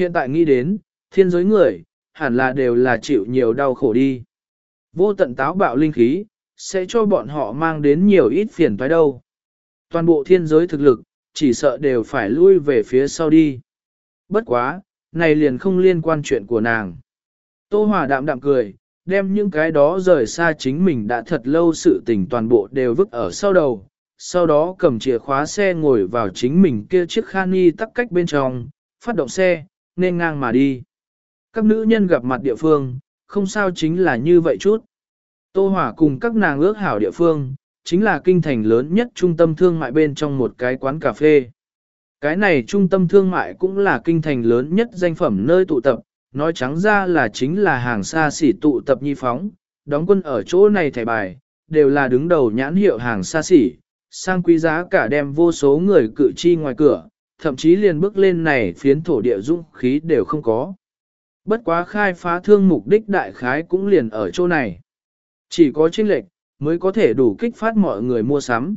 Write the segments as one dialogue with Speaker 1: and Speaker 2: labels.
Speaker 1: Hiện tại nghĩ đến, thiên giới người, hẳn là đều là chịu nhiều đau khổ đi. Vô tận táo bạo linh khí, sẽ cho bọn họ mang đến nhiều ít phiền toái đâu. Toàn bộ thiên giới thực lực, chỉ sợ đều phải lui về phía sau đi. Bất quá, này liền không liên quan chuyện của nàng. Tô Hòa đạm đạm cười, đem những cái đó rời xa chính mình đã thật lâu sự tình toàn bộ đều vứt ở sau đầu, sau đó cầm chìa khóa xe ngồi vào chính mình kia chiếc khani tắc cách bên trong, phát động xe, nên ngang mà đi. Các nữ nhân gặp mặt địa phương, không sao chính là như vậy chút. Tô Hỏa cùng các nàng ước hảo địa phương, chính là kinh thành lớn nhất trung tâm thương mại bên trong một cái quán cà phê. Cái này trung tâm thương mại cũng là kinh thành lớn nhất danh phẩm nơi tụ tập, nói trắng ra là chính là hàng xa xỉ tụ tập nhi phóng, đóng quân ở chỗ này thẻ bài, đều là đứng đầu nhãn hiệu hàng xa xỉ, sang quý giá cả đem vô số người cự chi ngoài cửa, thậm chí liền bước lên này phiến thổ địa dũng khí đều không có. Bất quá khai phá thương mục đích đại khái cũng liền ở chỗ này. Chỉ có chênh lệch, mới có thể đủ kích phát mọi người mua sắm.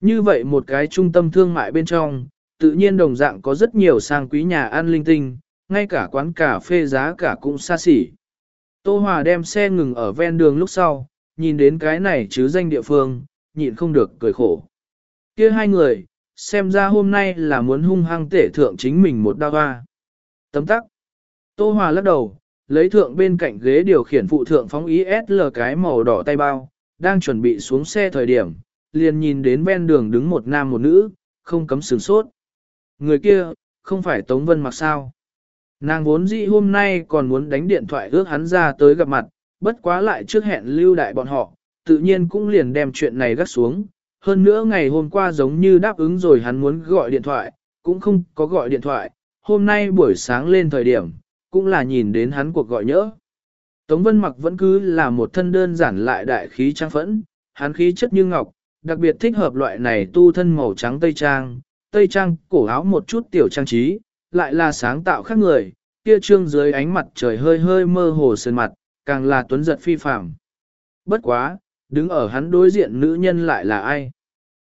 Speaker 1: Như vậy một cái trung tâm thương mại bên trong, tự nhiên đồng dạng có rất nhiều sang quý nhà ăn linh tinh, ngay cả quán cà phê giá cả cũng xa xỉ. Tô Hòa đem xe ngừng ở ven đường lúc sau, nhìn đến cái này chứ danh địa phương, nhịn không được cười khổ. kia hai người, xem ra hôm nay là muốn hung hăng tể thượng chính mình một đao hoa. Tấm tắc. Tô Hòa lắc đầu, lấy thượng bên cạnh ghế điều khiển phụ thượng phóng ISL cái màu đỏ tay bao, đang chuẩn bị xuống xe thời điểm, liền nhìn đến ven đường đứng một nam một nữ, không cấm sửng sốt. Người kia, không phải Tống Vân mặc sao. Nàng vốn dĩ hôm nay còn muốn đánh điện thoại ước hắn ra tới gặp mặt, bất quá lại trước hẹn lưu đại bọn họ, tự nhiên cũng liền đem chuyện này gắt xuống. Hơn nữa ngày hôm qua giống như đáp ứng rồi hắn muốn gọi điện thoại, cũng không có gọi điện thoại, hôm nay buổi sáng lên thời điểm, cũng là nhìn đến hắn cuộc gọi nhỡ. Tống Vân Mặc vẫn cứ là một thân đơn giản lại đại khí trang phẫn, hắn khí chất như ngọc, đặc biệt thích hợp loại này tu thân màu trắng tây trang, tây trang cổ áo một chút tiểu trang trí, lại là sáng tạo khác người, kia trương dưới ánh mặt trời hơi hơi mơ hồ sơn mặt, càng là tuấn giật phi phàm. Bất quá, đứng ở hắn đối diện nữ nhân lại là ai?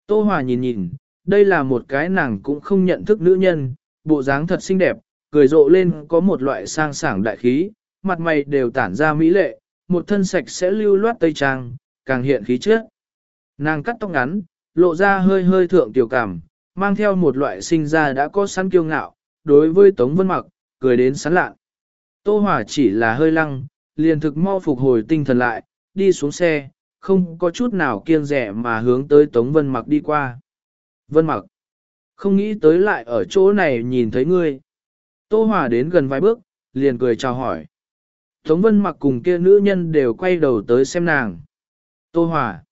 Speaker 1: Tô Hòa nhìn nhìn, đây là một cái nàng cũng không nhận thức nữ nhân, bộ dáng thật xinh đẹp, cười rộ lên có một loại sang sảng đại khí, mặt mày đều tản ra mỹ lệ, một thân sạch sẽ lưu loát tây trang, càng hiện khí chất. Nàng cắt tóc ngắn, lộ ra hơi hơi thượng tiểu cảm, mang theo một loại sinh ra đã có sẵn kiêu ngạo, đối với Tống Vân Mặc, cười đến sán lạ. Tô Hòa chỉ là hơi lăng, liền thực mau phục hồi tinh thần lại, đi xuống xe, không có chút nào kiêng rẻ mà hướng tới Tống Vân Mặc đi qua. Vân Mặc, không nghĩ tới lại ở chỗ này nhìn thấy ngươi. Tô Hòa đến gần vài bước, liền cười chào hỏi. Tống Vân Mặc cùng kia nữ nhân đều quay đầu tới xem nàng. Tô Hòa.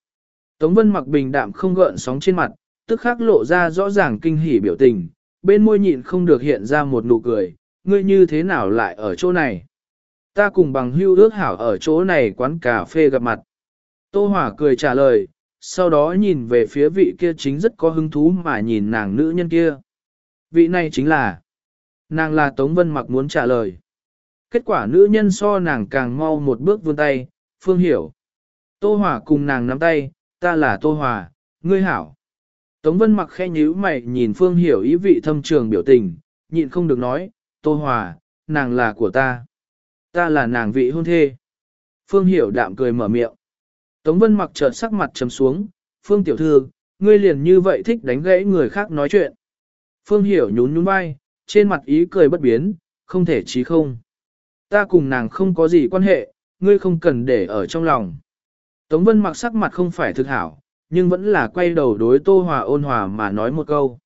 Speaker 1: Tống Vân Mặc bình đạm không gợn sóng trên mặt, tức khắc lộ ra rõ ràng kinh hỉ biểu tình, bên môi nhịn không được hiện ra một nụ cười, ngươi như thế nào lại ở chỗ này? Ta cùng bằng hưu ước hảo ở chỗ này quán cà phê gặp mặt. Tô Hòa cười trả lời, sau đó nhìn về phía vị kia chính rất có hứng thú mà nhìn nàng nữ nhân kia. Vị này chính là, nàng là Tống Vân Mặc muốn trả lời. Kết quả nữ nhân so nàng càng mau một bước vươn tay, Phương Hiểu. Tô Hòa cùng nàng nắm tay, ta là Tô Hòa, ngươi hảo. Tống Vân mặc khe nhíu mày nhìn Phương Hiểu ý vị thâm trường biểu tình, nhịn không được nói, Tô Hòa, nàng là của ta. Ta là nàng vị hôn thê. Phương Hiểu đạm cười mở miệng. Tống Vân mặc chợt sắc mặt trầm xuống, Phương Tiểu Thư, ngươi liền như vậy thích đánh gãy người khác nói chuyện. Phương Hiểu nhún nhún vai, trên mặt ý cười bất biến, không thể chí không. Ta cùng nàng không có gì quan hệ, ngươi không cần để ở trong lòng. Tống Vân mặc sắc mặt không phải thực hảo, nhưng vẫn là quay đầu đối Tô Hòa ôn hòa mà nói một câu.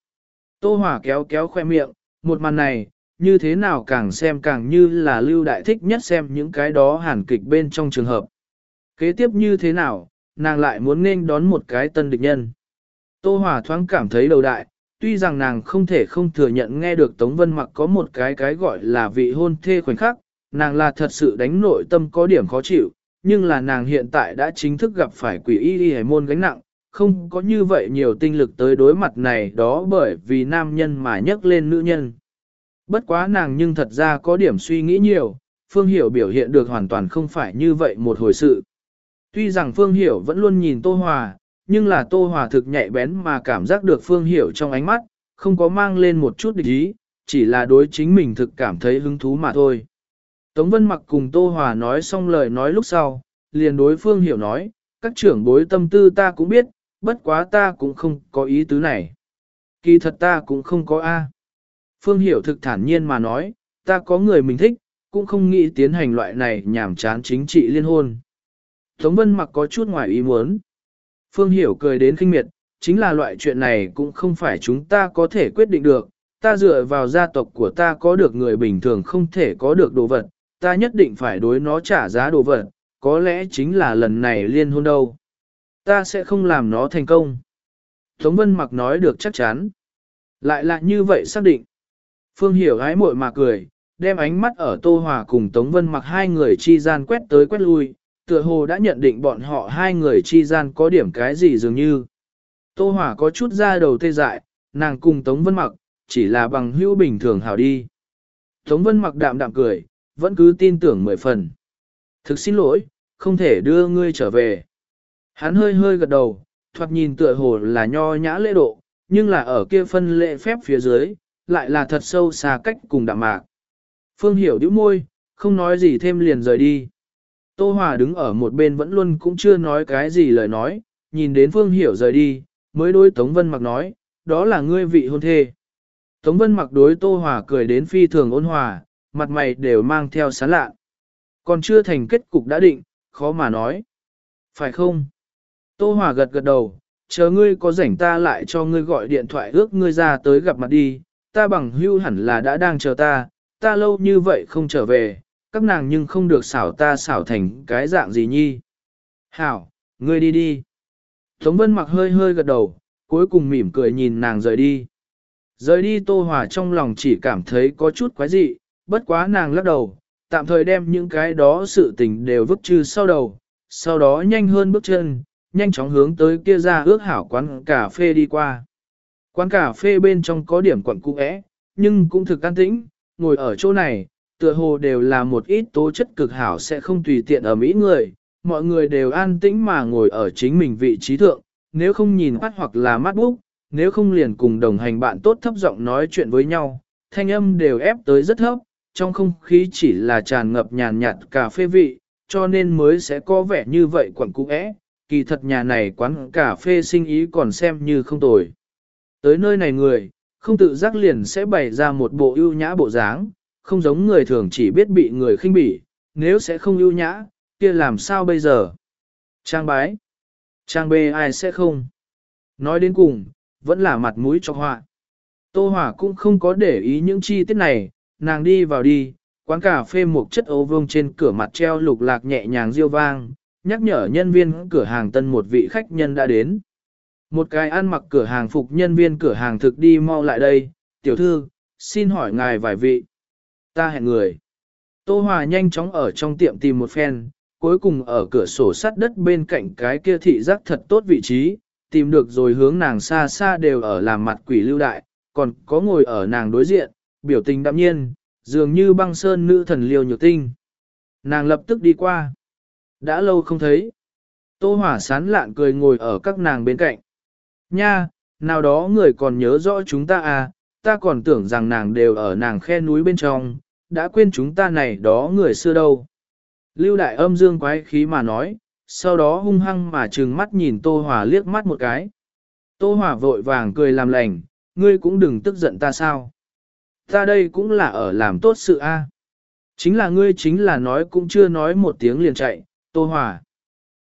Speaker 1: Tô Hòa kéo kéo khoe miệng, một màn này, như thế nào càng xem càng như là lưu đại thích nhất xem những cái đó hàn kịch bên trong trường hợp. Kế tiếp như thế nào, nàng lại muốn nên đón một cái tân địch nhân. Tô Hòa thoáng cảm thấy đầu đại, tuy rằng nàng không thể không thừa nhận nghe được Tống Vân Mặc có một cái cái gọi là vị hôn thê khoảnh khắc, nàng là thật sự đánh nội tâm có điểm khó chịu, nhưng là nàng hiện tại đã chính thức gặp phải quỷ y y hải môn gánh nặng, không có như vậy nhiều tinh lực tới đối mặt này đó bởi vì nam nhân mà nhắc lên nữ nhân. Bất quá nàng nhưng thật ra có điểm suy nghĩ nhiều, Phương Hiểu biểu hiện được hoàn toàn không phải như vậy một hồi sự. Tuy rằng Phương Hiểu vẫn luôn nhìn Tô Hòa, nhưng là Tô Hòa thực nhạy bén mà cảm giác được Phương Hiểu trong ánh mắt, không có mang lên một chút địch ý, chỉ là đối chính mình thực cảm thấy hứng thú mà thôi. Tống Vân Mặc cùng Tô Hòa nói xong lời nói lúc sau, liền đối phương hiểu nói, các trưởng bối tâm tư ta cũng biết, bất quá ta cũng không có ý tứ này. Kỳ thật ta cũng không có A. Phương hiểu thực thản nhiên mà nói, ta có người mình thích, cũng không nghĩ tiến hành loại này nhảm chán chính trị liên hôn. Tống Vân Mặc có chút ngoài ý muốn. Phương hiểu cười đến kinh miệt, chính là loại chuyện này cũng không phải chúng ta có thể quyết định được, ta dựa vào gia tộc của ta có được người bình thường không thể có được đồ vật, ta nhất định phải đối nó trả giá đồ vật, có lẽ chính là lần này liên hôn đâu. Ta sẽ không làm nó thành công. Tống Vân Mặc nói được chắc chắn. Lại là như vậy xác định. Phương Hiểu gái muội mà cười, đem ánh mắt ở Tô Hòa cùng Tống Vân Mặc hai người chi gian quét tới quét lui, tựa hồ đã nhận định bọn họ hai người chi gian có điểm cái gì dường như. Tô Hòa có chút ra đầu tê dại, nàng cùng Tống Vân Mặc, chỉ là bằng hữu bình thường hảo đi. Tống Vân Mặc đạm đạm cười, vẫn cứ tin tưởng mười phần. Thực xin lỗi, không thể đưa ngươi trở về. Hắn hơi hơi gật đầu, thoạt nhìn tựa hồ là nho nhã lễ độ, nhưng là ở kia phân lễ phép phía dưới, lại là thật sâu xa cách cùng đạm mạc. Phương hiểu đứa môi, không nói gì thêm liền rời đi. Tô Hòa đứng ở một bên vẫn luôn cũng chưa nói cái gì lời nói, nhìn đến Phương hiểu rời đi, mới đối Tống Vân Mặc nói, đó là ngươi vị hôn thê. Tống Vân Mặc đối Tô Hòa cười đến phi thường ôn hòa, mặt mày đều mang theo sán lạ. Còn chưa thành kết cục đã định, khó mà nói. Phải không? Tô Hòa gật gật đầu, chờ ngươi có rảnh ta lại cho ngươi gọi điện thoại ước ngươi ra tới gặp mặt đi, ta bằng hưu hẳn là đã đang chờ ta, ta lâu như vậy không trở về, các nàng nhưng không được xảo ta xảo thành cái dạng gì nhi. Hảo, ngươi đi đi. Tống Vân mặc hơi hơi gật đầu, cuối cùng mỉm cười nhìn nàng rời đi. Rời đi Tô Hòa trong lòng chỉ cảm thấy có chút quái dị, bất quá nàng lắc đầu, tạm thời đem những cái đó sự tình đều vứt trừ sau đầu, sau đó nhanh hơn bước chân, nhanh chóng hướng tới kia ra ước hảo quán cà phê đi qua. Quán cà phê bên trong có điểm quận cũ ẽ, nhưng cũng thực an tĩnh, ngồi ở chỗ này, tựa hồ đều là một ít tố chất cực hảo sẽ không tùy tiện ở Mỹ người, mọi người đều an tĩnh mà ngồi ở chính mình vị trí thượng, nếu không nhìn mắt hoặc là mắt bút, nếu không liền cùng đồng hành bạn tốt thấp giọng nói chuyện với nhau, thanh âm đều ép tới rất thấp, trong không khí chỉ là tràn ngập nhàn nhạt cà phê vị, cho nên mới sẽ có vẻ như vậy quẩn cũ ẽ, kỳ thật nhà này quán cà phê sinh ý còn xem như không tồi. Tới nơi này người, không tự giác liền sẽ bày ra một bộ ưu nhã bộ dáng, không giống người thường chỉ biết bị người khinh bỉ, nếu sẽ không ưu nhã, kia làm sao bây giờ? Trang bái. Trang bê ai sẽ không? Nói đến cùng, vẫn là mặt mũi cho họa. Tô Hỏa cũng không có để ý những chi tiết này, nàng đi vào đi, quán cà phê một chất ấu vương trên cửa mặt treo lục lạc nhẹ nhàng riêu vang, nhắc nhở nhân viên cửa hàng tân một vị khách nhân đã đến. Một cái ăn mặc cửa hàng phục nhân viên cửa hàng thực đi mau lại đây, tiểu thư, xin hỏi ngài vài vị. Ta hẹn người. Tô Hòa nhanh chóng ở trong tiệm tìm một phen, cuối cùng ở cửa sổ sắt đất bên cạnh cái kia thị giác thật tốt vị trí, tìm được rồi hướng nàng xa xa đều ở làm mặt quỷ lưu đại, còn có ngồi ở nàng đối diện, biểu tình đạm nhiên, dường như băng sơn nữ thần liêu nhược tinh. Nàng lập tức đi qua. Đã lâu không thấy. Tô Hỏa sán lạn cười ngồi ở các nàng bên cạnh. Nha, nào đó người còn nhớ rõ chúng ta à, ta còn tưởng rằng nàng đều ở nàng khe núi bên trong, đã quên chúng ta này đó người xưa đâu. Lưu đại âm dương quái khí mà nói, sau đó hung hăng mà trừng mắt nhìn Tô Hòa liếc mắt một cái. Tô Hòa vội vàng cười làm lành, ngươi cũng đừng tức giận ta sao. Ta đây cũng là ở làm tốt sự a. Chính là ngươi chính là nói cũng chưa nói một tiếng liền chạy, Tô Hòa.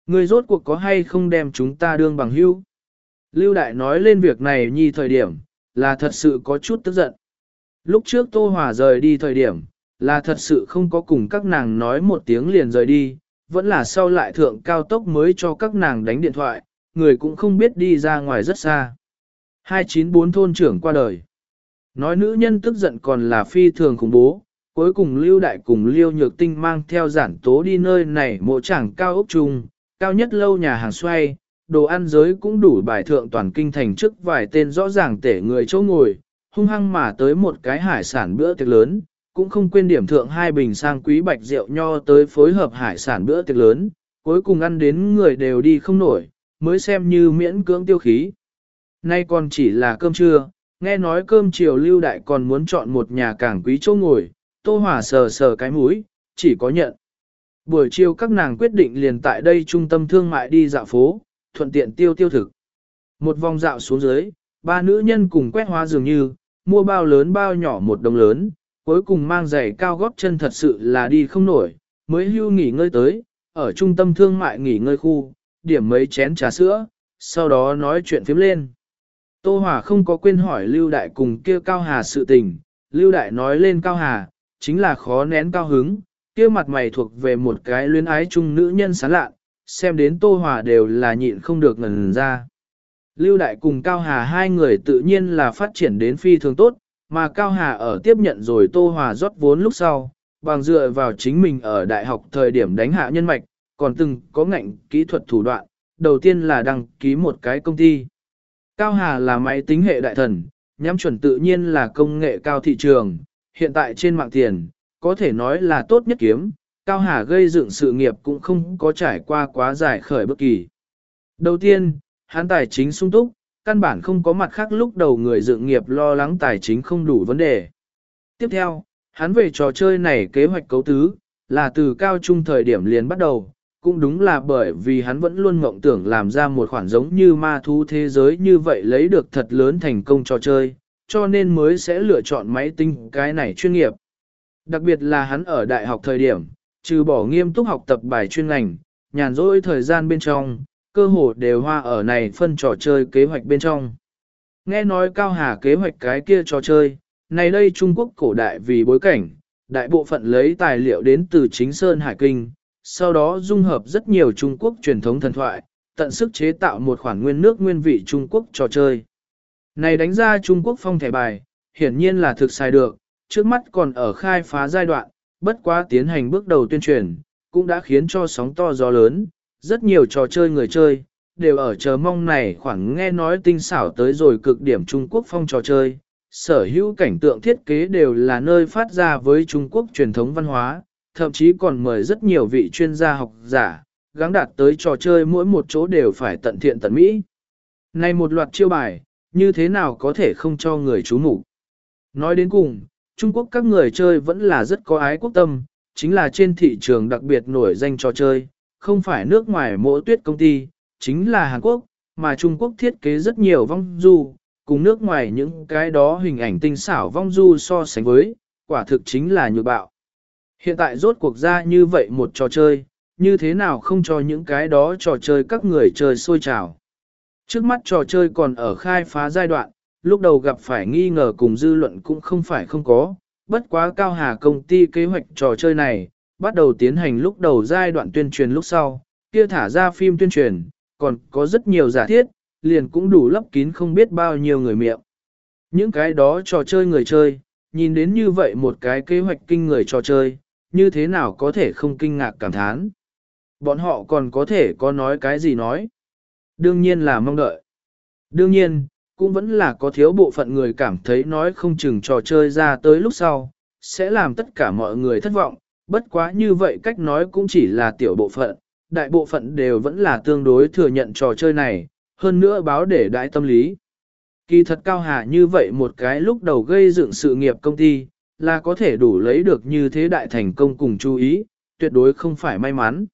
Speaker 1: Ngươi rốt cuộc có hay không đem chúng ta đương bằng hữu? Lưu Đại nói lên việc này nhi thời điểm, là thật sự có chút tức giận. Lúc trước Tô Hòa rời đi thời điểm, là thật sự không có cùng các nàng nói một tiếng liền rời đi, vẫn là sau lại thượng cao tốc mới cho các nàng đánh điện thoại, người cũng không biết đi ra ngoài rất xa. 294 thôn trưởng qua đời. Nói nữ nhân tức giận còn là phi thường khủng bố, cuối cùng lưu đại cùng Lưu nhược tinh mang theo giản tố đi nơi này mộ chẳng cao ốc trung, cao nhất lâu nhà hàng xoay, đồ ăn giới cũng đủ bài thượng toàn kinh thành trước vài tên rõ ràng tể người chỗ ngồi, hung hăng mà tới một cái hải sản bữa tiệc lớn, cũng không quên điểm thượng hai bình sang quý bạch rượu nho tới phối hợp hải sản bữa tiệc lớn, cuối cùng ăn đến người đều đi không nổi, mới xem như miễn cưỡng tiêu khí. Nay còn chỉ là cơm trưa, Nghe nói cơm chiều lưu đại còn muốn chọn một nhà cảng quý chỗ ngồi, Tô hỏa sờ sờ cái mũi, chỉ có nhận. Buổi chiều các nàng quyết định liền tại đây trung tâm thương mại đi dạo phố, thuận tiện tiêu tiêu thực. Một vòng dạo xuống dưới, ba nữ nhân cùng quét hoa dường như, mua bao lớn bao nhỏ một đồng lớn, cuối cùng mang giày cao gót chân thật sự là đi không nổi, mới hưu nghỉ ngơi tới, ở trung tâm thương mại nghỉ ngơi khu, điểm mấy chén trà sữa, sau đó nói chuyện phím lên. Tô Hòa không có quên hỏi Lưu Đại cùng kia Cao Hà sự tình, Lưu Đại nói lên Cao Hà, chính là khó nén cao hứng, kia mặt mày thuộc về một cái luyến ái chung nữ nhân sán lạ, xem đến Tô Hòa đều là nhịn không được ngần ra. Lưu Đại cùng Cao Hà hai người tự nhiên là phát triển đến phi thường tốt, mà Cao Hà ở tiếp nhận rồi Tô Hòa rót vốn lúc sau, bằng dựa vào chính mình ở đại học thời điểm đánh hạ nhân mạch, còn từng có ngạnh kỹ thuật thủ đoạn, đầu tiên là đăng ký một cái công ty. Cao Hà là máy tính hệ đại thần, nhắm chuẩn tự nhiên là công nghệ cao thị trường, hiện tại trên mạng tiền, có thể nói là tốt nhất kiếm, Cao Hà gây dựng sự nghiệp cũng không có trải qua quá dài khởi bất kỳ. Đầu tiên, hắn tài chính sung túc, căn bản không có mặt khác lúc đầu người dựng nghiệp lo lắng tài chính không đủ vấn đề. Tiếp theo, hắn về trò chơi này kế hoạch cấu tứ, là từ cao trung thời điểm liền bắt đầu, cũng đúng là bởi vì hắn vẫn luôn mộng tưởng làm ra một khoản giống như ma thú thế giới như vậy lấy được thật lớn thành công trò chơi, cho nên mới sẽ lựa chọn máy tính cái này chuyên nghiệp. Đặc biệt là hắn ở đại học thời điểm, trừ bỏ nghiêm túc học tập bài chuyên ngành, nhàn rỗi thời gian bên trong, cơ hồ đều hoa ở này phân trò chơi kế hoạch bên trong. Nghe nói Cao Hà kế hoạch cái kia trò chơi, này đây Trung Quốc cổ đại vì bối cảnh, đại bộ phận lấy tài liệu đến từ chính Sơn Hải Kinh, sau đó dung hợp rất nhiều Trung Quốc truyền thống thần thoại, tận sức chế tạo một khoản nguyên nước nguyên vị Trung Quốc trò chơi. Này đánh ra Trung Quốc phong thẻ bài, hiển nhiên là thực sai được, trước mắt còn ở khai phá giai đoạn, bất quá tiến hành bước đầu tuyên truyền, cũng đã khiến cho sóng to gió lớn, rất nhiều trò chơi người chơi, đều ở chờ mong này khoảng nghe nói tinh xảo tới rồi cực điểm Trung Quốc phong trò chơi. Sở hữu cảnh tượng thiết kế đều là nơi phát ra với Trung Quốc truyền thống văn hóa, thậm chí còn mời rất nhiều vị chuyên gia học giả, gắng đạt tới trò chơi mỗi một chỗ đều phải tận thiện tận mỹ. Này một loạt chiêu bài, như thế nào có thể không cho người chú mục Nói đến cùng, Trung Quốc các người chơi vẫn là rất có ái quốc tâm, chính là trên thị trường đặc biệt nổi danh trò chơi, không phải nước ngoài mỗi tuyết công ty, chính là Hàn Quốc, mà Trung Quốc thiết kế rất nhiều vong du, cùng nước ngoài những cái đó hình ảnh tinh xảo vong du so sánh với, quả thực chính là nhược bạo. Hiện tại rốt cuộc ra như vậy một trò chơi, như thế nào không cho những cái đó trò chơi các người chơi sôi trào. Trước mắt trò chơi còn ở khai phá giai đoạn, lúc đầu gặp phải nghi ngờ cùng dư luận cũng không phải không có, bất quá cao hà công ty kế hoạch trò chơi này, bắt đầu tiến hành lúc đầu giai đoạn tuyên truyền lúc sau, kia thả ra phim tuyên truyền, còn có rất nhiều giả thiết, liền cũng đủ lấp kín không biết bao nhiêu người miệng. Những cái đó trò chơi người chơi, nhìn đến như vậy một cái kế hoạch kinh người trò chơi, như thế nào có thể không kinh ngạc cảm thán. Bọn họ còn có thể có nói cái gì nói. Đương nhiên là mong đợi. Đương nhiên, cũng vẫn là có thiếu bộ phận người cảm thấy nói không chừng trò chơi ra tới lúc sau, sẽ làm tất cả mọi người thất vọng, bất quá như vậy cách nói cũng chỉ là tiểu bộ phận, đại bộ phận đều vẫn là tương đối thừa nhận trò chơi này, hơn nữa báo để đại tâm lý. Kỳ thật cao hà như vậy một cái lúc đầu gây dựng sự nghiệp công ty, là có thể đủ lấy được như thế đại thành công cùng chú ý, tuyệt đối không phải may mắn.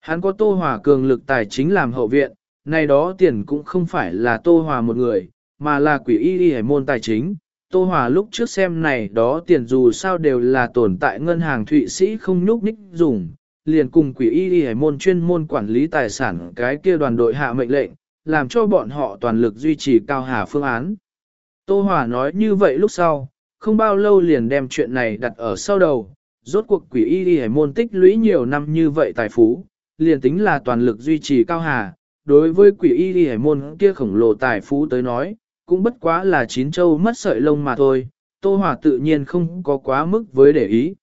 Speaker 1: Hắn có Tô Hòa cường lực tài chính làm hậu viện, này đó tiền cũng không phải là Tô Hòa một người, mà là quỷ y y môn tài chính. Tô Hòa lúc trước xem này đó tiền dù sao đều là tồn tại ngân hàng Thụy Sĩ không nhúc nhích dùng, liền cùng quỷ y y môn chuyên môn quản lý tài sản cái kia đoàn đội hạ mệnh lệnh, làm cho bọn họ toàn lực duy trì cao hà phương án. Tô Hòa nói như vậy lúc sau, không bao lâu liền đem chuyện này đặt ở sau đầu, rốt cuộc quỷ y y môn tích lũy nhiều năm như vậy tài phú, liền tính là toàn lực duy trì cao hà, đối với quỷ y y môn kia khổng lồ tài phú tới nói, cũng bất quá là chín châu mất sợi lông mà thôi, Tô Hòa tự nhiên không có quá mức với để ý.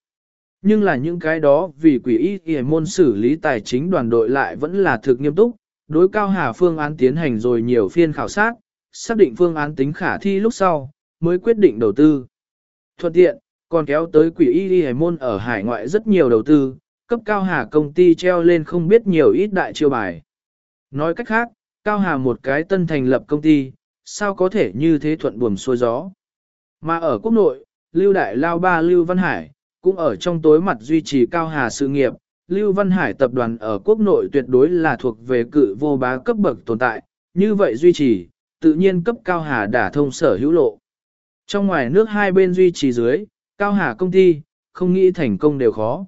Speaker 1: Nhưng là những cái đó vì quỷ y y môn xử lý tài chính đoàn đội lại vẫn là thực nghiêm túc, đối cao hà phương án tiến hành rồi nhiều phiên khảo sát, xác định phương án tính khả thi lúc sau, mới quyết định đầu tư. Thuận tiện, còn kéo tới quỷ y y môn ở hải ngoại rất nhiều đầu tư, cấp cao hà công ty treo lên không biết nhiều ít đại chiêu bài. Nói cách khác, cao hà một cái tân thành lập công ty, sao có thể như thế thuận buồm xuôi gió. Mà ở quốc nội, Lưu Đại Lao Ba Lưu Văn Hải, cũng ở trong tối mặt duy trì cao hà sự nghiệp, Lưu Văn Hải tập đoàn ở quốc nội tuyệt đối là thuộc về cự vô bá cấp bậc tồn tại, như vậy duy trì, tự nhiên cấp cao hà đả thông sở hữu lộ. Trong ngoài nước hai bên duy trì dưới, cao hà công ty, không nghĩ thành công đều khó.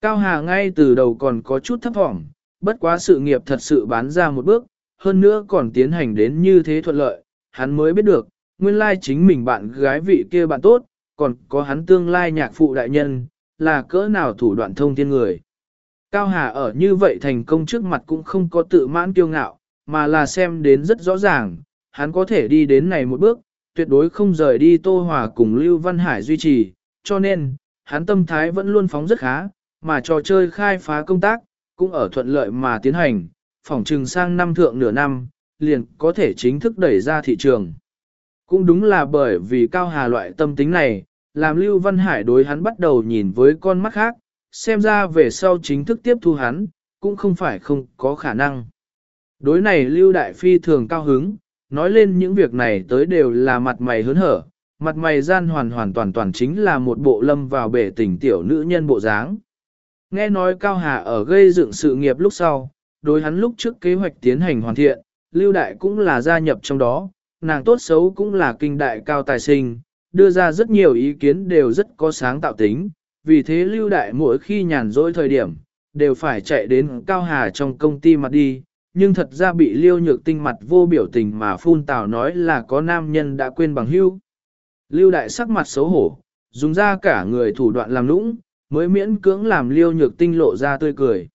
Speaker 1: Cao hà ngay từ đầu còn có chút thấp thỏm, bất quá sự nghiệp thật sự bán ra một bước, hơn nữa còn tiến hành đến như thế thuận lợi, hắn mới biết được, nguyên lai chính mình bạn gái vị kia bạn tốt, còn có hắn tương lai nhạc phụ đại nhân, là cỡ nào thủ đoạn thông thiên người. Cao Hà ở như vậy thành công trước mặt cũng không có tự mãn kiêu ngạo, mà là xem đến rất rõ ràng, hắn có thể đi đến này một bước, tuyệt đối không rời đi Tô Hòa cùng Lưu Văn Hải duy trì, cho nên, hắn tâm thái vẫn luôn phóng rất khá, mà trò chơi khai phá công tác, cũng ở thuận lợi mà tiến hành, phỏng trừng sang năm thượng nửa năm, liền có thể chính thức đẩy ra thị trường. Cũng đúng là bởi vì Cao Hà loại tâm tính này, làm Lưu Văn Hải đối hắn bắt đầu nhìn với con mắt khác, xem ra về sau chính thức tiếp thu hắn, cũng không phải không có khả năng. Đối này Lưu Đại Phi thường cao hứng, nói lên những việc này tới đều là mặt mày hớn hở, mặt mày gian hoàn hoàn toàn toàn chính là một bộ lâm vào bể tình tiểu nữ nhân bộ dáng. Nghe nói Cao Hà ở gây dựng sự nghiệp lúc sau, đối hắn lúc trước kế hoạch tiến hành hoàn thiện, Lưu Đại cũng là gia nhập trong đó, nàng tốt xấu cũng là kinh đại cao tài sinh, đưa ra rất nhiều ý kiến đều rất có sáng tạo tính, vì thế Lưu Đại mỗi khi nhàn rỗi thời điểm, đều phải chạy đến Cao Hà trong công ty mặt đi, nhưng thật ra bị Lưu Nhược Tinh mặt vô biểu tình mà phun tào nói là có nam nhân đã quên bằng hưu. Lưu Đại sắc mặt xấu hổ, dùng ra cả người thủ đoạn làm lũng, mới miễn cưỡng làm Lưu Nhược Tinh lộ ra tươi cười.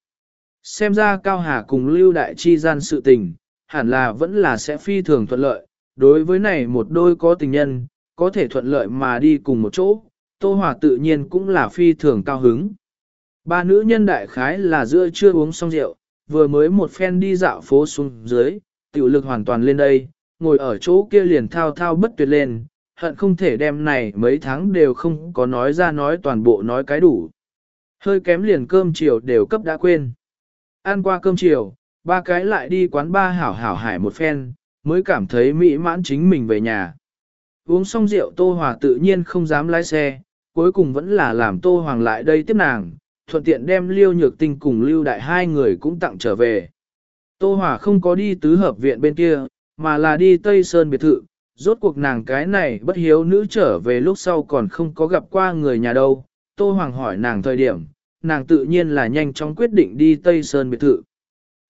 Speaker 1: Xem ra Cao Hà cùng Lưu Đại chi gian sự tình, hẳn là vẫn là sẽ phi thường thuận lợi, đối với này một đôi có tình nhân, có thể thuận lợi mà đi cùng một chỗ, Tô Hòa tự nhiên cũng là phi thường cao hứng. Ba nữ nhân đại khái là giữa chưa uống xong rượu, vừa mới một phen đi dạo phố xuống dưới, tiểu lực hoàn toàn lên đây, ngồi ở chỗ kia liền thao thao bất tuyệt lên, hận không thể đem này mấy tháng đều không có nói ra nói toàn bộ nói cái đủ. Hơi kém liền cơm chiều đều cấp đã quên. Ăn qua cơm chiều, ba cái lại đi quán ba hảo hảo hải một phen, mới cảm thấy mỹ mãn chính mình về nhà. Uống xong rượu Tô Hòa tự nhiên không dám lái xe, cuối cùng vẫn là làm Tô Hoàng lại đây tiếp nàng, thuận tiện đem Liêu Nhược Tinh cùng Lưu Đại hai người cũng tặng trở về. Tô Hòa không có đi tứ hợp viện bên kia, mà là đi Tây Sơn biệt thự, rốt cuộc nàng cái này bất hiếu nữ trở về lúc sau còn không có gặp qua người nhà đâu. Tô Hoàng hỏi nàng thời điểm, nàng tự nhiên là nhanh chóng quyết định đi Tây Sơn biệt thự.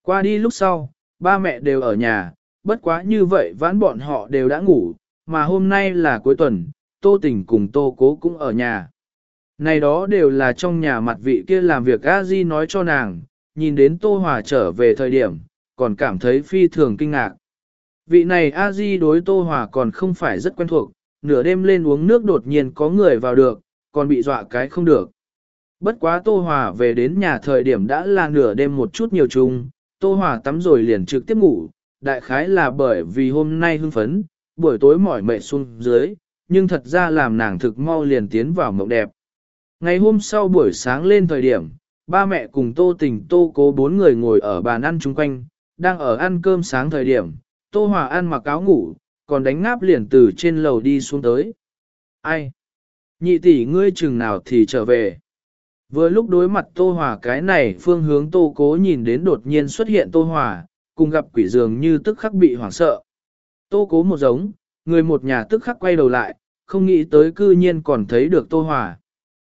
Speaker 1: Qua đi lúc sau, ba mẹ đều ở nhà, bất quá như vậy vãn bọn họ đều đã ngủ, mà hôm nay là cuối tuần, Tô Tình cùng Tô Cố cũng ở nhà. Này đó đều là trong nhà mặt vị kia làm việc a di nói cho nàng, nhìn đến Tô Hòa trở về thời điểm, còn cảm thấy phi thường kinh ngạc. Vị này a di đối Tô Hòa còn không phải rất quen thuộc, nửa đêm lên uống nước đột nhiên có người vào được, còn bị dọa cái không được. Bất quá Tô Hòa về đến nhà thời điểm đã là nửa đêm một chút nhiều chung, Tô Hòa tắm rồi liền trực tiếp ngủ, đại khái là bởi vì hôm nay hưng phấn, buổi tối mỏi mệt xuống dưới, nhưng thật ra làm nàng thực mau liền tiến vào mộng đẹp. Ngày hôm sau buổi sáng lên thời điểm, ba mẹ cùng tô tình tô cố bốn người ngồi ở bàn ăn chung quanh, đang ở ăn cơm sáng thời điểm, tô hòa ăn mặc áo ngủ, còn đánh ngáp liền từ trên lầu đi xuống tới. Ai? Nhị tỷ ngươi chừng nào thì trở về. Vừa lúc đối mặt Tô Hòa cái này phương hướng Tô Cố nhìn đến đột nhiên xuất hiện Tô Hòa, cùng gặp quỷ dường như tức khắc bị hoảng sợ. Tô Cố một giống, người một nhà tức khắc quay đầu lại, không nghĩ tới cư nhiên còn thấy được Tô Hòa.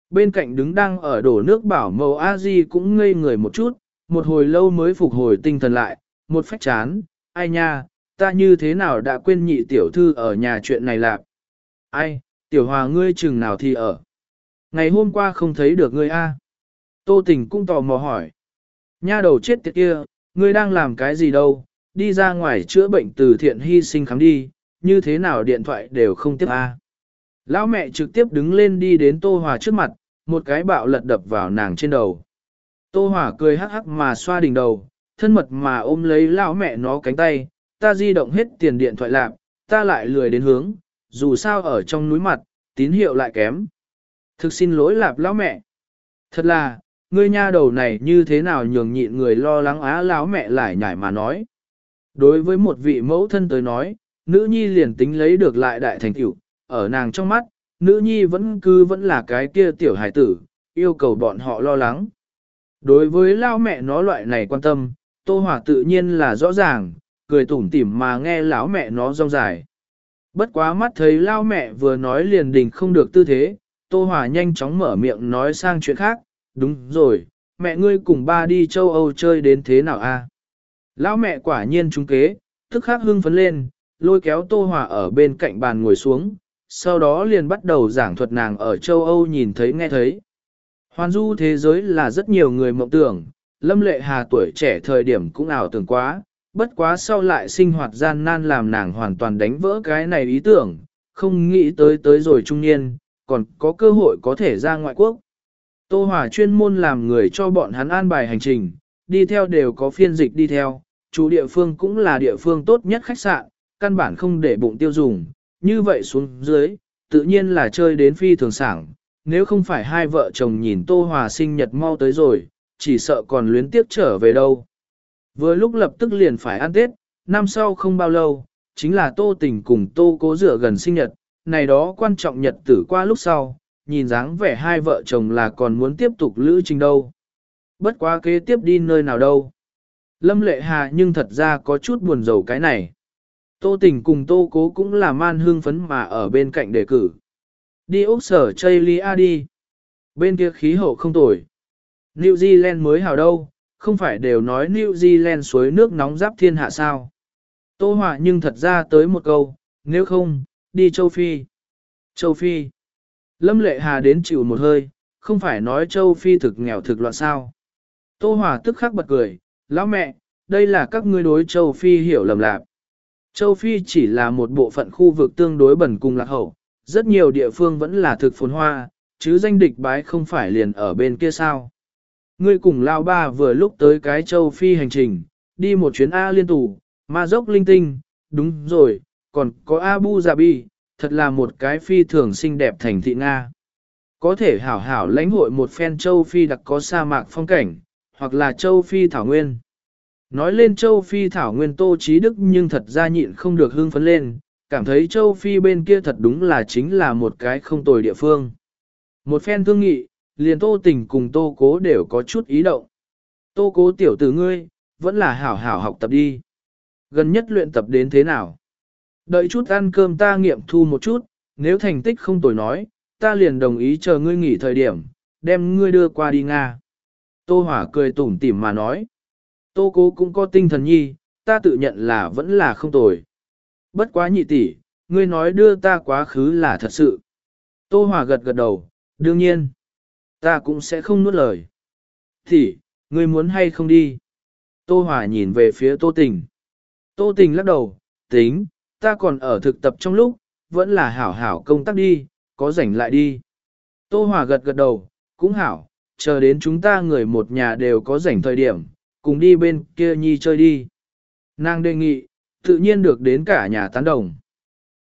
Speaker 1: Bên cạnh đứng đang ở đổ nước bảo màu a di cũng ngây người một chút, một hồi lâu mới phục hồi tinh thần lại, một phách chán, ai nha, ta như thế nào đã quên nhị tiểu thư ở nhà chuyện này lạc. Ai, tiểu hòa ngươi chừng nào thì ở. Ngày hôm qua không thấy được ngươi a. Tô tình cũng tò mò hỏi. Nha đầu chết tiệt kia, ngươi đang làm cái gì đâu, đi ra ngoài chữa bệnh từ thiện hy sinh khám đi, như thế nào điện thoại đều không tiếp a. Lão mẹ trực tiếp đứng lên đi đến Tô Hòa trước mặt, một cái bạo lật đập vào nàng trên đầu. Tô Hòa cười hắc hắc mà xoa đỉnh đầu, thân mật mà ôm lấy lão mẹ nó cánh tay, ta di động hết tiền điện thoại lạc, ta lại lười đến hướng, dù sao ở trong núi mặt, tín hiệu lại kém. Thực xin lỗi lạp lão mẹ. Thật là, ngươi nha đầu này như thế nào nhường nhịn người lo lắng á lão mẹ lại nhảy mà nói. Đối với một vị mẫu thân tới nói, nữ nhi liền tính lấy được lại đại thành tiểu, ở nàng trong mắt, nữ nhi vẫn cứ vẫn là cái kia tiểu hải tử, yêu cầu bọn họ lo lắng. Đối với lao mẹ nó loại này quan tâm, Tô Hòa tự nhiên là rõ ràng, cười tủm tỉm mà nghe lão mẹ nó rong dài. Bất quá mắt thấy lao mẹ vừa nói liền đình không được tư thế, Tô Hòa nhanh chóng mở miệng nói sang chuyện khác, đúng rồi, mẹ ngươi cùng ba đi châu Âu chơi đến thế nào a? Lão mẹ quả nhiên trúng kế, tức khắc hưng phấn lên, lôi kéo Tô Hòa ở bên cạnh bàn ngồi xuống, sau đó liền bắt đầu giảng thuật nàng ở châu Âu nhìn thấy nghe thấy. Hoàn du thế giới là rất nhiều người mộng tưởng, Lâm Lệ Hà tuổi trẻ thời điểm cũng ảo tưởng quá, bất quá sau lại sinh hoạt gian nan làm nàng hoàn toàn đánh vỡ cái này ý tưởng, không nghĩ tới tới rồi trung niên, còn có cơ hội có thể ra ngoại quốc. Tô Hòa chuyên môn làm người cho bọn hắn an bài hành trình, đi theo đều có phiên dịch đi theo, chủ địa phương cũng là địa phương tốt nhất khách sạn, căn bản không để bụng tiêu dùng, như vậy xuống dưới, tự nhiên là chơi đến phi thường sảng, nếu không phải hai vợ chồng nhìn Tô Hòa sinh nhật mau tới rồi, chỉ sợ còn luyến tiếc trở về đâu. Vừa lúc lập tức liền phải ăn Tết, năm sau không bao lâu, chính là Tô Tình cùng Tô Cố rửa gần sinh nhật, này đó quan trọng nhật tử qua lúc sau, nhìn dáng vẻ hai vợ chồng là còn muốn tiếp tục lữ trình đâu. Bất quá kế tiếp đi nơi nào đâu. Lâm Lệ Hà nhưng thật ra có chút buồn rầu cái này. Tô Tình cùng Tô Cố cũng là man hương phấn mà ở bên cạnh đề cử. Đi Úc sở chơi Lia đi. Bên kia khí hậu không tồi. New Zealand mới hào đâu, không phải đều nói New Zealand suối nước nóng giáp thiên hạ sao. Tô Hỏa nhưng thật ra tới một câu, nếu không, đi châu Phi. Châu Phi. Lâm Lệ Hà đến chịu một hơi, không phải nói châu Phi thực nghèo thực loạn sao. Tô Hòa tức khắc bật cười, lão mẹ, đây là các ngươi đối châu Phi hiểu lầm lạc. Châu Phi chỉ là một bộ phận khu vực tương đối bẩn cùng lạc hậu, rất nhiều địa phương vẫn là thực phồn hoa, chứ danh địch bái không phải liền ở bên kia sao. Ngươi cùng Lao Ba vừa lúc tới cái châu Phi hành trình, đi một chuyến A liên tù, ma dốc linh tinh, đúng rồi, còn có Abu Dhabi, thật là một cái phi thường xinh đẹp thành thị Nga. Có thể hảo hảo lãnh hội một phen châu Phi đặc có sa mạc phong cảnh, hoặc là châu Phi thảo nguyên. Nói lên châu Phi thảo nguyên Tô Trí Đức nhưng thật ra nhịn không được hưng phấn lên, cảm thấy châu Phi bên kia thật đúng là chính là một cái không tồi địa phương. Một phen thương nghị, liền Tô Tình cùng Tô Cố đều có chút ý động. Tô Cố tiểu tử ngươi, vẫn là hảo hảo học tập đi. Gần nhất luyện tập đến thế nào? Đợi chút ăn cơm ta nghiệm thu một chút, nếu thành tích không tồi nói, ta liền đồng ý chờ ngươi nghỉ thời điểm, đem ngươi đưa qua đi Nga. Tô Hỏa cười tủm tỉm mà nói. Tô cố cũng có tinh thần nhi, ta tự nhận là vẫn là không tồi. Bất quá nhị tỷ, ngươi nói đưa ta quá khứ là thật sự. Tô Hòa gật gật đầu, đương nhiên. Ta cũng sẽ không nuốt lời. Thì, ngươi muốn hay không đi? Tô Hòa nhìn về phía Tô Tình. Tô Tình lắc đầu, tính, ta còn ở thực tập trong lúc, vẫn là hảo hảo công tác đi, có rảnh lại đi. Tô Hòa gật gật đầu, cũng hảo, chờ đến chúng ta người một nhà đều có rảnh thời điểm, cùng đi bên kia nhi chơi đi. Nàng đề nghị, tự nhiên được đến cả nhà tán đồng.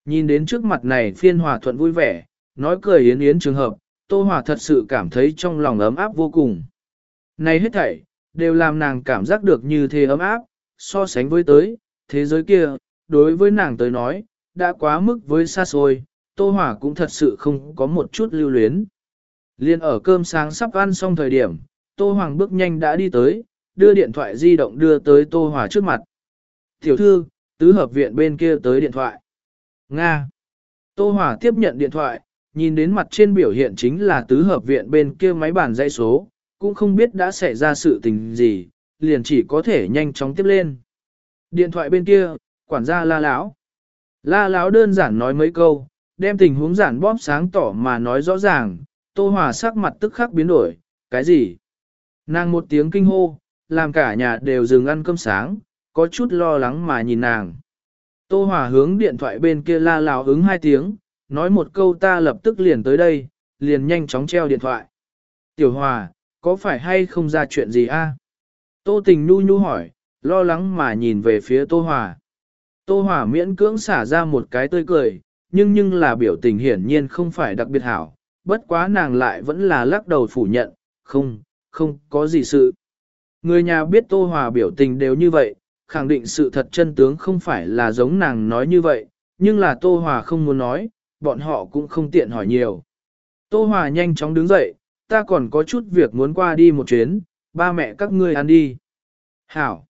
Speaker 1: Nhìn đến trước mặt này phiên hòa thuận vui vẻ, nói cười yến yến trường hợp, Tô Hòa thật sự cảm thấy trong lòng ấm áp vô cùng. Này hết thảy, đều làm nàng cảm giác được như thế ấm áp, so sánh với tới, thế giới kia, đối với nàng tới nói, đã quá mức với xa xôi, Tô Hòa cũng thật sự không có một chút lưu luyến. Liên ở cơm sáng sắp ăn xong thời điểm, Tô Hoàng bước nhanh đã đi tới, đưa điện thoại di động đưa tới Tô Hòa trước mặt. Tiểu thư, tứ hợp viện bên kia tới điện thoại. Nga. Tô Hòa tiếp nhận điện thoại, nhìn đến mặt trên biểu hiện chính là tứ hợp viện bên kia máy bàn dây số, cũng không biết đã xảy ra sự tình gì, liền chỉ có thể nhanh chóng tiếp lên. Điện thoại bên kia, quản gia la lão. La lão đơn giản nói mấy câu, đem tình huống giản bóp sáng tỏ mà nói rõ ràng, Tô Hòa sắc mặt tức khắc biến đổi, cái gì? Nàng một tiếng kinh hô, làm cả nhà đều dừng ăn cơm sáng, có chút lo lắng mà nhìn nàng. Tô Hòa hướng điện thoại bên kia la lão ứng hai tiếng, nói một câu ta lập tức liền tới đây, liền nhanh chóng treo điện thoại. Tiểu Hòa, có phải hay không ra chuyện gì a? Tô Tình nhu nhu hỏi, lo lắng mà nhìn về phía Tô Hòa. Tô Hòa miễn cưỡng xả ra một cái tươi cười, nhưng nhưng là biểu tình hiển nhiên không phải đặc biệt hảo, bất quá nàng lại vẫn là lắc đầu phủ nhận, không, không có gì sự. Người nhà biết Tô Hòa biểu tình đều như vậy, khẳng định sự thật chân tướng không phải là giống nàng nói như vậy, nhưng là Tô Hòa không muốn nói, bọn họ cũng không tiện hỏi nhiều. Tô Hòa nhanh chóng đứng dậy, ta còn có chút việc muốn qua đi một chuyến, ba mẹ các ngươi ăn đi. Hảo.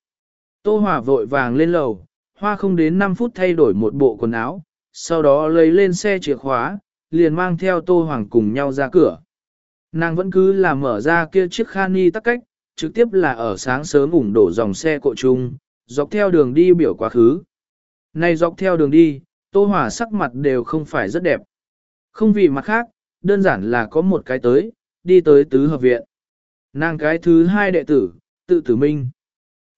Speaker 1: Tô Hòa vội vàng lên lầu, hoa không đến 5 phút thay đổi một bộ quần áo, sau đó lấy lên xe chìa khóa, liền mang theo Tô Hoàng cùng nhau ra cửa. Nàng vẫn cứ là mở ra kia chiếc khani tắc cách, trực tiếp là ở sáng sớm ủng đổ dòng xe cộ chung, dọc theo đường đi biểu quá khứ. Này dọc theo đường đi, Tô Hòa sắc mặt đều không phải rất đẹp. Không vì mặt khác, đơn giản là có một cái tới, đi tới tứ hợp viện. Nàng cái thứ hai đệ tử, tự tử minh.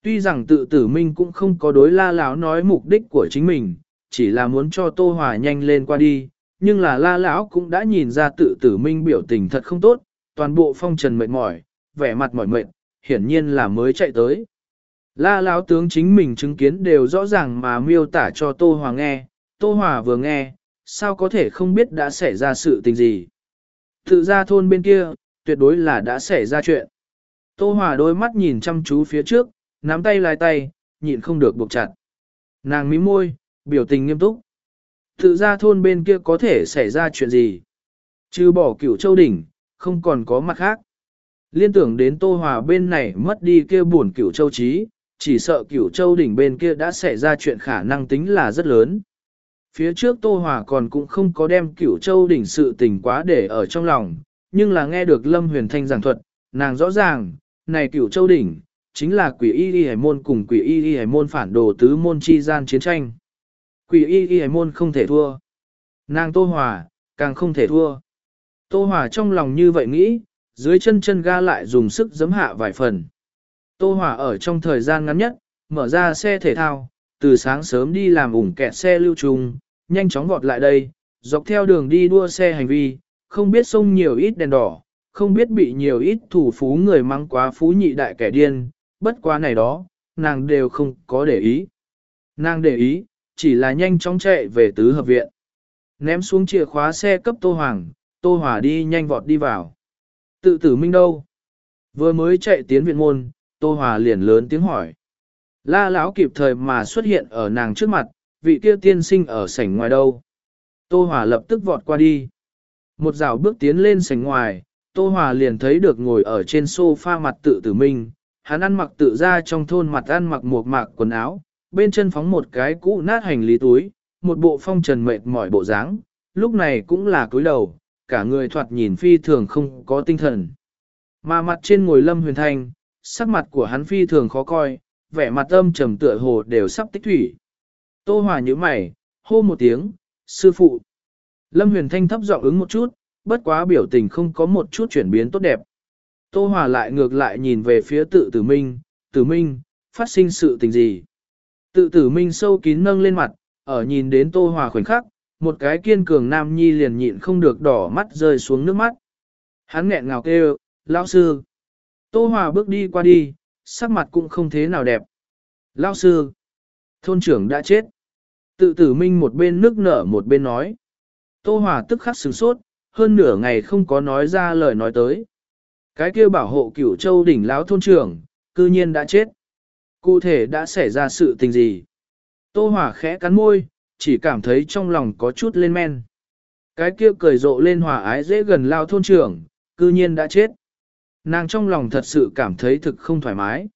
Speaker 1: Tuy rằng tự tử minh cũng không có đối la lão nói mục đích của chính mình, chỉ là muốn cho Tô Hòa nhanh lên qua đi, nhưng là la lão cũng đã nhìn ra tự tử minh biểu tình thật không tốt, toàn bộ phong trần mệt mỏi, vẻ mặt mỏi mệt, hiển nhiên là mới chạy tới. La lão tướng chính mình chứng kiến đều rõ ràng mà miêu tả cho Tô Hòa nghe, Tô Hòa vừa nghe, sao có thể không biết đã xảy ra sự tình gì. Tự ra thôn bên kia, tuyệt đối là đã xảy ra chuyện. Tô Hòa đôi mắt nhìn chăm chú phía trước, nắm tay lai tay, nhịn không được buộc chặt. Nàng mím môi, biểu tình nghiêm túc. Tự ra thôn bên kia có thể xảy ra chuyện gì? Chứ bỏ cửu châu đỉnh, không còn có mặt khác. Liên tưởng đến Tô Hòa bên này mất đi kia buồn cửu châu trí, chỉ sợ cửu châu đỉnh bên kia đã xảy ra chuyện khả năng tính là rất lớn. Phía trước Tô Hòa còn cũng không có đem cửu châu đỉnh sự tình quá để ở trong lòng, nhưng là nghe được Lâm Huyền Thanh giảng thuật, nàng rõ ràng, này cửu châu đỉnh, chính là quỷ y y hải môn cùng quỷ y y hải môn phản đồ tứ môn chi gian chiến tranh. Quỷ y y hải môn không thể thua. Nàng Tô Hòa, càng không thể thua. Tô Hòa trong lòng như vậy nghĩ, dưới chân chân ga lại dùng sức giấm hạ vài phần. Tô Hòa ở trong thời gian ngắn nhất, mở ra xe thể thao, từ sáng sớm đi làm ủng kẹt xe lưu trùng, nhanh chóng vọt lại đây, dọc theo đường đi đua xe hành vi, không biết sông nhiều ít đèn đỏ, không biết bị nhiều ít thủ phú người mang quá phú nhị đại kẻ điên, bất quá này đó, nàng đều không có để ý. Nàng để ý, chỉ là nhanh chóng chạy về tứ hợp viện. Ném xuống chìa khóa xe cấp Tô Hoàng, Tô Hòa đi nhanh vọt đi vào. Tự tử minh đâu? Vừa mới chạy tiến viện môn, Tô Hòa liền lớn tiếng hỏi. La lão kịp thời mà xuất hiện ở nàng trước mặt, vị kia tiên sinh ở sảnh ngoài đâu. Tô Hòa lập tức vọt qua đi. Một rào bước tiến lên sảnh ngoài, Tô Hòa liền thấy được ngồi ở trên sofa mặt tự tử minh, hắn ăn mặc tự ra trong thôn mặt ăn mặc một mạc quần áo, bên chân phóng một cái cũ nát hành lý túi, một bộ phong trần mệt mỏi bộ dáng, lúc này cũng là cúi đầu, cả người thoạt nhìn phi thường không có tinh thần. Mà mặt trên ngồi lâm huyền thanh, sắc mặt của hắn phi thường khó coi, vẻ mặt âm trầm tựa hồ đều sắp tích thủy. Tô Hòa như mày, hô một tiếng, sư phụ. Lâm huyền thanh thấp giọng ứng một chút, bất quá biểu tình không có một chút chuyển biến tốt đẹp. Tô Hòa lại ngược lại nhìn về phía tự tử minh, tử minh, phát sinh sự tình gì. Tự tử minh sâu kín nâng lên mặt, ở nhìn đến Tô Hòa khoảnh khắc, một cái kiên cường nam nhi liền nhịn không được đỏ mắt rơi xuống nước mắt. Hắn nghẹn ngào kêu, lão sư. Tô Hòa bước đi qua đi, sắc mặt cũng không thế nào đẹp. Lão sư, thôn trưởng đã chết. Tự tử minh một bên nước nở một bên nói. Tô Hòa tức khắc sửng sốt, hơn nửa ngày không có nói ra lời nói tới. Cái kia bảo hộ cửu châu đỉnh lão thôn trưởng, cư nhiên đã chết. Cụ thể đã xảy ra sự tình gì? Tô Hòa khẽ cắn môi, chỉ cảm thấy trong lòng có chút lên men. Cái kia cười rộ lên hòa ái dễ gần lao thôn trưởng, cư nhiên đã chết. Nàng trong lòng thật sự cảm thấy thực không thoải mái.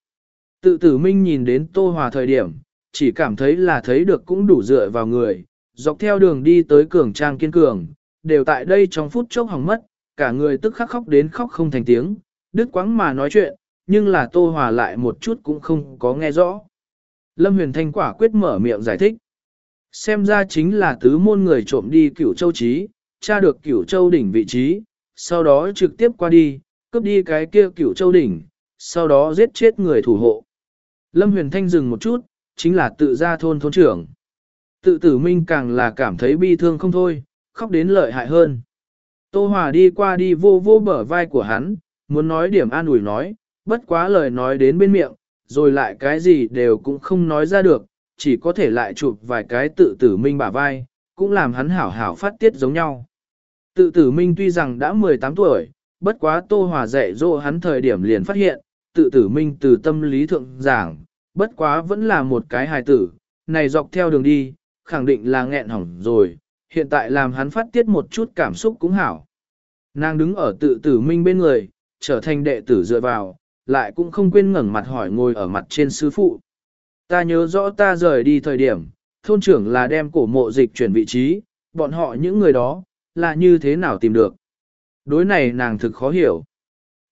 Speaker 1: Tự tử minh nhìn đến Tô Hòa thời điểm, chỉ cảm thấy là thấy được cũng đủ dựa vào người, dọc theo đường đi tới cường trang kiên cường, đều tại đây trong phút chốc hỏng mất, cả người tức khắc khóc đến khóc không thành tiếng, đứt quãng mà nói chuyện, nhưng là Tô Hòa lại một chút cũng không có nghe rõ. Lâm Huyền Thanh quả quyết mở miệng giải thích. Xem ra chính là tứ môn người trộm đi cửu châu trí, tra được cửu châu đỉnh vị trí, sau đó trực tiếp qua đi, cướp đi cái kia cửu châu đỉnh, sau đó giết chết người thủ hộ. Lâm Huyền Thanh dừng một chút, chính là tự ra thôn thôn trưởng. Tự tử minh càng là cảm thấy bi thương không thôi, khóc đến lợi hại hơn. Tô Hòa đi qua đi vô vô bờ vai của hắn, muốn nói điểm an ủi nói, bất quá lời nói đến bên miệng, rồi lại cái gì đều cũng không nói ra được, chỉ có thể lại chụp vài cái tự tử minh bả vai, cũng làm hắn hảo hảo phát tiết giống nhau. Tự tử minh tuy rằng đã 18 tuổi, bất quá Tô Hòa dạy dỗ hắn thời điểm liền phát hiện, tự tử minh từ tâm lý thượng giảng, bất quá vẫn là một cái hài tử, này dọc theo đường đi, khẳng định là nghẹn hỏng rồi, hiện tại làm hắn phát tiết một chút cảm xúc cũng hảo. Nàng đứng ở tự tử minh bên người, trở thành đệ tử dựa vào, lại cũng không quên ngẩng mặt hỏi ngồi ở mặt trên sư phụ. Ta nhớ rõ ta rời đi thời điểm, thôn trưởng là đem cổ mộ dịch chuyển vị trí, bọn họ những người đó, là như thế nào tìm được. Đối này nàng thực khó hiểu.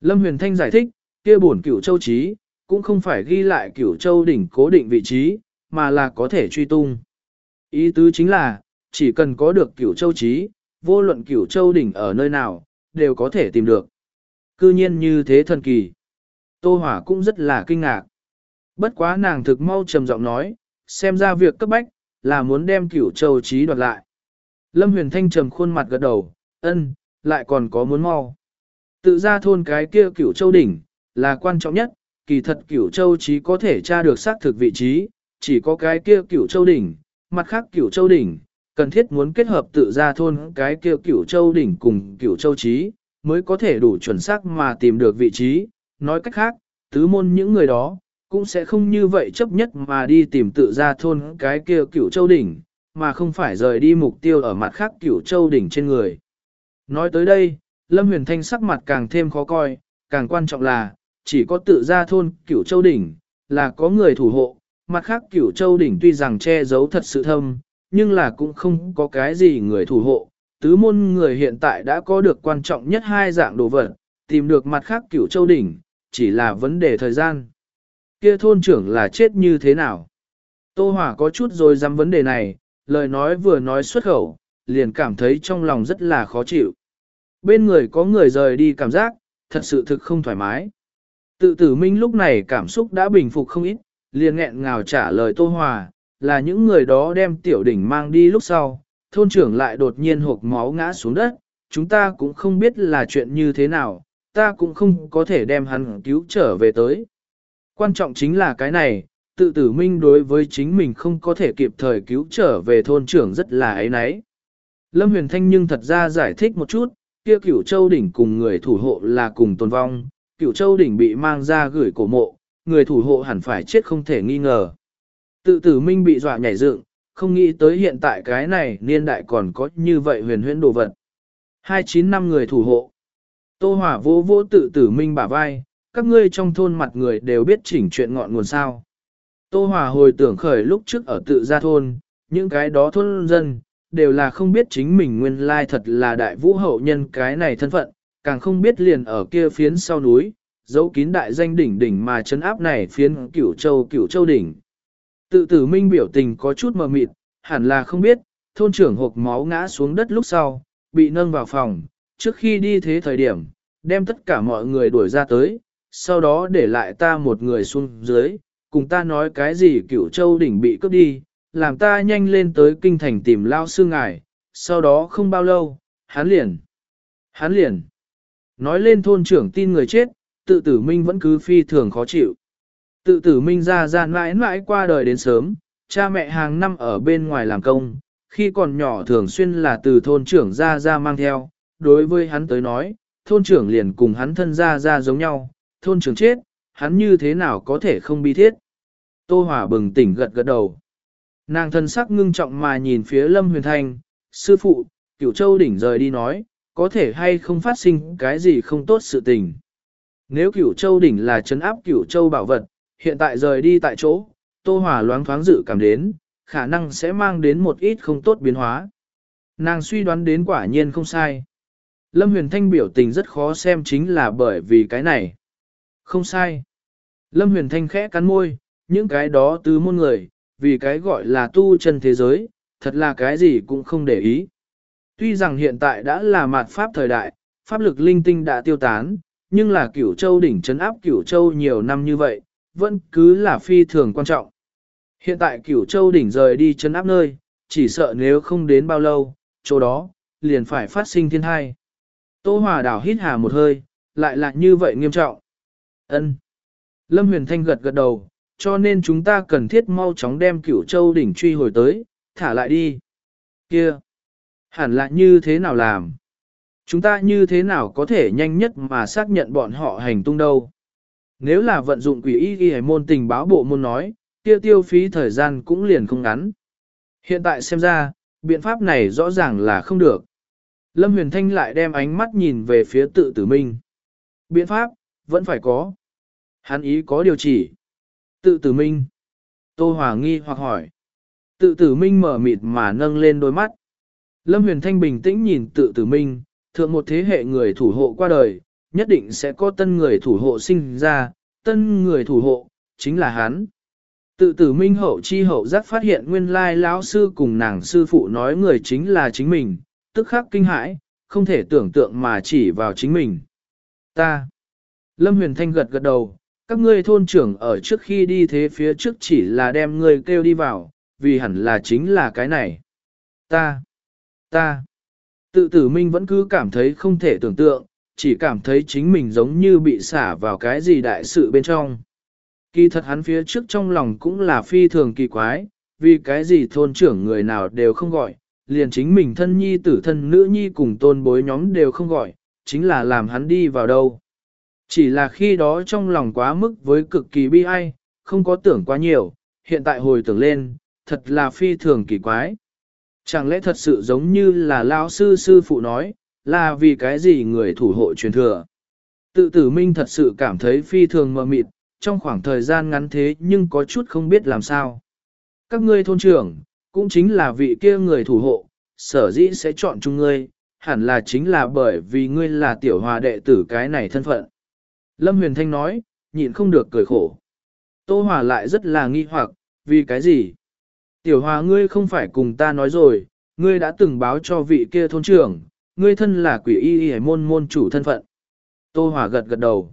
Speaker 1: Lâm Huyền Thanh giải thích, kia bổn cửu châu trí, cũng không phải ghi lại cửu châu đỉnh cố định vị trí, mà là có thể truy tung. Ý tứ chính là, chỉ cần có được cửu châu trí, vô luận cửu châu đỉnh ở nơi nào, đều có thể tìm được. Cư nhiên như thế thần kỳ. Tô Hỏa cũng rất là kinh ngạc. Bất quá nàng thực mau trầm giọng nói, xem ra việc cấp bách, là muốn đem cửu châu trí đoạt lại. Lâm Huyền Thanh trầm khuôn mặt gật đầu, ân, lại còn có muốn mau. Tự ra thôn cái kia cửu châu đỉnh, là quan trọng nhất, kỳ thật cửu châu trí có thể tra được xác thực vị trí, chỉ có cái kia cửu châu đỉnh, mặt khác cửu châu đỉnh, cần thiết muốn kết hợp tự ra thôn cái kia cửu châu đỉnh cùng cửu châu trí, mới có thể đủ chuẩn xác mà tìm được vị trí, nói cách khác, tứ môn những người đó, cũng sẽ không như vậy chấp nhất mà đi tìm tự ra thôn cái kia cửu châu đỉnh, mà không phải rời đi mục tiêu ở mặt khác cửu châu đỉnh trên người. Nói tới đây, Lâm Huyền Thanh sắc mặt càng thêm khó coi, càng quan trọng là, chỉ có tự ra thôn cửu châu đỉnh, là có người thủ hộ, mặt khác cửu châu đỉnh tuy rằng che giấu thật sự thâm, nhưng là cũng không có cái gì người thủ hộ. Tứ môn người hiện tại đã có được quan trọng nhất hai dạng đồ vật, tìm được mặt khác cửu châu đỉnh, chỉ là vấn đề thời gian. Kia thôn trưởng là chết như thế nào? Tô Hỏa có chút rồi dám vấn đề này, lời nói vừa nói xuất khẩu, liền cảm thấy trong lòng rất là khó chịu. Bên người có người rời đi cảm giác, thật sự thực không thoải mái. Tự tử minh lúc này cảm xúc đã bình phục không ít, liền nghẹn ngào trả lời Tô Hòa, là những người đó đem tiểu đỉnh mang đi lúc sau, thôn trưởng lại đột nhiên hộp máu ngã xuống đất, chúng ta cũng không biết là chuyện như thế nào, ta cũng không có thể đem hắn cứu trở về tới. Quan trọng chính là cái này, tự tử minh đối với chính mình không có thể kịp thời cứu trở về thôn trưởng rất là ấy nấy. Lâm Huyền Thanh nhưng thật ra giải thích một chút, kia cửu châu đỉnh cùng người thủ hộ là cùng tồn vong, cửu châu đỉnh bị mang ra gửi cổ mộ, người thủ hộ hẳn phải chết không thể nghi ngờ. Tự tử minh bị dọa nhảy dựng, không nghĩ tới hiện tại cái này niên đại còn có như vậy huyền huyễn đồ vật. 29 năm người thủ hộ. Tô hỏa vô vô tự tử minh bả vai, các ngươi trong thôn mặt người đều biết chỉnh chuyện ngọn nguồn sao. Tô hỏa hồi tưởng khởi lúc trước ở tự gia thôn, những cái đó thôn dân, đều là không biết chính mình nguyên lai thật là đại vũ hậu nhân cái này thân phận, càng không biết liền ở kia phiến sau núi, dấu kín đại danh đỉnh đỉnh mà chấn áp này phiến cửu châu cửu châu đỉnh. Tự tử minh biểu tình có chút mờ mịt, hẳn là không biết, thôn trưởng hộp máu ngã xuống đất lúc sau, bị nâng vào phòng, trước khi đi thế thời điểm, đem tất cả mọi người đuổi ra tới, sau đó để lại ta một người xuống dưới, cùng ta nói cái gì cửu châu đỉnh bị cướp đi, làm ta nhanh lên tới kinh thành tìm lao sư ngài, sau đó không bao lâu, hắn liền, hắn liền. Nói lên thôn trưởng tin người chết, tự tử minh vẫn cứ phi thường khó chịu. Tự tử minh ra ra mãi mãi qua đời đến sớm, cha mẹ hàng năm ở bên ngoài làm công, khi còn nhỏ thường xuyên là từ thôn trưởng ra ra mang theo, đối với hắn tới nói, thôn trưởng liền cùng hắn thân ra ra giống nhau, thôn trưởng chết, hắn như thế nào có thể không bi thiết. Tô Hỏa bừng tỉnh gật gật đầu. Nàng thân sắc ngưng trọng mà nhìn phía Lâm Huyền Thanh, sư phụ, cửu châu đỉnh rời đi nói, có thể hay không phát sinh cái gì không tốt sự tình. Nếu cửu châu đỉnh là chấn áp cửu châu bảo vật, hiện tại rời đi tại chỗ, Tô Hòa loáng thoáng dự cảm đến, khả năng sẽ mang đến một ít không tốt biến hóa. Nàng suy đoán đến quả nhiên không sai. Lâm Huyền Thanh biểu tình rất khó xem chính là bởi vì cái này. Không sai. Lâm Huyền Thanh khẽ cắn môi, những cái đó tứ môn người, vì cái gọi là tu chân thế giới, thật là cái gì cũng không để ý. Tuy rằng hiện tại đã là mạt pháp thời đại, pháp lực linh tinh đã tiêu tán, nhưng là cửu châu đỉnh chấn áp cửu châu nhiều năm như vậy, vẫn cứ là phi thường quan trọng. Hiện tại cửu châu đỉnh rời đi chấn áp nơi, chỉ sợ nếu không đến bao lâu, chỗ đó, liền phải phát sinh thiên hai. Tô Hòa đảo hít hà một hơi, lại là như vậy nghiêm trọng. Ân. Lâm Huyền Thanh gật gật đầu, cho nên chúng ta cần thiết mau chóng đem cửu châu đỉnh truy hồi tới, thả lại đi. Kia. Hẳn là như thế nào làm? Chúng ta như thế nào có thể nhanh nhất mà xác nhận bọn họ hành tung đâu? Nếu là vận dụng quỷ y ghi môn tình báo bộ môn nói, kia tiêu phí thời gian cũng liền không ngắn. Hiện tại xem ra, biện pháp này rõ ràng là không được. Lâm Huyền Thanh lại đem ánh mắt nhìn về phía tự tử minh. Biện pháp, vẫn phải có. Hắn ý có điều chỉ. Tự tử minh. Tô Hòa nghi hoặc hỏi. Tự tử minh mở mịt mà nâng lên đôi mắt. Lâm Huyền Thanh bình tĩnh nhìn tự tử minh, thượng một thế hệ người thủ hộ qua đời, nhất định sẽ có tân người thủ hộ sinh ra, tân người thủ hộ, chính là hắn. Tự tử minh hậu chi hậu giác phát hiện nguyên lai lão sư cùng nàng sư phụ nói người chính là chính mình, tức khắc kinh hãi, không thể tưởng tượng mà chỉ vào chính mình. Ta. Lâm Huyền Thanh gật gật đầu, các ngươi thôn trưởng ở trước khi đi thế phía trước chỉ là đem ngươi kêu đi vào, vì hẳn là chính là cái này. Ta. Ta. Tự tử minh vẫn cứ cảm thấy không thể tưởng tượng, chỉ cảm thấy chính mình giống như bị xả vào cái gì đại sự bên trong. Kỳ thật hắn phía trước trong lòng cũng là phi thường kỳ quái, vì cái gì thôn trưởng người nào đều không gọi, liền chính mình thân nhi tử thân nữ nhi cùng tôn bối nhóm đều không gọi, chính là làm hắn đi vào đâu. Chỉ là khi đó trong lòng quá mức với cực kỳ bi ai, không có tưởng quá nhiều, hiện tại hồi tưởng lên, thật là phi thường kỳ quái. Chẳng lẽ thật sự giống như là lão sư sư phụ nói, là vì cái gì người thủ hộ truyền thừa. Tự tử minh thật sự cảm thấy phi thường mờ mịt, trong khoảng thời gian ngắn thế nhưng có chút không biết làm sao. Các ngươi thôn trưởng, cũng chính là vị kia người thủ hộ, sở dĩ sẽ chọn chung ngươi, hẳn là chính là bởi vì ngươi là tiểu hòa đệ tử cái này thân phận. Lâm Huyền Thanh nói, nhịn không được cười khổ. Tô Hòa lại rất là nghi hoặc, vì cái gì? Tiểu Hòa ngươi không phải cùng ta nói rồi, ngươi đã từng báo cho vị kia thôn trưởng, ngươi thân là quỷ y y môn môn chủ thân phận. Tô Hòa gật gật đầu.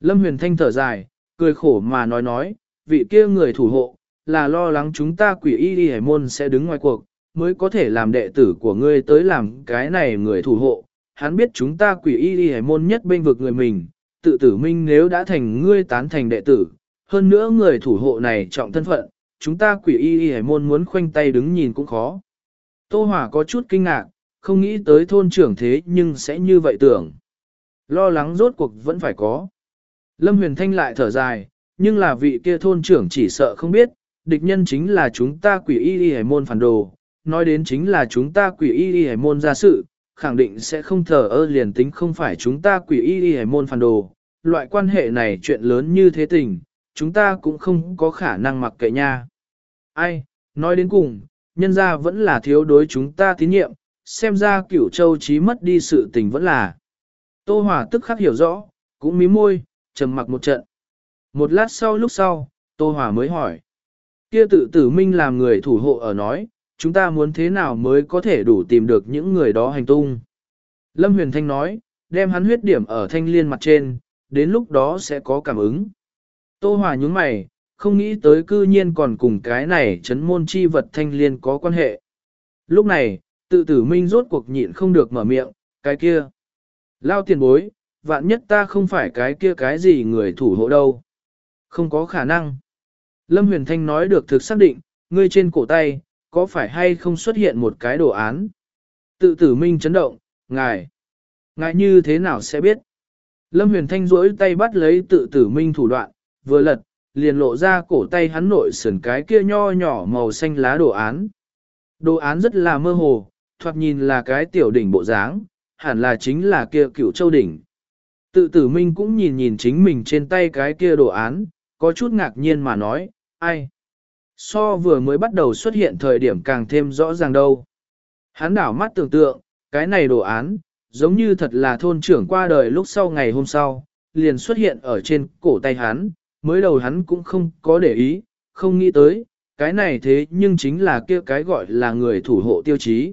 Speaker 1: Lâm Huyền Thanh thở dài, cười khổ mà nói nói, vị kia người thủ hộ, là lo lắng chúng ta quỷ y y môn sẽ đứng ngoài cuộc, mới có thể làm đệ tử của ngươi tới làm cái này người thủ hộ. Hắn biết chúng ta quỷ y y môn nhất bên vực người mình, tự tử minh nếu đã thành ngươi tán thành đệ tử, hơn nữa người thủ hộ này trọng thân phận, chúng ta quỷ y y môn muốn khoanh tay đứng nhìn cũng khó. Tô Hòa có chút kinh ngạc, không nghĩ tới thôn trưởng thế nhưng sẽ như vậy tưởng. Lo lắng rốt cuộc vẫn phải có. Lâm Huyền Thanh lại thở dài, nhưng là vị kia thôn trưởng chỉ sợ không biết, địch nhân chính là chúng ta quỷ y y hải môn phản đồ, nói đến chính là chúng ta quỷ y y hải môn ra sự, khẳng định sẽ không thờ ơ liền tính không phải chúng ta quỷ y y hải môn phản đồ. Loại quan hệ này chuyện lớn như thế tình, chúng ta cũng không có khả năng mặc kệ nha. Ai, nói đến cùng, nhân ra vẫn là thiếu đối chúng ta tín nhiệm, xem ra cửu châu trí mất đi sự tình vẫn là. Tô Hòa tức khắc hiểu rõ, cũng mím môi, trầm mặc một trận. Một lát sau lúc sau, Tô Hòa mới hỏi. Kia tự tử minh làm người thủ hộ ở nói, chúng ta muốn thế nào mới có thể đủ tìm được những người đó hành tung. Lâm Huyền Thanh nói, đem hắn huyết điểm ở thanh liên mặt trên, đến lúc đó sẽ có cảm ứng. Tô Hòa nhúng mày, không nghĩ tới cư nhiên còn cùng cái này chấn môn chi vật thanh liên có quan hệ. Lúc này, tự tử minh rốt cuộc nhịn không được mở miệng, cái kia. Lao tiền bối, vạn nhất ta không phải cái kia cái gì người thủ hộ đâu. Không có khả năng. Lâm Huyền Thanh nói được thực xác định, ngươi trên cổ tay, có phải hay không xuất hiện một cái đồ án? Tự tử minh chấn động, ngài. Ngài như thế nào sẽ biết? Lâm Huyền Thanh duỗi tay bắt lấy tự tử minh thủ đoạn, vừa lật, liền lộ ra cổ tay hắn nội sườn cái kia nho nhỏ màu xanh lá đồ án. Đồ án rất là mơ hồ, thoạt nhìn là cái tiểu đỉnh bộ dáng, hẳn là chính là kia cửu châu đỉnh. Tự tử minh cũng nhìn nhìn chính mình trên tay cái kia đồ án, có chút ngạc nhiên mà nói, ai? So vừa mới bắt đầu xuất hiện thời điểm càng thêm rõ ràng đâu. Hắn đảo mắt tưởng tượng, cái này đồ án, giống như thật là thôn trưởng qua đời lúc sau ngày hôm sau, liền xuất hiện ở trên cổ tay hắn, mới đầu hắn cũng không có để ý, không nghĩ tới, cái này thế nhưng chính là kia cái gọi là người thủ hộ tiêu chí.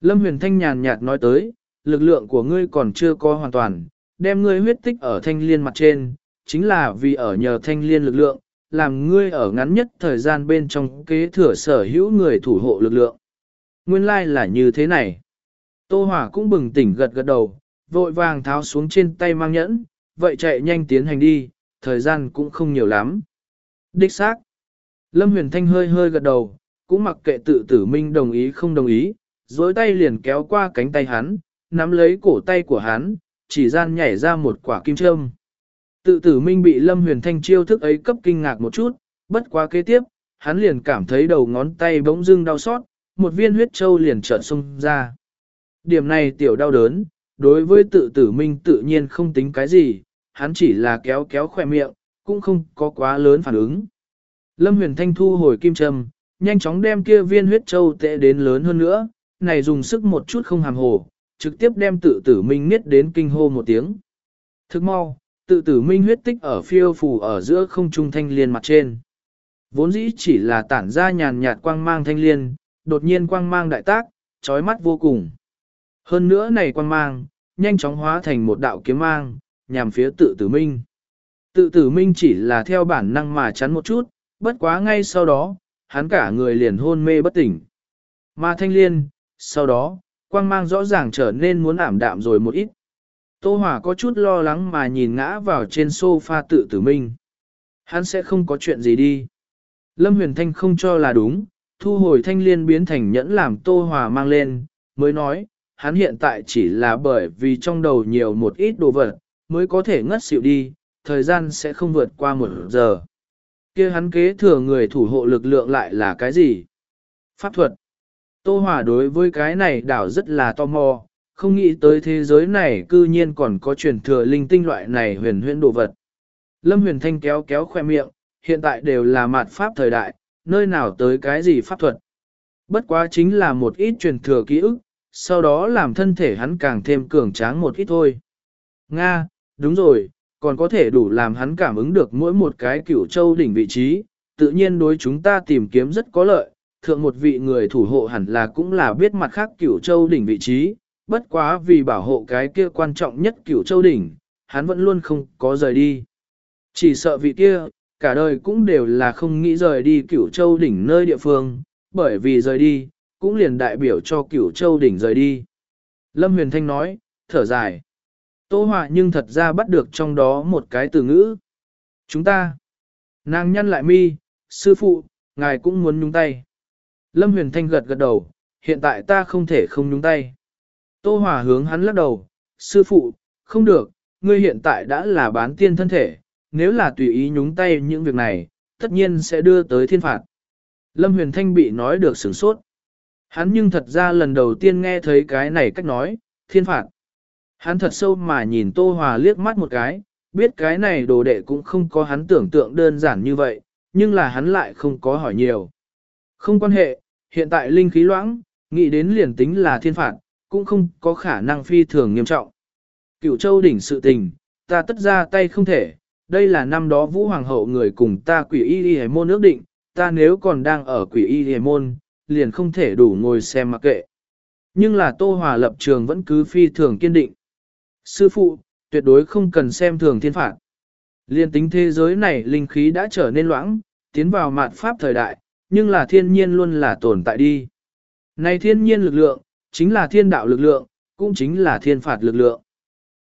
Speaker 1: Lâm Huyền Thanh nhàn nhạt nói tới, lực lượng của ngươi còn chưa có hoàn toàn, đem ngươi huyết tích ở thanh liên mặt trên, chính là vì ở nhờ thanh liên lực lượng, làm ngươi ở ngắn nhất thời gian bên trong kế thừa sở hữu người thủ hộ lực lượng. Nguyên lai like là như thế này. Tô Hỏa cũng bừng tỉnh gật gật đầu, vội vàng tháo xuống trên tay mang nhẫn, vậy chạy nhanh tiến hành đi, thời gian cũng không nhiều lắm. Đích xác. Lâm Huyền Thanh hơi hơi gật đầu, cũng mặc kệ tự tử minh đồng ý không đồng ý, dối tay liền kéo qua cánh tay hắn, nắm lấy cổ tay của hắn, chỉ gian nhảy ra một quả kim châm. Tự tử minh bị Lâm Huyền Thanh chiêu thức ấy cấp kinh ngạc một chút, Bất quá kế tiếp, hắn liền cảm thấy đầu ngón tay bỗng dưng đau xót, một viên huyết châu liền trợn xông ra. Điểm này tiểu đau đớn, đối với tự tử minh tự nhiên không tính cái gì, hắn chỉ là kéo kéo khỏe miệng, cũng không có quá lớn phản ứng. Lâm huyền thanh thu hồi kim châm, nhanh chóng đem kia viên huyết châu tệ đến lớn hơn nữa, này dùng sức một chút không hàm hồ, trực tiếp đem tự tử minh nghiết đến kinh hô một tiếng. Thức mau, tự tử minh huyết tích ở phiêu phù ở giữa không trung thanh liên mặt trên. Vốn dĩ chỉ là tản ra nhàn nhạt quang mang thanh liên, đột nhiên quang mang đại tác, chói mắt vô cùng. Hơn nữa này quang mang, nhanh chóng hóa thành một đạo kiếm mang, nhằm phía tự tử minh. Tự tử minh chỉ là theo bản năng mà chắn một chút, bất quá ngay sau đó, hắn cả người liền hôn mê bất tỉnh. Mà thanh liên, sau đó, quang mang rõ ràng trở nên muốn ảm đạm rồi một ít. Tô Hòa có chút lo lắng mà nhìn ngã vào trên sofa tự tử minh. Hắn sẽ không có chuyện gì đi. Lâm Huyền Thanh không cho là đúng, thu hồi thanh liên biến thành nhẫn làm Tô Hòa mang lên, mới nói, hắn hiện tại chỉ là bởi vì trong đầu nhiều một ít đồ vật, mới có thể ngất xỉu đi, thời gian sẽ không vượt qua một giờ. kia hắn kế thừa người thủ hộ lực lượng lại là cái gì? Pháp thuật. Tô Hòa đối với cái này đảo rất là tò mò, không nghĩ tới thế giới này cư nhiên còn có truyền thừa linh tinh loại này huyền huyễn đồ vật. Lâm huyền thanh kéo kéo khoe miệng, hiện tại đều là mạt pháp thời đại, nơi nào tới cái gì pháp thuật. Bất quá chính là một ít truyền thừa ký ức, sau đó làm thân thể hắn càng thêm cường tráng một ít thôi. Nga, đúng rồi, còn có thể đủ làm hắn cảm ứng được mỗi một cái cửu châu đỉnh vị trí, tự nhiên đối chúng ta tìm kiếm rất có lợi, thượng một vị người thủ hộ hẳn là cũng là biết mặt khác cửu châu đỉnh vị trí, bất quá vì bảo hộ cái kia quan trọng nhất cửu châu đỉnh, hắn vẫn luôn không có rời đi. Chỉ sợ vị kia, cả đời cũng đều là không nghĩ rời đi cửu châu đỉnh nơi địa phương, bởi vì rời đi, cũng liền đại biểu cho cửu châu đỉnh rời đi. Lâm Huyền Thanh nói, thở dài. Tô Họa nhưng thật ra bắt được trong đó một cái từ ngữ. Chúng ta. Nàng nhăn lại mi, sư phụ, ngài cũng muốn nhúng tay. Lâm Huyền Thanh gật gật đầu, hiện tại ta không thể không nhúng tay. Tô Hòa hướng hắn lắc đầu, sư phụ, không được, ngươi hiện tại đã là bán tiên thân thể, nếu là tùy ý nhúng tay những việc này, tất nhiên sẽ đưa tới thiên phạt. Lâm Huyền Thanh bị nói được sửng sốt. Hắn nhưng thật ra lần đầu tiên nghe thấy cái này cách nói, thiên phạt. Hắn thật sâu mà nhìn Tô Hòa liếc mắt một cái, biết cái này đồ đệ cũng không có hắn tưởng tượng đơn giản như vậy, nhưng là hắn lại không có hỏi nhiều. Không quan hệ, hiện tại linh khí loãng, nghĩ đến liền tính là thiên phạt, cũng không có khả năng phi thường nghiêm trọng. Cựu châu đỉnh sự tình, ta tất ra tay không thể, đây là năm đó Vũ Hoàng hậu người cùng ta quỷ y y môn ước định, ta nếu còn đang ở quỷ y y môn, liền không thể đủ ngồi xem mặc kệ. Nhưng là Tô Hòa lập trường vẫn cứ phi thường kiên định. Sư phụ, tuyệt đối không cần xem thường thiên phạt. Liên tính thế giới này linh khí đã trở nên loãng, tiến vào mạt pháp thời đại, nhưng là thiên nhiên luôn là tồn tại đi. Này thiên nhiên lực lượng, chính là thiên đạo lực lượng, cũng chính là thiên phạt lực lượng.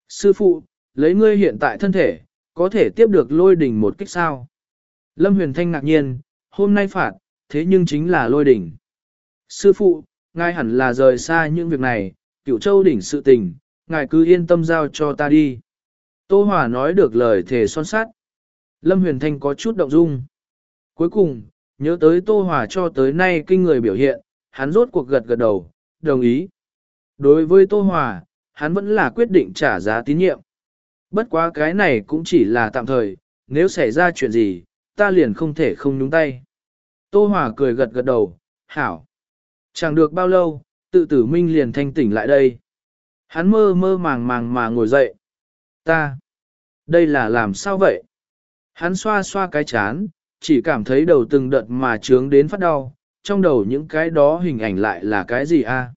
Speaker 1: Sư phụ, lấy ngươi hiện tại thân thể, có thể tiếp được lôi đỉnh một cách sao? Lâm Huyền Thanh ngạc nhiên, hôm nay phạt, thế nhưng chính là lôi đỉnh. Sư phụ, ngài hẳn là rời xa những việc này, cửu châu đỉnh sự tình, ngài cứ yên tâm giao cho ta đi. Tô Hòa nói được lời thề son sát. Lâm Huyền Thanh có chút động dung. Cuối cùng, nhớ tới Tô Hòa cho tới nay kinh người biểu hiện, hắn rốt cuộc gật gật đầu, đồng ý. Đối với Tô Hòa, hắn vẫn là quyết định trả giá tín nhiệm. Bất quá cái này cũng chỉ là tạm thời, nếu xảy ra chuyện gì, ta liền không thể không nhúng tay. Tô Hòa cười gật gật đầu, hảo. Chẳng được bao lâu, tự tử minh liền thanh tỉnh lại đây. Hắn mơ mơ màng màng mà ngồi dậy. Ta, đây là làm sao vậy? Hắn xoa xoa cái chán, chỉ cảm thấy đầu từng đợt mà trướng đến phát đau, trong đầu những cái đó hình ảnh lại là cái gì a?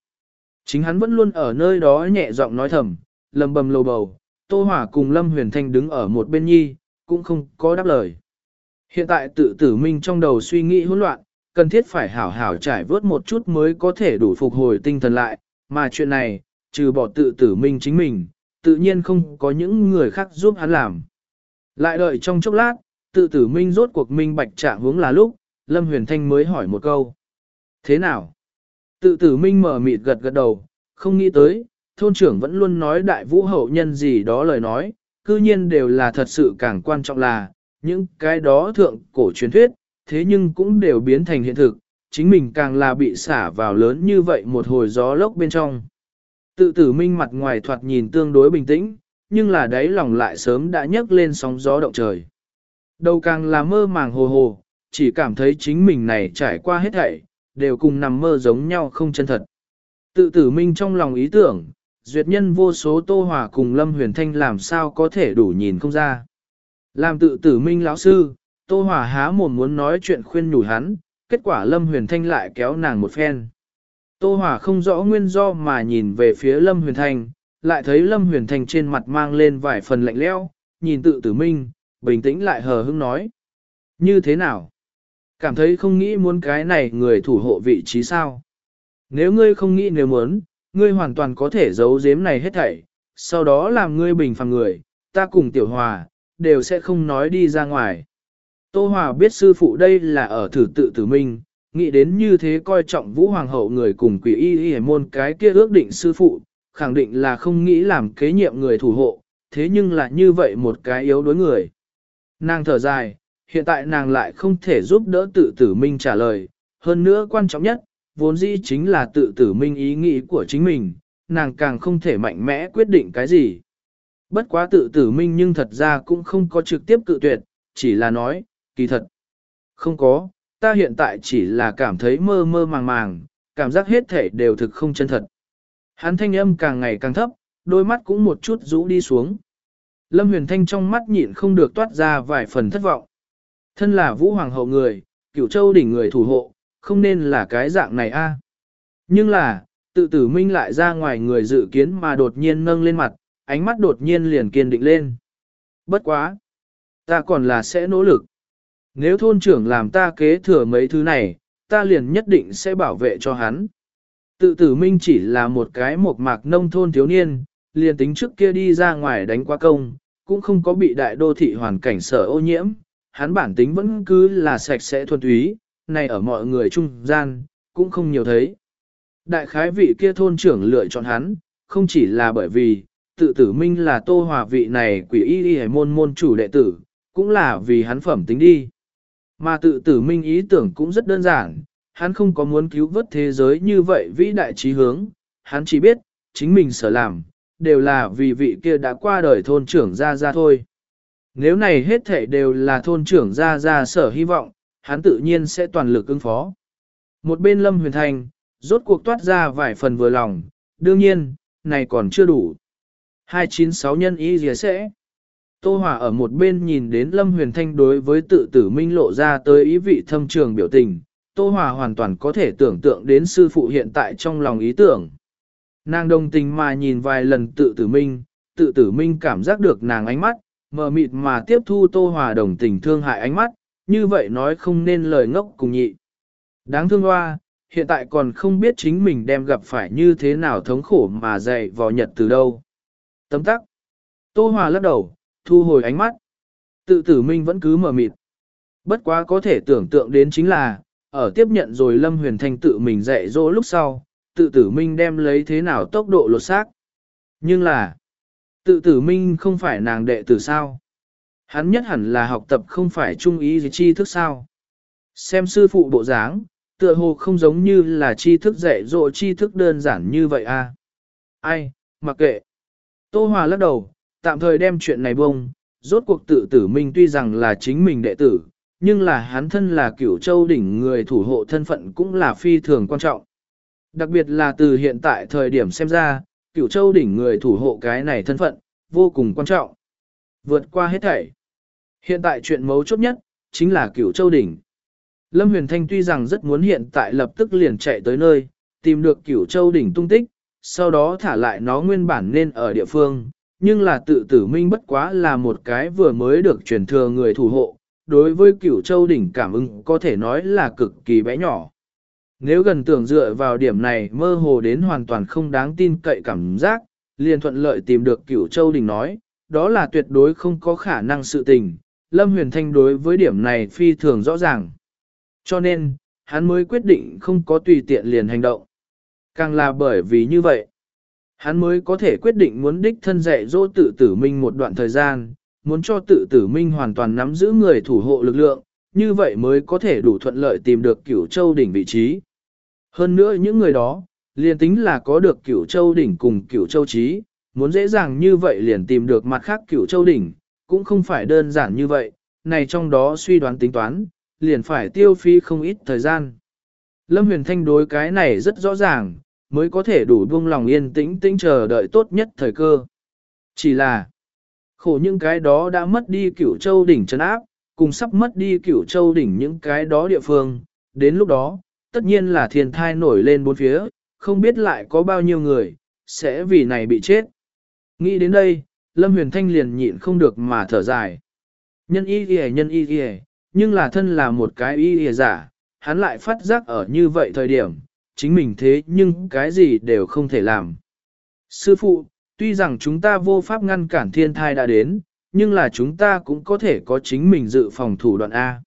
Speaker 1: Chính hắn vẫn luôn ở nơi đó nhẹ giọng nói thầm, lầm bầm lầu bầu, Tô Hỏa cùng Lâm Huyền Thanh đứng ở một bên nhi, cũng không có đáp lời. Hiện tại tự tử minh trong đầu suy nghĩ hỗn loạn, cần thiết phải hảo hảo trải vớt một chút mới có thể đủ phục hồi tinh thần lại, mà chuyện này, trừ bỏ tự tử minh chính mình, tự nhiên không có những người khác giúp hắn làm. Lại đợi trong chốc lát, tự tử minh rốt cuộc minh bạch trạng hướng là lúc, Lâm Huyền Thanh mới hỏi một câu. Thế nào? Tự tử minh mở mịt gật gật đầu, không nghĩ tới, thôn trưởng vẫn luôn nói đại vũ hậu nhân gì đó lời nói, cư nhiên đều là thật sự càng quan trọng là, những cái đó thượng cổ truyền thuyết, thế nhưng cũng đều biến thành hiện thực, chính mình càng là bị xả vào lớn như vậy một hồi gió lốc bên trong. Tự tử minh mặt ngoài thoạt nhìn tương đối bình tĩnh, nhưng là đáy lòng lại sớm đã nhấc lên sóng gió động trời. Đầu càng là mơ màng hồ hồ, chỉ cảm thấy chính mình này trải qua hết thảy, đều cùng nằm mơ giống nhau không chân thật. Tự tử minh trong lòng ý tưởng, duyệt nhân vô số tô hòa cùng Lâm Huyền Thanh làm sao có thể đủ nhìn không ra. Làm tự tử minh lão sư, tô hòa há mồm muốn nói chuyện khuyên nhủ hắn, kết quả Lâm Huyền Thanh lại kéo nàng một phen. Tô Hòa không rõ nguyên do mà nhìn về phía Lâm Huyền Thanh, lại thấy Lâm Huyền Thanh trên mặt mang lên vài phần lạnh lẽo, nhìn tự tử minh, bình tĩnh lại hờ hững nói. Như thế nào? Cảm thấy không nghĩ muốn cái này người thủ hộ vị trí sao? Nếu ngươi không nghĩ nếu muốn, ngươi hoàn toàn có thể giấu giếm này hết thảy, sau đó làm ngươi bình phẳng người, ta cùng tiểu hòa, đều sẽ không nói đi ra ngoài. Tô Hòa biết sư phụ đây là ở thử tự tử minh, nghĩ đến như thế coi trọng vũ hoàng hậu người cùng quỷ y y môn cái kia ước định sư phụ, khẳng định là không nghĩ làm kế nhiệm người thủ hộ, thế nhưng là như vậy một cái yếu đối người. Nàng thở dài, hiện tại nàng lại không thể giúp đỡ tự tử minh trả lời, hơn nữa quan trọng nhất, vốn dĩ chính là tự tử minh ý nghĩ của chính mình, nàng càng không thể mạnh mẽ quyết định cái gì. Bất quá tự tử minh nhưng thật ra cũng không có trực tiếp cự tuyệt, chỉ là nói, kỳ thật. Không có, ta hiện tại chỉ là cảm thấy mơ mơ màng màng, cảm giác hết thể đều thực không chân thật. Hắn thanh âm càng ngày càng thấp, đôi mắt cũng một chút rũ đi xuống. Lâm huyền thanh trong mắt nhịn không được toát ra vài phần thất vọng. Thân là vũ hoàng hậu người, cửu châu đỉnh người thủ hộ, không nên là cái dạng này a. Nhưng là, tự tử minh lại ra ngoài người dự kiến mà đột nhiên nâng lên mặt, ánh mắt đột nhiên liền kiên định lên. Bất quá! Ta còn là sẽ nỗ lực. Nếu thôn trưởng làm ta kế thừa mấy thứ này, ta liền nhất định sẽ bảo vệ cho hắn. Tự tử minh chỉ là một cái một mạc nông thôn thiếu niên, liền tính trước kia đi ra ngoài đánh qua công, cũng không có bị đại đô thị hoàn cảnh sở ô nhiễm, hắn bản tính vẫn cứ là sạch sẽ thuần túy, này ở mọi người trung gian, cũng không nhiều thấy. Đại khái vị kia thôn trưởng lựa chọn hắn, không chỉ là bởi vì, tự tử minh là tô hòa vị này quỷ y y môn môn chủ đệ tử, cũng là vì hắn phẩm tính đi. Mà tự tử minh ý tưởng cũng rất đơn giản, hắn không có muốn cứu vớt thế giới như vậy vĩ đại trí hướng, hắn chỉ biết, chính mình sở làm, đều là vì vị kia đã qua đời thôn trưởng gia gia thôi. Nếu này hết thể đều là thôn trưởng gia gia sở hy vọng, hắn tự nhiên sẽ toàn lực ứng phó. Một bên Lâm Huyền Thành, rốt cuộc toát ra vài phần vừa lòng, đương nhiên, này còn chưa đủ. 296 nhân ý gì sẽ. Tô Hòa ở một bên nhìn đến Lâm Huyền Thanh đối với tự tử minh lộ ra tới ý vị thâm trường biểu tình, Tô Hòa hoàn toàn có thể tưởng tượng đến sư phụ hiện tại trong lòng ý tưởng. Nàng đồng tình mà nhìn vài lần tự tử minh, tự tử minh cảm giác được nàng ánh mắt, mờ mịt mà tiếp thu Tô Hòa đồng tình thương hại ánh mắt, như vậy nói không nên lời ngốc cùng nhị. Đáng thương hoa, hiện tại còn không biết chính mình đem gặp phải như thế nào thống khổ mà dạy vò nhật từ đâu. Tấm tắc. Tô Hòa lắc đầu, thu hồi ánh mắt. Tự tử minh vẫn cứ mờ mịt. Bất quá có thể tưởng tượng đến chính là, ở tiếp nhận rồi Lâm Huyền Thanh tự mình dạy dỗ lúc sau, tự tử minh đem lấy thế nào tốc độ lột xác. Nhưng là, tự tử minh không phải nàng đệ tử sao. Hắn nhất hẳn là học tập không phải trung ý gì tri thức sao. Xem sư phụ bộ dáng, tựa hồ không giống như là tri thức dạy dỗ tri thức đơn giản như vậy. À? Ai, mặc kệ. Tô Hòa lắc đầu, tạm thời đem chuyện này bông, rốt cuộc tự tử minh tuy rằng là chính mình đệ tử, nhưng là hắn thân là cửu châu đỉnh người thủ hộ thân phận cũng là phi thường quan trọng. Đặc biệt là từ hiện tại thời điểm xem ra, cửu châu đỉnh người thủ hộ cái này thân phận, vô cùng quan trọng. Vượt qua hết thảy. Hiện tại chuyện mấu chốt nhất, chính là cửu châu đỉnh. Lâm Huyền Thanh tuy rằng rất muốn hiện tại lập tức liền chạy tới nơi, tìm được cửu châu đỉnh tung tích, sau đó thả lại nó nguyên bản nên ở địa phương, nhưng là tự tử minh bất quá là một cái vừa mới được truyền thừa người thủ hộ, đối với cửu châu đỉnh cảm ứng có thể nói là cực kỳ bé nhỏ. Nếu gần tưởng dựa vào điểm này mơ hồ đến hoàn toàn không đáng tin cậy cảm giác, liền thuận lợi tìm được cửu châu đỉnh nói, đó là tuyệt đối không có khả năng sự tình, Lâm Huyền Thanh đối với điểm này phi thường rõ ràng. Cho nên, hắn mới quyết định không có tùy tiện liền hành động. Càng là bởi vì như vậy, hắn mới có thể quyết định muốn đích thân dạy dỗ tự tử minh một đoạn thời gian, muốn cho tự tử minh hoàn toàn nắm giữ người thủ hộ lực lượng, như vậy mới có thể đủ thuận lợi tìm được cửu châu đỉnh vị trí. Hơn nữa những người đó, liền tính là có được cửu châu đỉnh cùng cửu châu trí, muốn dễ dàng như vậy liền tìm được mặt khác cửu châu đỉnh, cũng không phải đơn giản như vậy, này trong đó suy đoán tính toán, liền phải tiêu phí không ít thời gian. Lâm Huyền Thanh đối cái này rất rõ ràng, mới có thể đủ buông lòng yên tĩnh tĩnh chờ đợi tốt nhất thời cơ. Chỉ là, khổ những cái đó đã mất đi cửu châu đỉnh trấn áp, cùng sắp mất đi cửu châu đỉnh những cái đó địa phương, đến lúc đó, tất nhiên là thiên thai nổi lên bốn phía, không biết lại có bao nhiêu người, sẽ vì này bị chết. Nghĩ đến đây, Lâm Huyền Thanh liền nhịn không được mà thở dài. Nhân y y nhân y y, nhưng là thân là một cái y y giả, hắn lại phát giác ở như vậy thời điểm, chính mình thế nhưng cái gì đều không thể làm. Sư phụ, tuy rằng chúng ta vô pháp ngăn cản thiên thai đã đến, nhưng là chúng ta cũng có thể có chính mình dự phòng thủ đoạn A.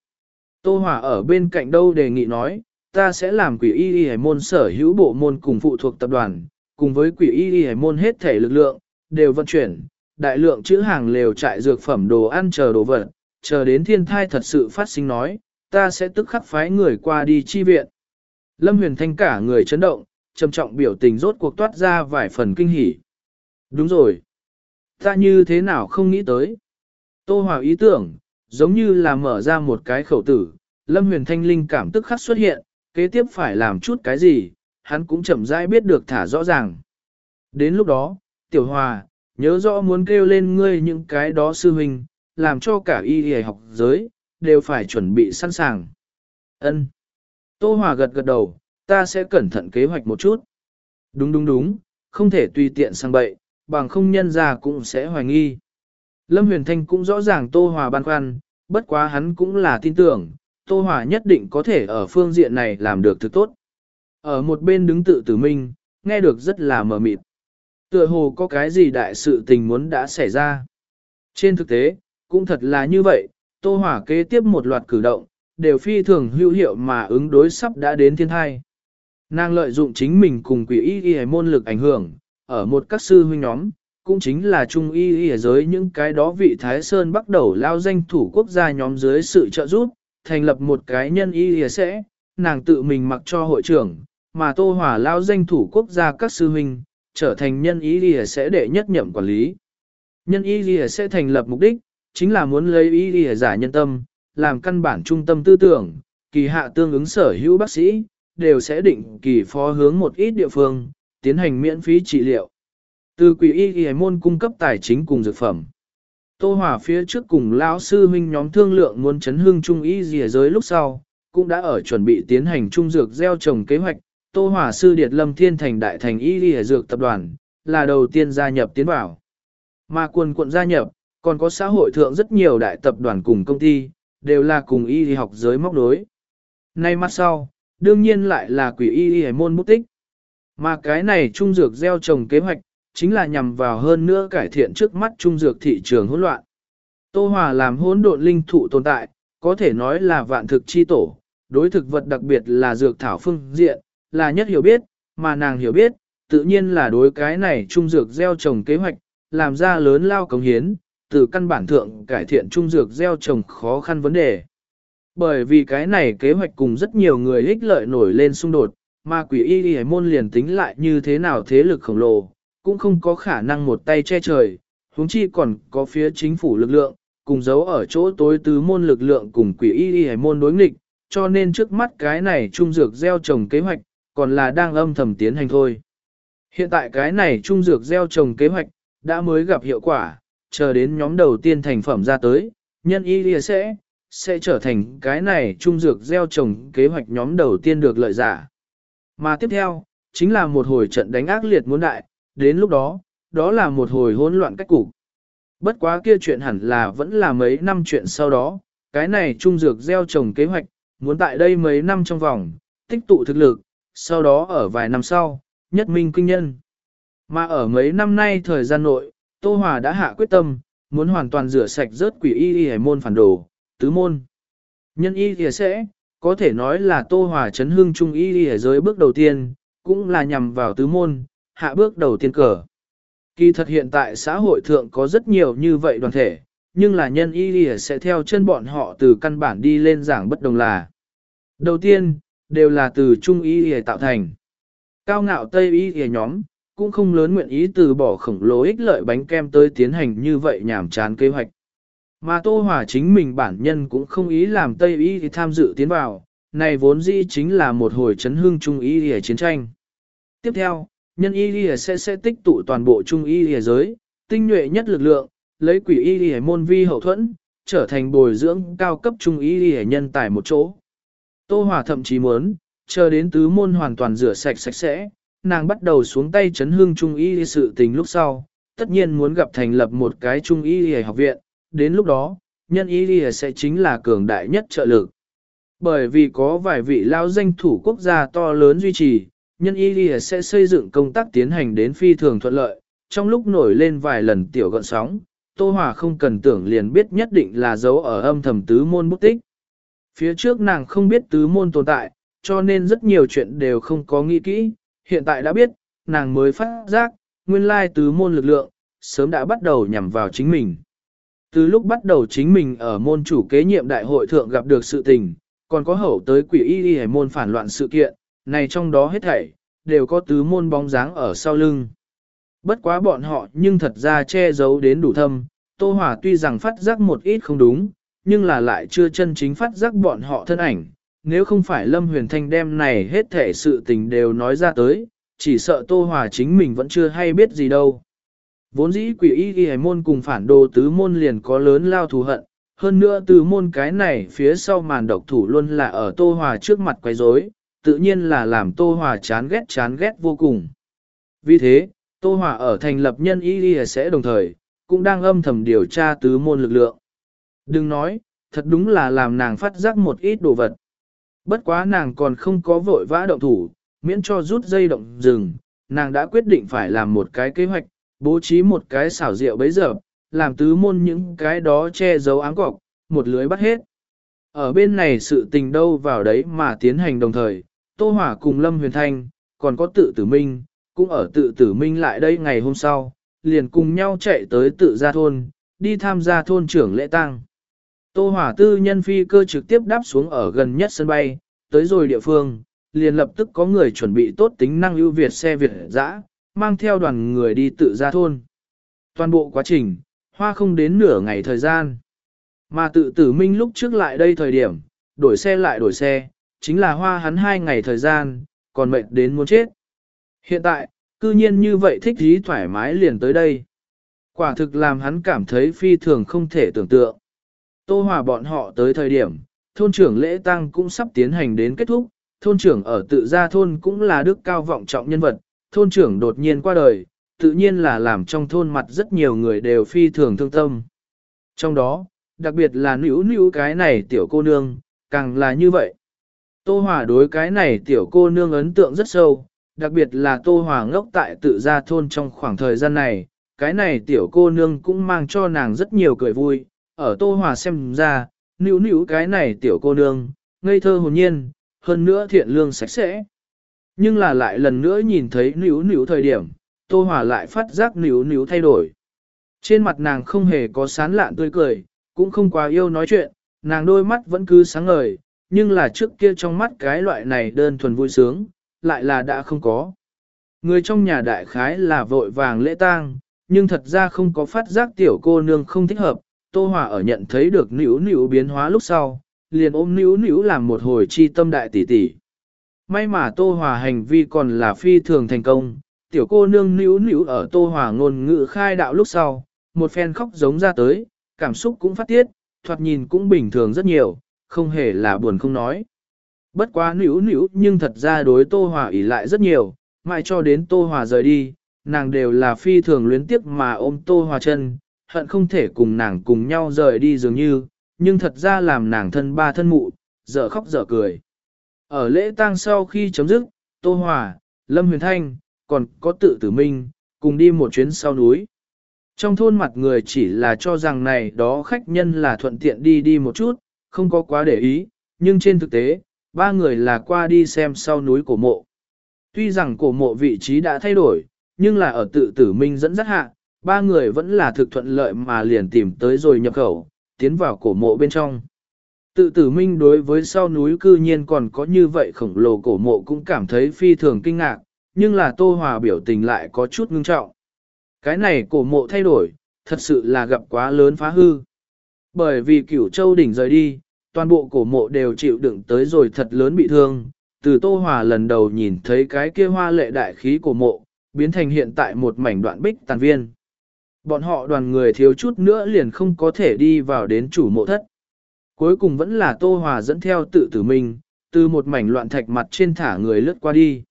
Speaker 1: Tô Hòa ở bên cạnh đâu đề nghị nói, ta sẽ làm quỷ y y hải môn sở hữu bộ môn cùng phụ thuộc tập đoàn, cùng với quỷ y y hải môn hết thể lực lượng, đều vận chuyển, đại lượng chữ hàng lều trại dược phẩm đồ ăn chờ đồ vật, chờ đến thiên thai thật sự phát sinh nói, ta sẽ tức khắc phái người qua đi chi viện. Lâm huyền thanh cả người chấn động, trầm trọng biểu tình rốt cuộc toát ra vài phần kinh hỉ. Đúng rồi. Ta như thế nào không nghĩ tới. Tô Hòa ý tưởng, giống như là mở ra một cái khẩu tử, Lâm huyền thanh linh cảm tức khắc xuất hiện, kế tiếp phải làm chút cái gì, hắn cũng chậm rãi biết được thả rõ ràng. Đến lúc đó, Tiểu Hòa, nhớ rõ muốn kêu lên ngươi những cái đó sư huynh, làm cho cả y y học giới, đều phải chuẩn bị sẵn sàng. Ân. Tô Hòa gật gật đầu, ta sẽ cẩn thận kế hoạch một chút. Đúng đúng đúng, không thể tùy tiện sang bậy, bằng không nhân ra cũng sẽ hoài nghi. Lâm Huyền Thanh cũng rõ ràng Tô Hòa băn khoăn, bất quá hắn cũng là tin tưởng, Tô Hòa nhất định có thể ở phương diện này làm được thực tốt. Ở một bên đứng tự tử minh, nghe được rất là mờ mịt. Tựa hồ có cái gì đại sự tình muốn đã xảy ra. Trên thực tế, cũng thật là như vậy, Tô Hòa kế tiếp một loạt cử động, đều phi thường hữu hiệu mà ứng đối sắp đã đến thiên thai. Nàng lợi dụng chính mình cùng quỷ y y môn lực ảnh hưởng, ở một các sư huynh nhóm, cũng chính là trung y y giới những cái đó vị Thái Sơn bắt đầu lao danh thủ quốc gia nhóm dưới sự trợ giúp, thành lập một cái nhân y lìa sẽ, nàng tự mình mặc cho hội trưởng, mà Tô Hỏa lao danh thủ quốc gia các sư huynh, trở thành nhân y lìa sẽ đệ nhất nhậm quản lý. Nhân y lìa sẽ thành lập mục đích, chính là muốn lấy y lìa giả nhân tâm, làm căn bản trung tâm tư tưởng, kỳ hạ tương ứng sở hữu bác sĩ, đều sẽ định kỳ phó hướng một ít địa phương, tiến hành miễn phí trị liệu. Từ quỷ y y môn cung cấp tài chính cùng dược phẩm. Tô Hòa phía trước cùng lão sư huynh nhóm thương lượng muốn chấn hương trung y dìa giới lúc sau, cũng đã ở chuẩn bị tiến hành trung dược gieo trồng kế hoạch. Tô Hòa sư Điệt Lâm Thiên thành đại thành y dìa dược tập đoàn, là đầu tiên gia nhập tiến vào. Mà quần quận gia nhập, còn có xã hội thượng rất nhiều đại tập đoàn cùng công ty, đều là cùng y học giới móc đối. Nay mắt sau, đương nhiên lại là quỷ y y môn mục tích. Mà cái này trung dược gieo trồng kế hoạch, chính là nhằm vào hơn nữa cải thiện trước mắt trung dược thị trường hỗn loạn. Tô Hòa làm hỗn độn linh thụ tồn tại, có thể nói là vạn thực chi tổ, đối thực vật đặc biệt là dược thảo phương diện, là nhất hiểu biết, mà nàng hiểu biết, tự nhiên là đối cái này trung dược gieo trồng kế hoạch, làm ra lớn lao cống hiến, từ căn bản thượng cải thiện trung dược gieo trồng khó khăn vấn đề. Bởi vì cái này kế hoạch cùng rất nhiều người ích lợi nổi lên xung đột, mà quỷ y y môn liền tính lại như thế nào thế lực khổng lồ, cũng không có khả năng một tay che trời, huống chi còn có phía chính phủ lực lượng, cùng giấu ở chỗ tối tứ môn lực lượng cùng quỷ y y môn đối nghịch, cho nên trước mắt cái này trung dược gieo trồng kế hoạch, còn là đang âm thầm tiến hành thôi. Hiện tại cái này trung dược gieo trồng kế hoạch, đã mới gặp hiệu quả, chờ đến nhóm đầu tiên thành phẩm ra tới, nhân y y sẽ, sẽ trở thành cái này trung dược gieo trồng kế hoạch nhóm đầu tiên được lợi giả. Mà tiếp theo, chính là một hồi trận đánh ác liệt muốn đại, đến lúc đó, đó là một hồi hỗn loạn cách cục. Bất quá kia chuyện hẳn là vẫn là mấy năm chuyện sau đó, cái này trung dược gieo trồng kế hoạch, muốn tại đây mấy năm trong vòng, tích tụ thực lực, sau đó ở vài năm sau, nhất minh kinh nhân. Mà ở mấy năm nay thời gian nội, Tô Hòa đã hạ quyết tâm, muốn hoàn toàn rửa sạch rớt quỷ y y môn phản đồ, tứ môn. Nhân y thì sẽ, có thể nói là Tô Hòa chấn hương trung y y giới bước đầu tiên, cũng là nhằm vào tứ môn, hạ bước đầu tiên cờ. Kỳ thật hiện tại xã hội thượng có rất nhiều như vậy đoàn thể, nhưng là nhân y lìa sẽ theo chân bọn họ từ căn bản đi lên giảng bất đồng là. Đầu tiên, đều là từ trung y lìa tạo thành. Cao ngạo Tây y lìa nhóm, cũng không lớn nguyện ý từ bỏ khổng lồ ích lợi bánh kem tới tiến hành như vậy nhảm chán kế hoạch. Mà Tô Hòa chính mình bản nhân cũng không ý làm Tây y thì tham dự tiến vào, này vốn dĩ chính là một hồi chấn hương trung y lìa chiến tranh. Tiếp theo, nhân y lìa sẽ sẽ tích tụ toàn bộ trung y lìa giới, tinh nhuệ nhất lực lượng, lấy quỷ y lìa môn vi hậu thuẫn, trở thành bồi dưỡng cao cấp trung y lìa nhân tài một chỗ. Tô Hòa thậm chí muốn, chờ đến tứ môn hoàn toàn rửa sạch sạch sẽ, nàng bắt đầu xuống tay chấn hương trung y sự tình lúc sau, tất nhiên muốn gặp thành lập một cái trung y học viện, đến lúc đó, nhân y sẽ chính là cường đại nhất trợ lực. Bởi vì có vài vị lao danh thủ quốc gia to lớn duy trì, nhân y sẽ xây dựng công tác tiến hành đến phi thường thuận lợi, trong lúc nổi lên vài lần tiểu gọn sóng, Tô Hòa không cần tưởng liền biết nhất định là dấu ở âm thầm tứ môn bút tích. Phía trước nàng không biết tứ môn tồn tại, cho nên rất nhiều chuyện đều không có nghĩ kỹ, hiện tại đã biết, nàng mới phát giác, nguyên lai tứ môn lực lượng, sớm đã bắt đầu nhằm vào chính mình. Từ lúc bắt đầu chính mình ở môn chủ kế nhiệm đại hội thượng gặp được sự tình, còn có hậu tới quỷ y y môn phản loạn sự kiện, này trong đó hết thảy, đều có tứ môn bóng dáng ở sau lưng. Bất quá bọn họ nhưng thật ra che giấu đến đủ thâm, Tô Hòa tuy rằng phát giác một ít không đúng, nhưng là lại chưa chân chính phát giác bọn họ thân ảnh. Nếu không phải Lâm Huyền Thanh đem này hết thể sự tình đều nói ra tới, chỉ sợ Tô Hòa chính mình vẫn chưa hay biết gì đâu. Vốn dĩ quỷ y ghi môn cùng phản đồ tứ môn liền có lớn lao thù hận, hơn nữa tứ môn cái này phía sau màn độc thủ luôn là ở Tô Hòa trước mặt quấy rối, tự nhiên là làm Tô Hòa chán ghét chán ghét vô cùng. Vì thế, Tô Hòa ở thành lập nhân y y sẽ đồng thời, cũng đang âm thầm điều tra tứ môn lực lượng. Đừng nói, thật đúng là làm nàng phát giác một ít đồ vật. Bất quá nàng còn không có vội vã động thủ, miễn cho rút dây động rừng, nàng đã quyết định phải làm một cái kế hoạch, bố trí một cái xảo rượu bấy giờ, làm tứ môn những cái đó che giấu áng cọc, một lưới bắt hết. Ở bên này sự tình đâu vào đấy mà tiến hành đồng thời, Tô Hỏa cùng Lâm Huyền Thanh, còn có tự tử minh, cũng ở tự tử minh lại đây ngày hôm sau, liền cùng nhau chạy tới tự gia thôn, đi tham gia thôn trưởng lễ tang. Tô Hỏa tư nhân phi cơ trực tiếp đáp xuống ở gần nhất sân bay, tới rồi địa phương, liền lập tức có người chuẩn bị tốt tính năng ưu việt xe Việt dã, mang theo đoàn người đi tự ra thôn. Toàn bộ quá trình, hoa không đến nửa ngày thời gian. Mà tự tử minh lúc trước lại đây thời điểm, đổi xe lại đổi xe, chính là hoa hắn hai ngày thời gian, còn mệt đến muốn chết. Hiện tại, cư nhiên như vậy thích dí thoải mái liền tới đây. Quả thực làm hắn cảm thấy phi thường không thể tưởng tượng. Tô hòa bọn họ tới thời điểm, thôn trưởng lễ tăng cũng sắp tiến hành đến kết thúc, thôn trưởng ở tự gia thôn cũng là đức cao vọng trọng nhân vật, thôn trưởng đột nhiên qua đời, tự nhiên là làm trong thôn mặt rất nhiều người đều phi thường thương tâm. Trong đó, đặc biệt là nữ nữ cái này tiểu cô nương, càng là như vậy. Tô Hòa đối cái này tiểu cô nương ấn tượng rất sâu, đặc biệt là Tô Hòa ngốc tại tự gia thôn trong khoảng thời gian này, cái này tiểu cô nương cũng mang cho nàng rất nhiều cười vui, ở Tô Hòa xem ra, nữ nữ cái này tiểu cô nương, ngây thơ hồn nhiên, hơn nữa thiện lương sạch sẽ. Nhưng là lại lần nữa nhìn thấy nữ nữ thời điểm, Tô Hòa lại phát giác nữ nữ thay đổi. Trên mặt nàng không hề có sán lạn tươi cười, cũng không quá yêu nói chuyện, nàng đôi mắt vẫn cứ sáng ngời, nhưng là trước kia trong mắt cái loại này đơn thuần vui sướng, lại là đã không có. Người trong nhà đại khái là vội vàng lễ tang, nhưng thật ra không có phát giác tiểu cô nương không thích hợp, Tô Hòa ở nhận thấy được nữ nữ biến hóa lúc sau, liền ôm nữ nữ làm một hồi chi tâm đại tỷ tỷ. May mà Tô Hòa hành vi còn là phi thường thành công, tiểu cô nương nữ nữ ở Tô Hòa ngôn ngữ khai đạo lúc sau, một phen khóc giống ra tới, cảm xúc cũng phát tiết, thoạt nhìn cũng bình thường rất nhiều, không hề là buồn không nói. Bất quá nữ nữ nhưng thật ra đối Tô Hòa ỉ lại rất nhiều, mãi cho đến Tô Hòa rời đi, nàng đều là phi thường luyến tiếc mà ôm Tô Hòa chân, hận không thể cùng nàng cùng nhau rời đi dường như, nhưng thật ra làm nàng thân ba thân mụ, dở khóc dở cười. Ở lễ tang sau khi chấm dứt, Tô Hòa, Lâm Huyền Thanh, còn có tự tử minh, cùng đi một chuyến sau núi. Trong thôn mặt người chỉ là cho rằng này đó khách nhân là thuận tiện đi đi một chút, không có quá để ý, nhưng trên thực tế, ba người là qua đi xem sau núi cổ mộ. Tuy rằng cổ mộ vị trí đã thay đổi, nhưng là ở tự tử minh dẫn dắt hạ, ba người vẫn là thực thuận lợi mà liền tìm tới rồi nhập khẩu, tiến vào cổ mộ bên trong. Tự tử minh đối với sau núi cư nhiên còn có như vậy khổng lồ cổ mộ cũng cảm thấy phi thường kinh ngạc, nhưng là Tô Hòa biểu tình lại có chút ngưng trọng. Cái này cổ mộ thay đổi, thật sự là gặp quá lớn phá hư. Bởi vì cửu châu đỉnh rời đi, toàn bộ cổ mộ đều chịu đựng tới rồi thật lớn bị thương. Từ Tô Hòa lần đầu nhìn thấy cái kia hoa lệ đại khí cổ mộ, biến thành hiện tại một mảnh đoạn bích tàn viên. Bọn họ đoàn người thiếu chút nữa liền không có thể đi vào đến chủ mộ thất. Cuối cùng vẫn là Tô Hòa dẫn theo tự tử mình, từ một mảnh loạn thạch mặt trên thả người lướt qua đi.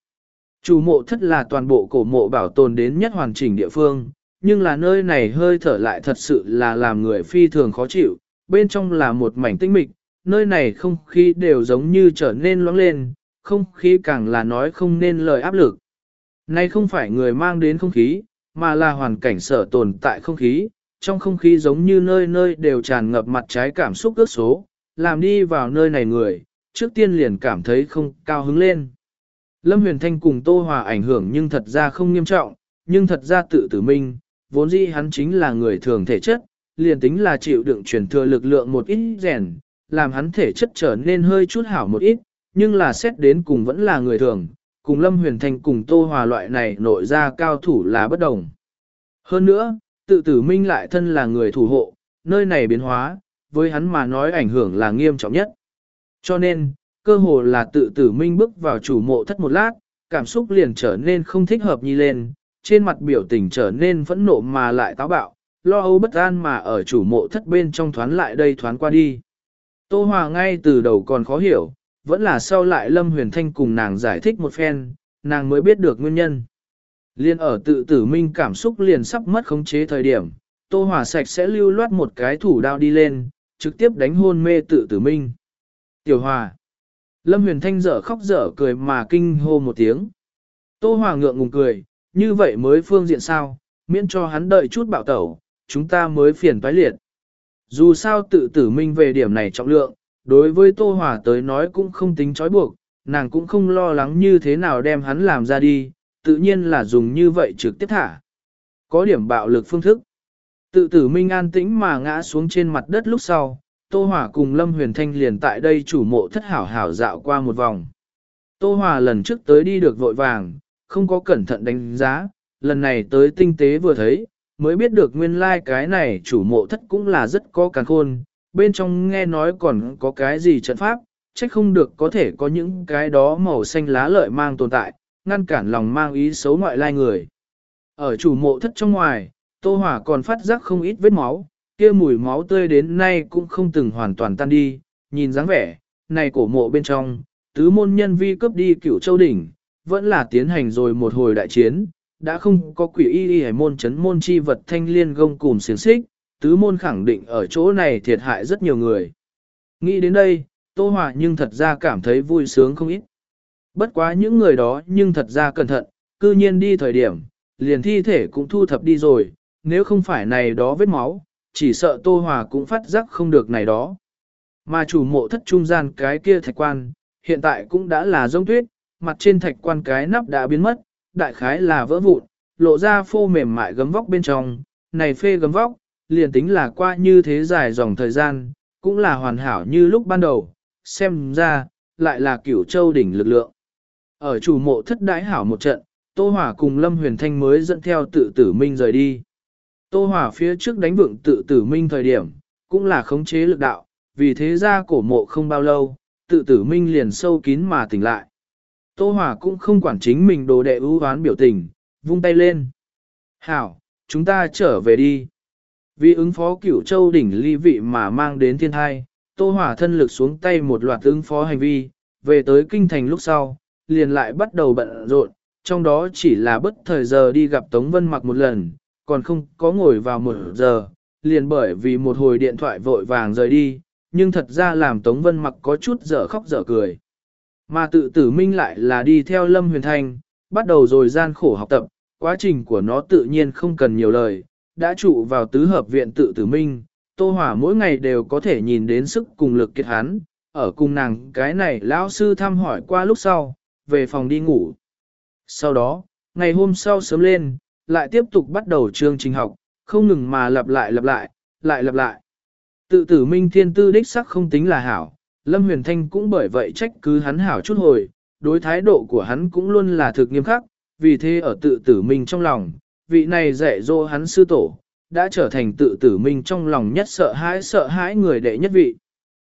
Speaker 1: Chủ mộ thất là toàn bộ cổ mộ bảo tồn đến nhất hoàn chỉnh địa phương, nhưng là nơi này hơi thở lại thật sự là làm người phi thường khó chịu, bên trong là một mảnh tinh mịch, nơi này không khí đều giống như trở nên loãng lên, không khí càng là nói không nên lời áp lực. Này không phải người mang đến không khí, mà là hoàn cảnh sở tồn tại không khí, trong không khí giống như nơi nơi đều tràn ngập mặt trái cảm xúc ước số, làm đi vào nơi này người, trước tiên liền cảm thấy không cao hứng lên. Lâm Huyền Thanh cùng Tô Hòa ảnh hưởng nhưng thật ra không nghiêm trọng, nhưng thật ra tự tử minh, vốn dĩ hắn chính là người thường thể chất, liền tính là chịu đựng truyền thừa lực lượng một ít rèn, làm hắn thể chất trở nên hơi chút hảo một ít, nhưng là xét đến cùng vẫn là người thường, cùng Lâm Huyền Thanh cùng Tô Hòa loại này nội ra cao thủ là bất đồng. Hơn nữa, tự tử minh lại thân là người thủ hộ, nơi này biến hóa, với hắn mà nói ảnh hưởng là nghiêm trọng nhất. Cho nên, cơ hồ là tự tử minh bước vào chủ mộ thất một lát, cảm xúc liền trở nên không thích hợp như lên, trên mặt biểu tình trở nên phẫn nộ mà lại táo bạo, lo âu bất an mà ở chủ mộ thất bên trong thoán lại đây thoán qua đi. Tô Hòa ngay từ đầu còn khó hiểu, vẫn là sau lại Lâm Huyền Thanh cùng nàng giải thích một phen, nàng mới biết được nguyên nhân. Liên ở tự tử minh cảm xúc liền sắp mất khống chế thời điểm, Tô Hòa sạch sẽ lưu loát một cái thủ đao đi lên, trực tiếp đánh hôn mê tự tử minh. Tiểu Hòa. Lâm Huyền Thanh dở khóc dở cười mà kinh hô một tiếng. Tô Hòa ngượng ngùng cười, như vậy mới phương diện sao, miễn cho hắn đợi chút bạo tẩu, chúng ta mới phiền toái liệt. Dù sao tự tử minh về điểm này trọng lượng, đối với Tô Hòa tới nói cũng không tính trói buộc, nàng cũng không lo lắng như thế nào đem hắn làm ra đi, tự nhiên là dùng như vậy trực tiếp thả. Có điểm bạo lực phương thức. Tự tử minh an tĩnh mà ngã xuống trên mặt đất lúc sau, Tô Hòa cùng Lâm Huyền Thanh liền tại đây chủ mộ thất hảo hảo dạo qua một vòng. Tô Hòa lần trước tới đi được vội vàng, không có cẩn thận đánh giá, lần này tới tinh tế vừa thấy, mới biết được nguyên lai like cái này chủ mộ thất cũng là rất có càng khôn, bên trong nghe nói còn có cái gì trận pháp, trách không được có thể có những cái đó màu xanh lá lợi mang tồn tại, ngăn cản lòng mang ý xấu ngoại lai người. Ở chủ mộ thất trong ngoài, Tô Hỏa còn phát giác không ít vết máu, kia mùi máu tươi đến nay cũng không từng hoàn toàn tan đi, nhìn dáng vẻ, này cổ mộ bên trong, tứ môn nhân vi cướp đi cửu châu đỉnh, vẫn là tiến hành rồi một hồi đại chiến, đã không có quỷ y y hải môn chấn môn chi vật thanh liên gông cùng xiềng xích, tứ môn khẳng định ở chỗ này thiệt hại rất nhiều người. Nghĩ đến đây, Tô Hòa nhưng thật ra cảm thấy vui sướng không ít. Bất quá những người đó nhưng thật ra cẩn thận, cư nhiên đi thời điểm, liền thi thể cũng thu thập đi rồi, nếu không phải này đó vết máu, chỉ sợ Tô Hòa cũng phát giác không được này đó. Mà chủ mộ thất trung gian cái kia thạch quan, hiện tại cũng đã là rông tuyết, mặt trên thạch quan cái nắp đã biến mất, đại khái là vỡ vụn, lộ ra phô mềm mại gấm vóc bên trong, này phê gấm vóc, liền tính là qua như thế dài dòng thời gian, cũng là hoàn hảo như lúc ban đầu, xem ra, lại là cửu châu đỉnh lực lượng. Ở chủ mộ thất đãi hảo một trận, Tô Hỏa cùng Lâm Huyền Thanh mới dẫn theo tự tử minh rời đi. Tô Hỏa phía trước đánh vượng tự tử minh thời điểm, cũng là khống chế lực đạo, vì thế ra cổ mộ không bao lâu, tự tử minh liền sâu kín mà tỉnh lại. Tô Hòa cũng không quản chính mình đồ đệ ưu hoán biểu tình, vung tay lên. Hảo, chúng ta trở về đi. Vì ứng phó cửu châu đỉnh ly vị mà mang đến thiên thai, Tô Hòa thân lực xuống tay một loạt ứng phó hành vi, về tới kinh thành lúc sau, liền lại bắt đầu bận rộn, trong đó chỉ là bất thời giờ đi gặp Tống Vân mặc một lần, còn không có ngồi vào một giờ, liền bởi vì một hồi điện thoại vội vàng rời đi, nhưng thật ra làm Tống Vân mặc có chút dở khóc dở cười. Mà tự tử minh lại là đi theo Lâm Huyền Thanh, bắt đầu rồi gian khổ học tập, quá trình của nó tự nhiên không cần nhiều lời, đã trụ vào tứ hợp viện tự tử minh, Tô Hỏa mỗi ngày đều có thể nhìn đến sức cùng lực kiệt hắn, ở cùng nàng cái này lão sư thăm hỏi qua lúc sau, về phòng đi ngủ. Sau đó, ngày hôm sau sớm lên, lại tiếp tục bắt đầu chương trình học, không ngừng mà lặp lại lặp lại, lại lặp lại. Tự tử minh thiên tư đích sắc không tính là hảo, Lâm Huyền Thanh cũng bởi vậy trách cứ hắn hảo chút hồi, đối thái độ của hắn cũng luôn là thực nghiêm khắc, vì thế ở tự tử minh trong lòng, vị này dạy dỗ hắn sư tổ, đã trở thành tự tử minh trong lòng nhất sợ hãi sợ hãi người đệ nhất vị.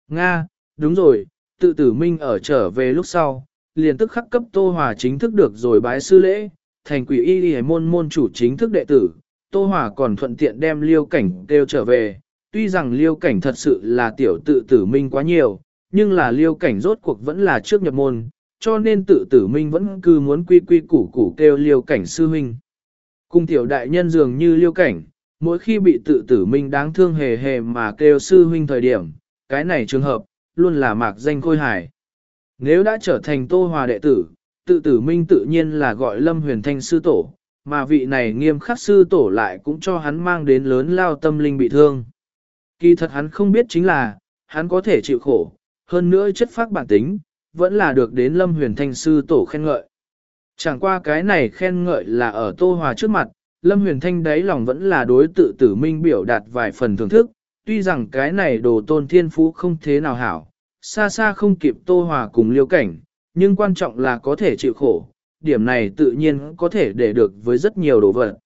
Speaker 1: Nga, đúng rồi, tự tử minh ở trở về lúc sau, liền tức khắc cấp Tô Hòa chính thức được rồi bái sư lễ, thành quỷ y y môn môn chủ chính thức đệ tử, Tô Hòa còn thuận tiện đem liêu cảnh kêu trở về, tuy rằng liêu cảnh thật sự là tiểu tự tử minh quá nhiều, nhưng là liêu cảnh rốt cuộc vẫn là trước nhập môn, cho nên tự tử minh vẫn cứ muốn quy quy củ củ kêu liêu cảnh sư huynh. cung tiểu đại nhân dường như liêu cảnh, mỗi khi bị tự tử minh đáng thương hề hề mà kêu sư huynh thời điểm, cái này trường hợp, luôn là mạc danh khôi hài. Nếu đã trở thành tô hòa đệ tử, tự tử minh tự nhiên là gọi lâm huyền thanh sư tổ, mà vị này nghiêm khắc sư tổ lại cũng cho hắn mang đến lớn lao tâm linh bị thương. Kỳ thật hắn không biết chính là, hắn có thể chịu khổ, hơn nữa chất phác bản tính, vẫn là được đến lâm huyền thanh sư tổ khen ngợi. Chẳng qua cái này khen ngợi là ở tô hòa trước mặt, lâm huyền thanh đáy lòng vẫn là đối tự tử minh biểu đạt vài phần thưởng thức, tuy rằng cái này đồ tôn thiên phú không thế nào hảo, xa xa không kịp tô hòa cùng liêu cảnh, nhưng quan trọng là có thể chịu khổ, điểm này tự nhiên có thể để được với rất nhiều đồ vật.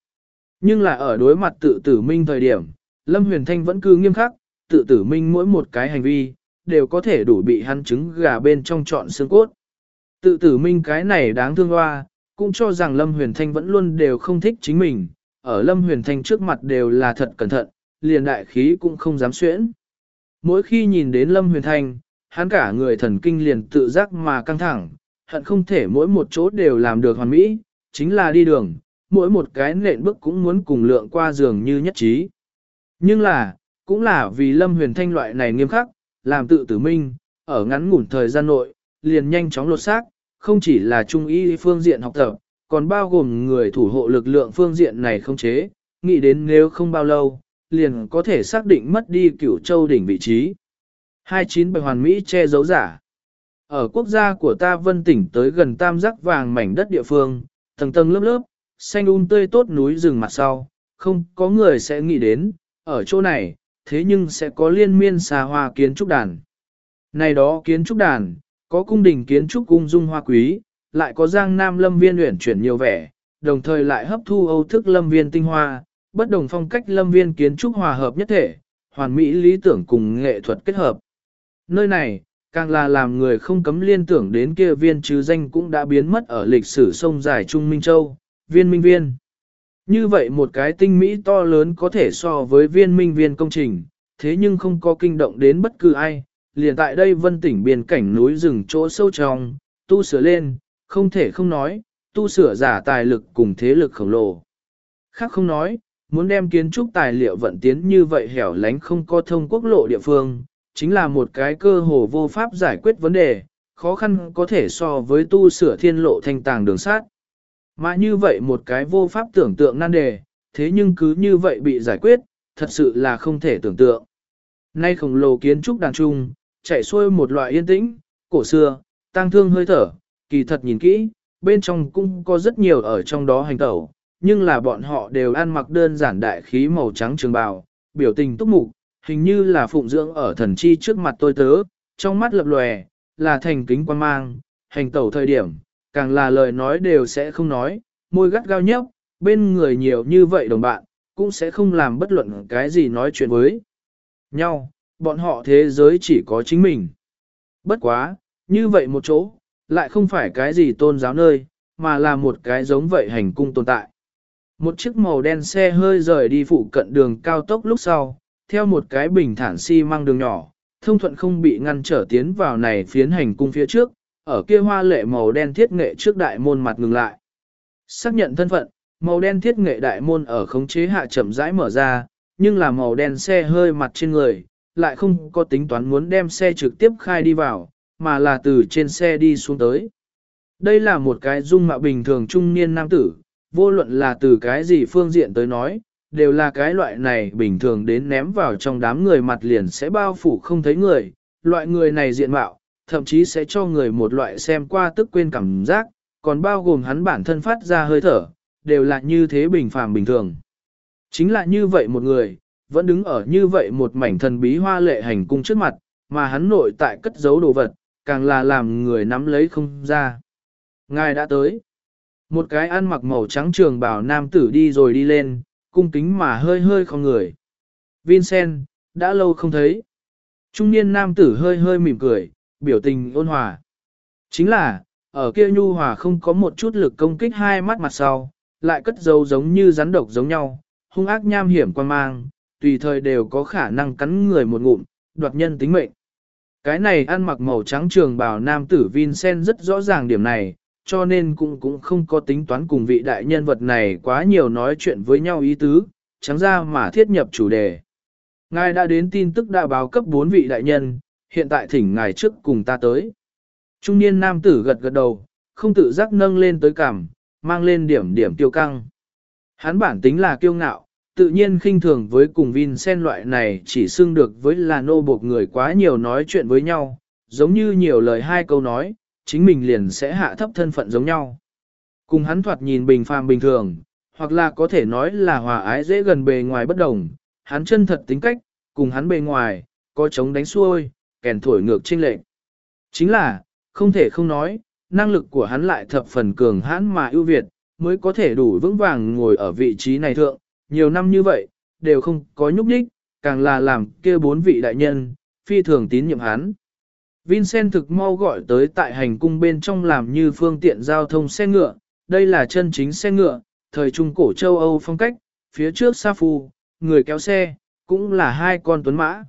Speaker 1: Nhưng là ở đối mặt tự tử minh thời điểm, Lâm Huyền Thanh vẫn cứ nghiêm khắc, tự tử minh mỗi một cái hành vi, đều có thể đủ bị hắn trứng gà bên trong trọn xương cốt. Tự tử minh cái này đáng thương hoa, cũng cho rằng Lâm Huyền Thanh vẫn luôn đều không thích chính mình, ở Lâm Huyền Thanh trước mặt đều là thật cẩn thận, liền đại khí cũng không dám xuyễn. Mỗi khi nhìn đến Lâm Huyền Thanh, hắn cả người thần kinh liền tự giác mà căng thẳng, hận không thể mỗi một chỗ đều làm được hoàn mỹ, chính là đi đường, mỗi một cái nện bước cũng muốn cùng lượng qua giường như nhất trí. Nhưng là, cũng là vì Lâm Huyền Thanh loại này nghiêm khắc, làm tự tử minh, ở ngắn ngủn thời gian nội, liền nhanh chóng lột xác, không chỉ là trung y phương diện học tập, còn bao gồm người thủ hộ lực lượng phương diện này không chế, nghĩ đến nếu không bao lâu, liền có thể xác định mất đi cửu châu đỉnh vị trí. 29 bài hoàn Mỹ che giấu giả. Ở quốc gia của ta vân tỉnh tới gần tam giác vàng mảnh đất địa phương, tầng tầng lớp lớp, xanh un tươi tốt núi rừng mặt sau, không có người sẽ nghĩ đến, ở chỗ này, thế nhưng sẽ có liên miên xa hoa kiến trúc đàn. Này đó kiến trúc đàn, có cung đình kiến trúc cung dung hoa quý, lại có giang nam lâm viên uyển chuyển nhiều vẻ, đồng thời lại hấp thu âu thức lâm viên tinh hoa, bất đồng phong cách lâm viên kiến trúc hòa hợp nhất thể, hoàn mỹ lý tưởng cùng nghệ thuật kết hợp. Nơi này, càng là làm người không cấm liên tưởng đến kia viên chứ danh cũng đã biến mất ở lịch sử sông dài Trung Minh Châu, viên minh viên. Như vậy một cái tinh mỹ to lớn có thể so với viên minh viên công trình, thế nhưng không có kinh động đến bất cứ ai, liền tại đây vân tỉnh biên cảnh núi rừng chỗ sâu trong, tu sửa lên, không thể không nói, tu sửa giả tài lực cùng thế lực khổng lồ. Khác không nói, muốn đem kiến trúc tài liệu vận tiến như vậy hẻo lánh không có thông quốc lộ địa phương, chính là một cái cơ hồ vô pháp giải quyết vấn đề, khó khăn có thể so với tu sửa thiên lộ thanh tàng đường sát. Mà như vậy một cái vô pháp tưởng tượng nan đề, thế nhưng cứ như vậy bị giải quyết, thật sự là không thể tưởng tượng. Nay khổng lồ kiến trúc đàn trung, chạy xuôi một loại yên tĩnh, cổ xưa, tang thương hơi thở, kỳ thật nhìn kỹ, bên trong cũng có rất nhiều ở trong đó hành tẩu, nhưng là bọn họ đều ăn mặc đơn giản đại khí màu trắng trường bào, biểu tình túc mục, hình như là phụng dưỡng ở thần chi trước mặt tôi tớ, trong mắt lập lòe, là thành kính quan mang, hành tẩu thời điểm, càng là lời nói đều sẽ không nói, môi gắt gao nhấp, bên người nhiều như vậy đồng bạn, cũng sẽ không làm bất luận cái gì nói chuyện với nhau, bọn họ thế giới chỉ có chính mình. Bất quá, như vậy một chỗ, lại không phải cái gì tôn giáo nơi, mà là một cái giống vậy hành cung tồn tại. Một chiếc màu đen xe hơi rời đi phụ cận đường cao tốc lúc sau, theo một cái bình thản xi si mang đường nhỏ, thông thuận không bị ngăn trở tiến vào này phiến hành cung phía trước, ở kia hoa lệ màu đen thiết nghệ trước đại môn mặt ngừng lại. Xác nhận thân phận, màu đen thiết nghệ đại môn ở khống chế hạ chậm rãi mở ra, nhưng là màu đen xe hơi mặt trên người, lại không có tính toán muốn đem xe trực tiếp khai đi vào, mà là từ trên xe đi xuống tới. Đây là một cái dung mạo bình thường trung niên nam tử, vô luận là từ cái gì phương diện tới nói, đều là cái loại này bình thường đến ném vào trong đám người mặt liền sẽ bao phủ không thấy người, loại người này diện mạo, thậm chí sẽ cho người một loại xem qua tức quên cảm giác, còn bao gồm hắn bản thân phát ra hơi thở, đều là như thế bình phàm bình thường. Chính là như vậy một người, vẫn đứng ở như vậy một mảnh thần bí hoa lệ hành cung trước mặt, mà hắn nội tại cất giấu đồ vật, càng là làm người nắm lấy không ra. Ngài đã tới. Một cái ăn mặc màu trắng trường bảo nam tử đi rồi đi lên, cung kính mà hơi hơi không người. Vincent, đã lâu không thấy. Trung niên nam tử hơi hơi mỉm cười, biểu tình ôn hòa. Chính là, ở kia nhu hòa không có một chút lực công kích hai mắt mặt sau, lại cất dấu giống như rắn độc giống nhau, hung ác nham hiểm quan mang, tùy thời đều có khả năng cắn người một ngụm, đoạt nhân tính mệnh. Cái này ăn mặc màu trắng trường bào nam tử Vincent rất rõ ràng điểm này, cho nên cũng cũng không có tính toán cùng vị đại nhân vật này quá nhiều nói chuyện với nhau ý tứ, trắng ra mà thiết nhập chủ đề. Ngài đã đến tin tức đã báo cấp 4 vị đại nhân, hiện tại thỉnh ngài trước cùng ta tới. Trung niên nam tử gật gật đầu, không tự giác nâng lên tới cằm, mang lên điểm điểm tiêu căng. Hắn bản tính là kiêu ngạo, tự nhiên khinh thường với cùng Vincent loại này chỉ xưng được với là nô buộc người quá nhiều nói chuyện với nhau, giống như nhiều lời hai câu nói, chính mình liền sẽ hạ thấp thân phận giống nhau. Cùng hắn thoạt nhìn bình phàm bình thường, hoặc là có thể nói là hòa ái dễ gần bề ngoài bất đồng, hắn chân thật tính cách, cùng hắn bề ngoài, có chống đánh xuôi, kèn thổi ngược trên lệnh. Chính là, không thể không nói, năng lực của hắn lại thập phần cường hãn mà ưu việt, mới có thể đủ vững vàng ngồi ở vị trí này thượng, nhiều năm như vậy, đều không có nhúc nhích, càng là làm kia bốn vị đại nhân, phi thường tín nhiệm hắn. Vincent thực mau gọi tới tại hành cung bên trong làm như phương tiện giao thông xe ngựa, đây là chân chính xe ngựa, thời trung cổ châu Âu phong cách, phía trước sa phu, người kéo xe, cũng là hai con tuấn mã.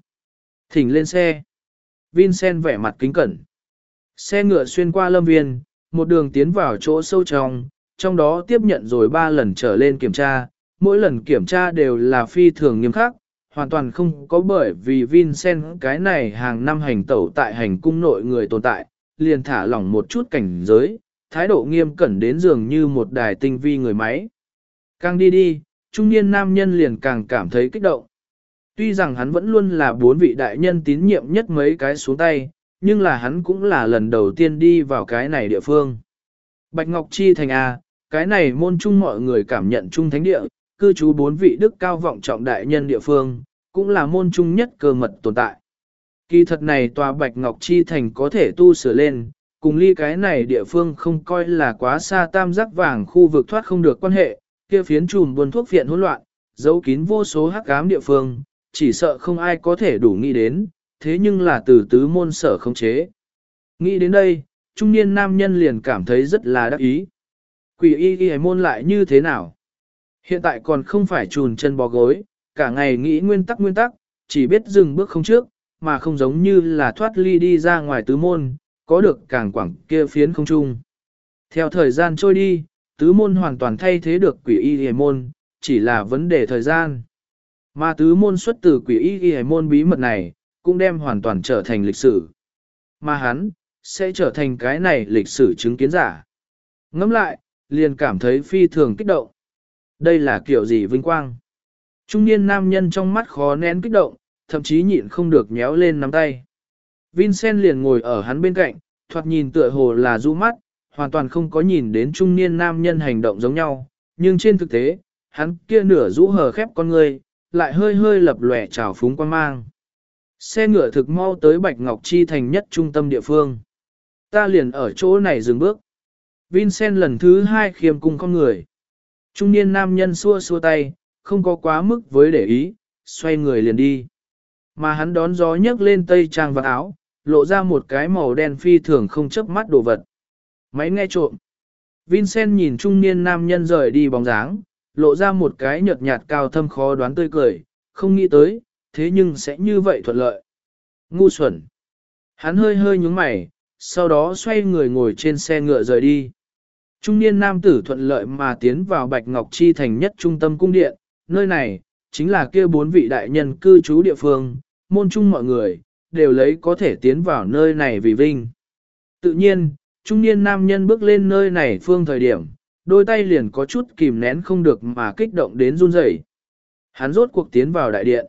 Speaker 1: Thỉnh lên xe. Vincent vẻ mặt kính cẩn. Xe ngựa xuyên qua lâm viên, một đường tiến vào chỗ sâu trong, trong đó tiếp nhận rồi ba lần trở lên kiểm tra, mỗi lần kiểm tra đều là phi thường nghiêm khắc, hoàn toàn không có bởi vì Vincent cái này hàng năm hành tẩu tại hành cung nội người tồn tại, liền thả lỏng một chút cảnh giới, thái độ nghiêm cẩn đến dường như một đài tinh vi người máy. Càng đi đi, trung niên nam nhân liền càng cảm thấy kích động. Tuy rằng hắn vẫn luôn là bốn vị đại nhân tín nhiệm nhất mấy cái xuống tay, nhưng là hắn cũng là lần đầu tiên đi vào cái này địa phương. Bạch Ngọc Chi thành A, cái này môn chung mọi người cảm nhận chung thánh địa, cư trú bốn vị đức cao vọng trọng đại nhân địa phương, cũng là môn chung nhất cơ mật tồn tại. Kỳ thật này tòa Bạch Ngọc Chi thành có thể tu sửa lên, cùng ly cái này địa phương không coi là quá xa tam giác vàng khu vực thoát không được quan hệ, kia phiến trùm buôn thuốc viện hỗn loạn, giấu kín vô số hắc ám địa phương, chỉ sợ không ai có thể đủ nghĩ đến, thế nhưng là từ tứ môn sở không chế. Nghĩ đến đây, trung niên nam nhân liền cảm thấy rất là đắc ý. Quỷ y y môn lại như thế nào? Hiện tại còn không phải trùn chân bò gối, cả ngày nghĩ nguyên tắc nguyên tắc, chỉ biết dừng bước không trước, mà không giống như là thoát ly đi ra ngoài tứ môn, có được càng quảng kia phiến không trung. Theo thời gian trôi đi, tứ môn hoàn toàn thay thế được quỷ y y môn, chỉ là vấn đề thời gian. Mà tứ môn xuất từ quỷ y ghi môn bí mật này, cũng đem hoàn toàn trở thành lịch sử. Mà hắn, sẽ trở thành cái này lịch sử chứng kiến giả. Ngẫm lại, liền cảm thấy phi thường kích động. Đây là kiểu gì vinh quang? Trung niên nam nhân trong mắt khó nén kích động, thậm chí nhịn không được nhéo lên nắm tay. Vincent liền ngồi ở hắn bên cạnh, thoạt nhìn tựa hồ là du mắt, hoàn toàn không có nhìn đến trung niên nam nhân hành động giống nhau, nhưng trên thực tế, hắn kia nửa rũ hờ khép con người, lại hơi hơi lập lòe trào phúng quan mang. Xe ngựa thực mau tới Bạch Ngọc Chi thành nhất trung tâm địa phương. Ta liền ở chỗ này dừng bước. Vincent lần thứ hai khiêm cung con người. Trung niên nam nhân xua xua tay, không có quá mức với để ý, xoay người liền đi. Mà hắn đón gió nhấc lên tây trang và áo, lộ ra một cái màu đen phi thường không chớp mắt đồ vật. Máy nghe trộm. Vincent nhìn trung niên nam nhân rời đi bóng dáng, lộ ra một cái nhợt nhạt cao thâm khó đoán tươi cười, không nghĩ tới, thế nhưng sẽ như vậy thuận lợi. Ngu xuẩn. Hắn hơi hơi nhúng mày, sau đó xoay người ngồi trên xe ngựa rời đi. Trung niên nam tử thuận lợi mà tiến vào Bạch Ngọc Chi thành nhất trung tâm cung điện, nơi này, chính là kia bốn vị đại nhân cư trú địa phương, môn chung mọi người, đều lấy có thể tiến vào nơi này vì vinh. Tự nhiên, trung niên nam nhân bước lên nơi này phương thời điểm, đôi tay liền có chút kìm nén không được mà kích động đến run rẩy. Hắn rốt cuộc tiến vào đại điện.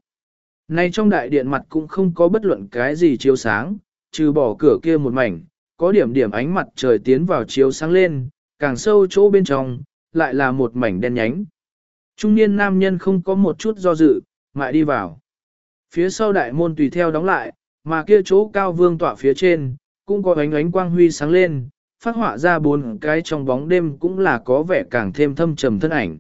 Speaker 1: Nay trong đại điện mặt cũng không có bất luận cái gì chiếu sáng, trừ bỏ cửa kia một mảnh, có điểm điểm ánh mặt trời tiến vào chiếu sáng lên, càng sâu chỗ bên trong, lại là một mảnh đen nhánh. Trung niên nam nhân không có một chút do dự, mại đi vào. Phía sau đại môn tùy theo đóng lại, mà kia chỗ cao vương tỏa phía trên, cũng có ánh ánh quang huy sáng lên, phát họa ra bốn cái trong bóng đêm cũng là có vẻ càng thêm thâm trầm thân ảnh.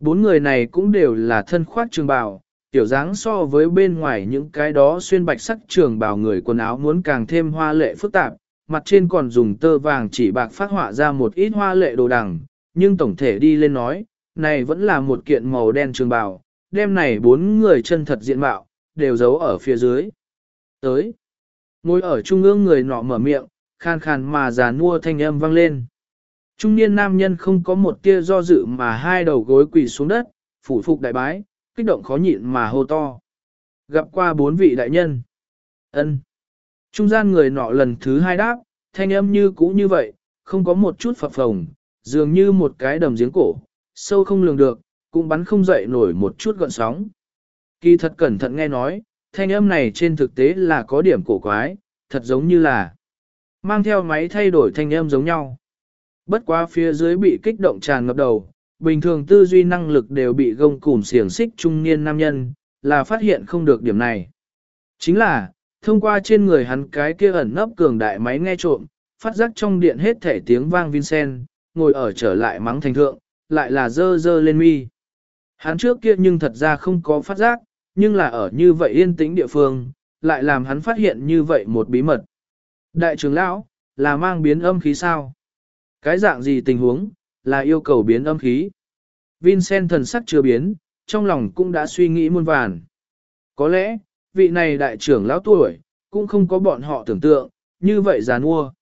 Speaker 1: Bốn người này cũng đều là thân khoác trường bào, tiểu dáng so với bên ngoài những cái đó xuyên bạch sắc trường bào người quần áo muốn càng thêm hoa lệ phức tạp, mặt trên còn dùng tơ vàng chỉ bạc phát họa ra một ít hoa lệ đồ đằng, nhưng tổng thể đi lên nói, này vẫn là một kiện màu đen trường bào, đêm này bốn người chân thật diện mạo, đều giấu ở phía dưới. Tới, ngồi ở trung ương người nọ mở miệng, khan khan mà già nua thanh âm vang lên. Trung niên nam nhân không có một tia do dự mà hai đầu gối quỳ xuống đất, phủ phục đại bái, kích động khó nhịn mà hô to. Gặp qua bốn vị đại nhân. ân Trung gian người nọ lần thứ hai đáp, thanh âm như cũ như vậy, không có một chút phập phồng, dường như một cái đầm giếng cổ, sâu không lường được, cũng bắn không dậy nổi một chút gọn sóng. Kỳ thật cẩn thận nghe nói, thanh âm này trên thực tế là có điểm cổ quái, thật giống như là mang theo máy thay đổi thanh âm giống nhau. Bất quá phía dưới bị kích động tràn ngập đầu, bình thường tư duy năng lực đều bị gông cùm xiềng xích trung niên nam nhân, là phát hiện không được điểm này. Chính là, thông qua trên người hắn cái kia ẩn nấp cường đại máy nghe trộm, phát giác trong điện hết thể tiếng vang Vincent, ngồi ở trở lại mắng thành thượng, lại là dơ dơ lên mi. Hắn trước kia nhưng thật ra không có phát giác, nhưng là ở như vậy yên tĩnh địa phương, lại làm hắn phát hiện như vậy một bí mật. Đại trưởng lão, là mang biến âm khí sao? Cái dạng gì tình huống, là yêu cầu biến âm khí? Vincent thần sắc chưa biến, trong lòng cũng đã suy nghĩ muôn vàn. Có lẽ, vị này đại trưởng lão tuổi, cũng không có bọn họ tưởng tượng, như vậy già mua.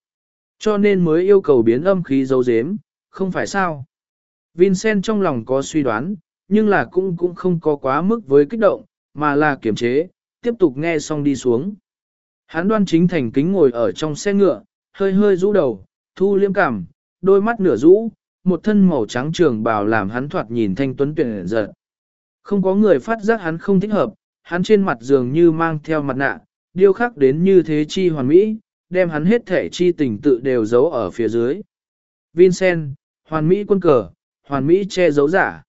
Speaker 1: Cho nên mới yêu cầu biến âm khí dấu dếm, không phải sao? Vincent trong lòng có suy đoán, nhưng là cũng cũng không có quá mức với kích động, mà là kiềm chế, tiếp tục nghe xong đi xuống. Hắn đoan chính thành kính ngồi ở trong xe ngựa, hơi hơi rũ đầu, thu liêm cảm, đôi mắt nửa rũ, một thân màu trắng trường bào làm hắn thoạt nhìn thanh tuấn tuyển giật. Không có người phát giác hắn không thích hợp, hắn trên mặt dường như mang theo mặt nạ, điêu khắc đến như thế chi hoàn mỹ, đem hắn hết thể chi tình tự đều giấu ở phía dưới. Vincent, hoàn mỹ quân cờ, hoàn mỹ che giấu giả.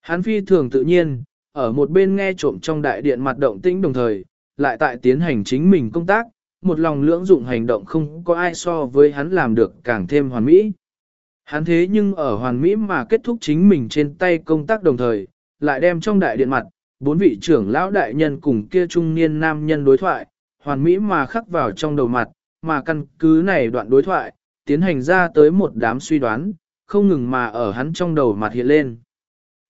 Speaker 1: Hắn phi thường tự nhiên, ở một bên nghe trộm trong đại điện mặt động tĩnh đồng thời, lại tại tiến hành chính mình công tác, một lòng lưỡng dụng hành động không có ai so với hắn làm được càng thêm hoàn mỹ. Hắn thế nhưng ở hoàn mỹ mà kết thúc chính mình trên tay công tác đồng thời, lại đem trong đại điện mặt, bốn vị trưởng lão đại nhân cùng kia trung niên nam nhân đối thoại, hoàn mỹ mà khắc vào trong đầu mặt, mà căn cứ này đoạn đối thoại, tiến hành ra tới một đám suy đoán, không ngừng mà ở hắn trong đầu mặt hiện lên.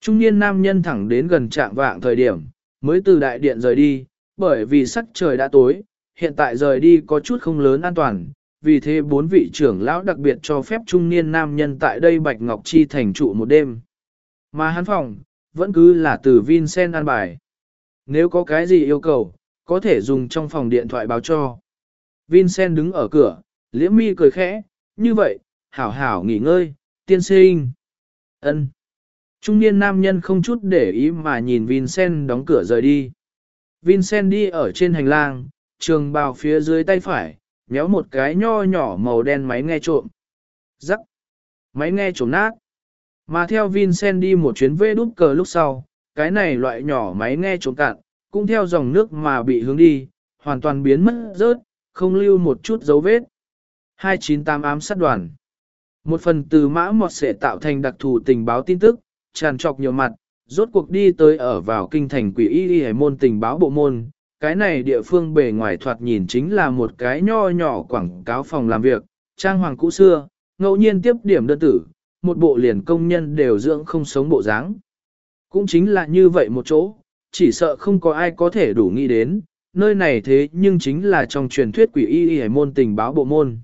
Speaker 1: Trung niên nam nhân thẳng đến gần trạng vạng thời điểm, mới từ đại điện rời đi, bởi vì sắc trời đã tối, hiện tại rời đi có chút không lớn an toàn, vì thế bốn vị trưởng lão đặc biệt cho phép trung niên nam nhân tại đây Bạch Ngọc Chi thành trụ một đêm. Mà hắn phòng, vẫn cứ là từ Vincent an bài. Nếu có cái gì yêu cầu, có thể dùng trong phòng điện thoại báo cho. Vincent đứng ở cửa, liễm mi cười khẽ, như vậy, hảo hảo nghỉ ngơi, tiên sinh. ân Trung niên nam nhân không chút để ý mà nhìn Vincent đóng cửa rời đi. Vincent đi ở trên hành lang, trường bào phía dưới tay phải, méo một cái nho nhỏ màu đen máy nghe trộm. Rắc. Máy nghe trộm nát. Mà theo Vincent đi một chuyến vê đút cờ lúc sau, cái này loại nhỏ máy nghe trộm cạn, cũng theo dòng nước mà bị hướng đi, hoàn toàn biến mất rớt, không lưu một chút dấu vết. 298 ám sát đoàn. Một phần từ mã mọt sẽ tạo thành đặc thù tình báo tin tức, tràn trọc nhiều mặt, rốt cuộc đi tới ở vào kinh thành quỷ y y môn tình báo bộ môn. Cái này địa phương bề ngoài thoạt nhìn chính là một cái nho nhỏ quảng cáo phòng làm việc, trang hoàng cũ xưa, ngẫu nhiên tiếp điểm đơn tử, một bộ liền công nhân đều dưỡng không sống bộ dáng. Cũng chính là như vậy một chỗ, chỉ sợ không có ai có thể đủ nghĩ đến, nơi này thế nhưng chính là trong truyền thuyết quỷ y y môn tình báo bộ môn.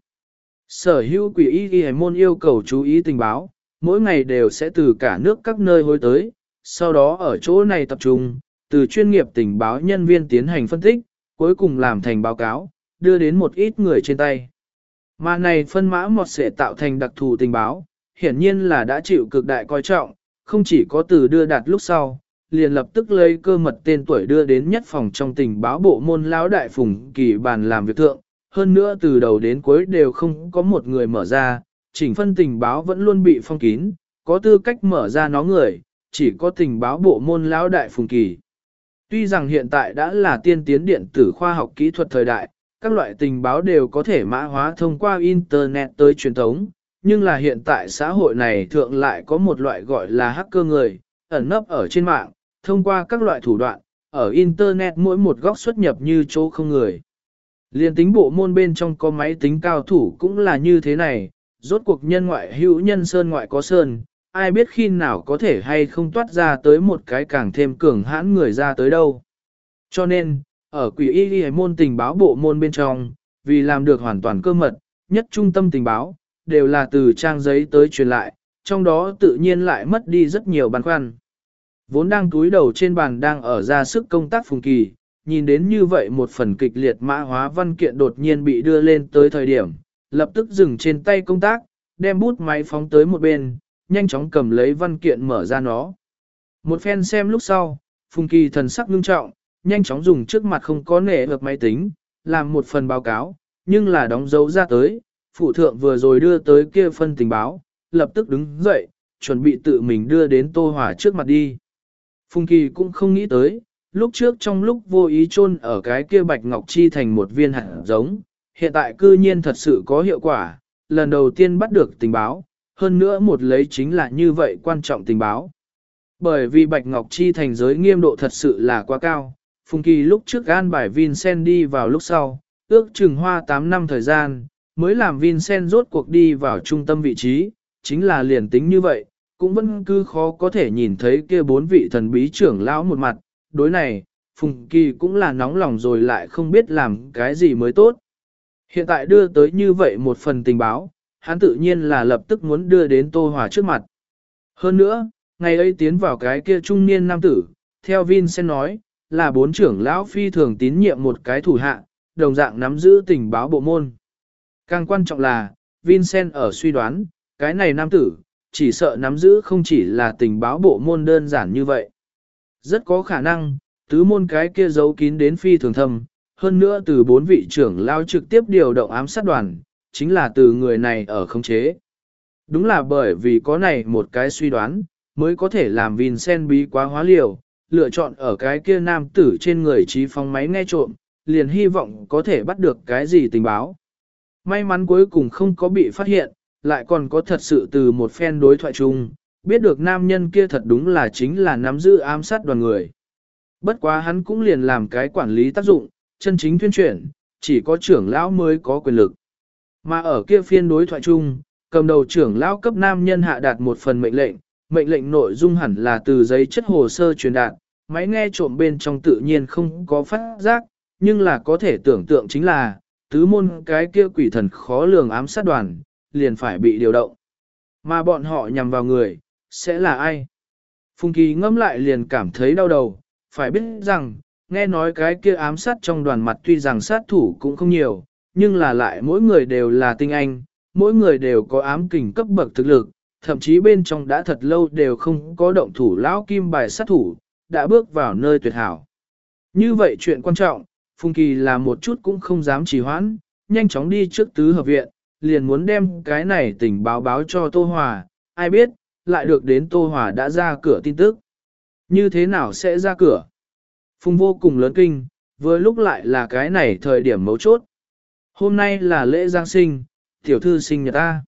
Speaker 1: Sở hữu quỷ y y môn yêu cầu chú ý tình báo, mỗi ngày đều sẽ từ cả nước các nơi hối tới, sau đó ở chỗ này tập trung, từ chuyên nghiệp tình báo nhân viên tiến hành phân tích, cuối cùng làm thành báo cáo, đưa đến một ít người trên tay. Mà này phân mã một sẽ tạo thành đặc thù tình báo, hiển nhiên là đã chịu cực đại coi trọng, không chỉ có từ đưa đạt lúc sau, liền lập tức lấy cơ mật tên tuổi đưa đến nhất phòng trong tình báo bộ môn lão đại phùng kỳ bàn làm việc thượng, hơn nữa từ đầu đến cuối đều không có một người mở ra, chỉnh phân tình báo vẫn luôn bị phong kín, có tư cách mở ra nó người, chỉ có tình báo bộ môn lão đại phùng kỳ. Tuy rằng hiện tại đã là tiên tiến điện tử khoa học kỹ thuật thời đại, các loại tình báo đều có thể mã hóa thông qua Internet tới truyền thống, nhưng là hiện tại xã hội này thượng lại có một loại gọi là hacker người, ẩn nấp ở trên mạng, thông qua các loại thủ đoạn, ở Internet mỗi một góc xuất nhập như chỗ không người. Liên tính bộ môn bên trong có máy tính cao thủ cũng là như thế này, rốt cuộc nhân ngoại hữu nhân sơn ngoại có sơn, ai biết khi nào có thể hay không toát ra tới một cái càng thêm cường hãn người ra tới đâu. Cho nên, ở quỷ y ghi môn tình báo bộ môn bên trong, vì làm được hoàn toàn cơ mật, nhất trung tâm tình báo, đều là từ trang giấy tới truyền lại, trong đó tự nhiên lại mất đi rất nhiều băn khoăn. Vốn đang túi đầu trên bàn đang ở ra sức công tác phùng kỳ, nhìn đến như vậy một phần kịch liệt mã hóa văn kiện đột nhiên bị đưa lên tới thời điểm, lập tức dừng trên tay công tác, đem bút máy phóng tới một bên, nhanh chóng cầm lấy văn kiện mở ra nó. Một phen xem lúc sau, phùng kỳ thần sắc ngưng trọng, nhanh chóng dùng trước mặt không có nể hợp máy tính, làm một phần báo cáo, nhưng là đóng dấu ra tới, phụ thượng vừa rồi đưa tới kia phân tình báo, lập tức đứng dậy, chuẩn bị tự mình đưa đến Tô Hòa trước mặt đi. Phùng Kỳ cũng không nghĩ tới, lúc trước trong lúc vô ý chôn ở cái kia bạch ngọc chi thành một viên hạt giống, hiện tại cư nhiên thật sự có hiệu quả, lần đầu tiên bắt được tình báo, hơn nữa một lấy chính là như vậy quan trọng tình báo. Bởi vì bạch ngọc chi thành giới nghiêm độ thật sự là quá cao, Phùng Kỳ lúc trước gan bài Vincent đi vào lúc sau, ước chừng hoa 8 năm thời gian, mới làm Vincent rốt cuộc đi vào trung tâm vị trí, chính là liền tính như vậy, cũng vẫn cứ khó có thể nhìn thấy kia bốn vị thần bí trưởng lão một mặt, đối này, Phùng Kỳ cũng là nóng lòng rồi lại không biết làm cái gì mới tốt. Hiện tại đưa tới như vậy một phần tình báo, hắn tự nhiên là lập tức muốn đưa đến Tô Hòa trước mặt. Hơn nữa, ngày ấy tiến vào cái kia trung niên nam tử, theo Vincent nói, là bốn trưởng lão phi thường tín nhiệm một cái thủ hạ, đồng dạng nắm giữ tình báo bộ môn. Càng quan trọng là, Vincent ở suy đoán, cái này nam tử, chỉ sợ nắm giữ không chỉ là tình báo bộ môn đơn giản như vậy. Rất có khả năng, tứ môn cái kia giấu kín đến phi thường thâm, hơn nữa từ bốn vị trưởng lao trực tiếp điều động ám sát đoàn, chính là từ người này ở khống chế. Đúng là bởi vì có này một cái suy đoán, mới có thể làm Vincent bí quá hóa liều, lựa chọn ở cái kia nam tử trên người trí phong máy nghe trộm, liền hy vọng có thể bắt được cái gì tình báo. May mắn cuối cùng không có bị phát hiện, lại còn có thật sự từ một phen đối thoại chung, biết được nam nhân kia thật đúng là chính là nắm giữ ám sát đoàn người. Bất quá hắn cũng liền làm cái quản lý tác dụng, chân chính tuyên truyền, chỉ có trưởng lão mới có quyền lực. Mà ở kia phiên đối thoại chung, cầm đầu trưởng lão cấp nam nhân hạ đạt một phần mệnh lệnh, mệnh lệnh nội dung hẳn là từ giấy chất hồ sơ truyền đạt, máy nghe trộm bên trong tự nhiên không có phát giác, nhưng là có thể tưởng tượng chính là, tứ môn cái kia quỷ thần khó lường ám sát đoàn, liền phải bị điều động. Mà bọn họ nhằm vào người, sẽ là ai? Phùng Kỳ ngâm lại liền cảm thấy đau đầu, phải biết rằng, nghe nói cái kia ám sát trong đoàn mặt tuy rằng sát thủ cũng không nhiều, nhưng là lại mỗi người đều là tinh anh, mỗi người đều có ám kình cấp bậc thực lực, thậm chí bên trong đã thật lâu đều không có động thủ lão kim bài sát thủ, đã bước vào nơi tuyệt hảo. Như vậy chuyện quan trọng, Phùng Kỳ là một chút cũng không dám trì hoãn, nhanh chóng đi trước tứ hợp viện, liền muốn đem cái này tình báo báo cho Tô Hòa, ai biết, lại được đến Tô Hòa đã ra cửa tin tức. Như thế nào sẽ ra cửa? Phùng vô cùng lớn kinh, vừa lúc lại là cái này thời điểm mấu chốt. Hôm nay là lễ Giáng sinh, tiểu thư sinh nhật ta.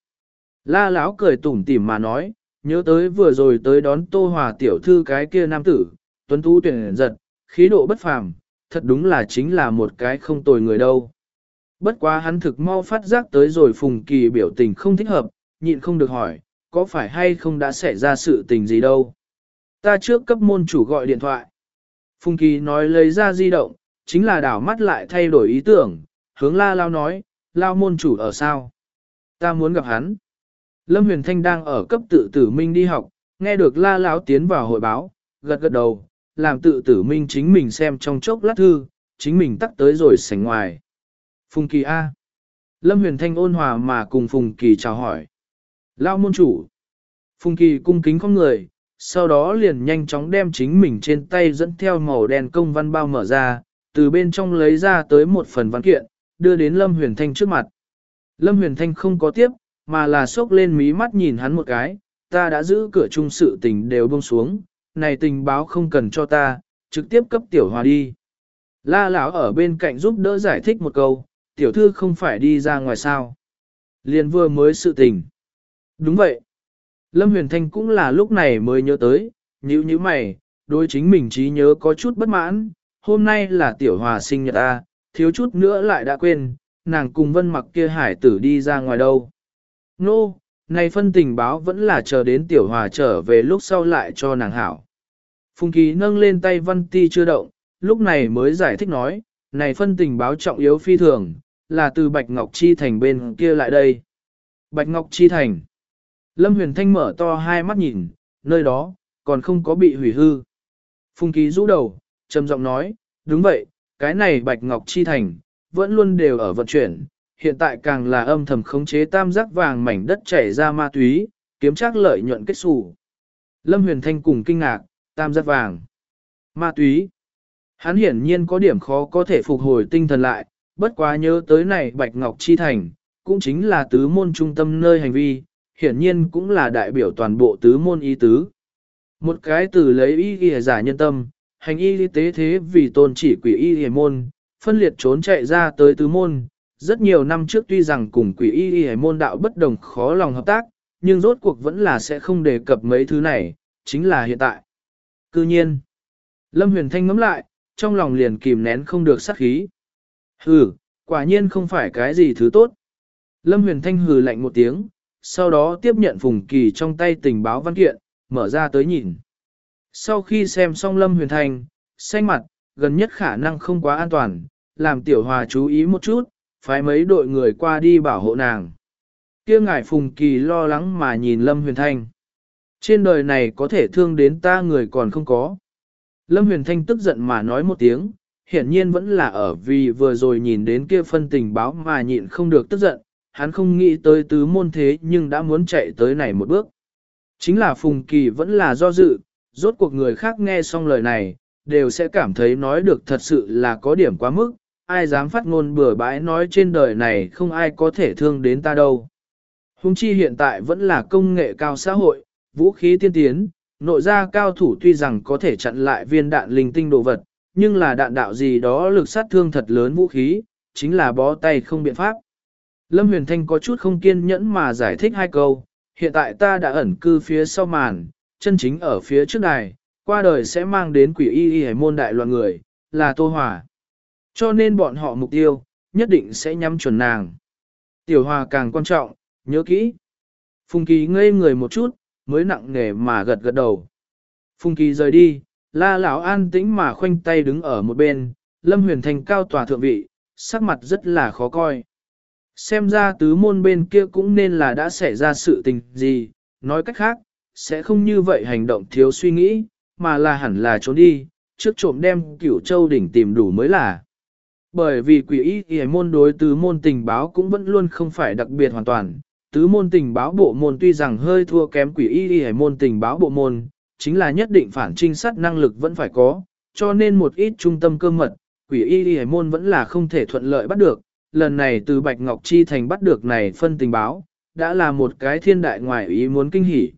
Speaker 1: La Lão cười tủm tỉm mà nói, nhớ tới vừa rồi tới đón Tô Hòa tiểu thư cái kia nam tử, tuấn tú tuyển giật, khí độ bất phàm, thật đúng là chính là một cái không tồi người đâu. Bất quá hắn thực mau phát giác tới rồi Phùng Kỳ biểu tình không thích hợp, nhịn không được hỏi, có phải hay không đã xảy ra sự tình gì đâu. Ta trước cấp môn chủ gọi điện thoại. Phùng Kỳ nói lấy ra di động, chính là đảo mắt lại thay đổi ý tưởng, hướng la lao nói, lao môn chủ ở sao? Ta muốn gặp hắn. Lâm Huyền Thanh đang ở cấp tự tử minh đi học, nghe được la lão tiến vào hội báo, gật gật đầu, làm tự tử minh chính mình xem trong chốc lát thư, chính mình tắt tới rồi sảnh ngoài. Phùng Kỳ A. Lâm Huyền Thanh ôn hòa mà cùng Phùng Kỳ chào hỏi. Lao môn chủ. Phùng Kỳ cung kính không người, sau đó liền nhanh chóng đem chính mình trên tay dẫn theo màu đen công văn bao mở ra, từ bên trong lấy ra tới một phần văn kiện, đưa đến Lâm Huyền Thanh trước mặt. Lâm Huyền Thanh không có tiếp, mà là sốc lên mí mắt nhìn hắn một cái, ta đã giữ cửa chung sự tình đều buông xuống, này tình báo không cần cho ta, trực tiếp cấp tiểu hòa đi. La lão ở bên cạnh giúp đỡ giải thích một câu, tiểu thư không phải đi ra ngoài sao. Liền vừa mới sự tình. Đúng vậy. Lâm Huyền Thanh cũng là lúc này mới nhớ tới, như như mày, đối chính mình trí nhớ có chút bất mãn, hôm nay là tiểu hòa sinh nhật A, thiếu chút nữa lại đã quên, nàng cùng vân mặc kia hải tử đi ra ngoài đâu. Nô, no, này phân tình báo vẫn là chờ đến tiểu hòa trở về lúc sau lại cho nàng hảo. Phùng Kỳ nâng lên tay văn ti chưa động, lúc này mới giải thích nói, này phân tình báo trọng yếu phi thường, là từ Bạch Ngọc Chi Thành bên kia lại đây. Bạch Ngọc Chi Thành. Lâm Huyền Thanh mở to hai mắt nhìn, nơi đó, còn không có bị hủy hư. Phùng Ký rũ đầu, trầm giọng nói, đúng vậy, cái này Bạch Ngọc Chi Thành, vẫn luôn đều ở vận chuyển, hiện tại càng là âm thầm khống chế tam giác vàng mảnh đất chảy ra ma túy, kiếm chắc lợi nhuận kết xù. Lâm Huyền Thanh cùng kinh ngạc, tam giác vàng, ma túy. Hắn hiển nhiên có điểm khó có thể phục hồi tinh thần lại, bất quá nhớ tới này Bạch Ngọc Chi Thành, cũng chính là tứ môn trung tâm nơi hành vi, hiển nhiên cũng là đại biểu toàn bộ tứ môn ý tứ. Một cái từ lấy ý ghi giả nhân tâm, hành y tế thế vì tôn chỉ quỷ y hề môn, phân liệt trốn chạy ra tới tứ môn. Rất nhiều năm trước tuy rằng cùng quỷ y hề môn đạo bất đồng khó lòng hợp tác, nhưng rốt cuộc vẫn là sẽ không đề cập mấy thứ này, chính là hiện tại. Cư nhiên, Lâm Huyền Thanh ngắm lại, trong lòng liền kìm nén không được sát khí. Hừ, quả nhiên không phải cái gì thứ tốt. Lâm Huyền Thanh hừ lạnh một tiếng, sau đó tiếp nhận Phùng Kỳ trong tay tình báo văn kiện, mở ra tới nhìn. Sau khi xem xong Lâm Huyền Thanh, xanh mặt, gần nhất khả năng không quá an toàn, làm Tiểu Hòa chú ý một chút, phái mấy đội người qua đi bảo hộ nàng. Kia ngải Phùng Kỳ lo lắng mà nhìn Lâm Huyền Thanh. Trên đời này có thể thương đến ta người còn không có. Lâm Huyền Thanh tức giận mà nói một tiếng, hiển nhiên vẫn là ở vì vừa rồi nhìn đến kia phân tình báo mà nhịn không được tức giận, hắn không nghĩ tới tứ môn thế nhưng đã muốn chạy tới này một bước. Chính là Phùng Kỳ vẫn là do dự, rốt cuộc người khác nghe xong lời này, đều sẽ cảm thấy nói được thật sự là có điểm quá mức, ai dám phát ngôn bừa bãi nói trên đời này không ai có thể thương đến ta đâu. Hùng chi hiện tại vẫn là công nghệ cao xã hội, vũ khí tiên tiến, nội gia cao thủ tuy rằng có thể chặn lại viên đạn linh tinh đồ vật, nhưng là đạn đạo gì đó lực sát thương thật lớn vũ khí, chính là bó tay không biện pháp. Lâm Huyền Thanh có chút không kiên nhẫn mà giải thích hai câu, hiện tại ta đã ẩn cư phía sau màn, chân chính ở phía trước đài, qua đời sẽ mang đến quỷ y y hải môn đại loạn người, là Tô Hòa. Cho nên bọn họ mục tiêu, nhất định sẽ nhắm chuẩn nàng. Tiểu Hòa càng quan trọng, nhớ kỹ. Phùng Kỳ ngây người một chút, mới nặng nề mà gật gật đầu. Phùng Kỳ rời đi, la lão an tĩnh mà khoanh tay đứng ở một bên, Lâm Huyền Thành cao tòa thượng vị, sắc mặt rất là khó coi. Xem ra tứ môn bên kia cũng nên là đã xảy ra sự tình gì, nói cách khác, sẽ không như vậy hành động thiếu suy nghĩ, mà là hẳn là trốn đi, trước trộm đem cửu châu đỉnh tìm đủ mới là. Bởi vì quỷ y y môn đối tứ môn tình báo cũng vẫn luôn không phải đặc biệt hoàn toàn, tứ môn tình báo bộ môn tuy rằng hơi thua kém quỷ y y môn tình báo bộ môn, chính là nhất định phản trinh sát năng lực vẫn phải có, cho nên một ít trung tâm cơ mật, quỷ y y môn vẫn là không thể thuận lợi bắt được, lần này từ Bạch Ngọc Chi Thành bắt được này phân tình báo, đã là một cái thiên đại ngoại ý muốn kinh hỉ.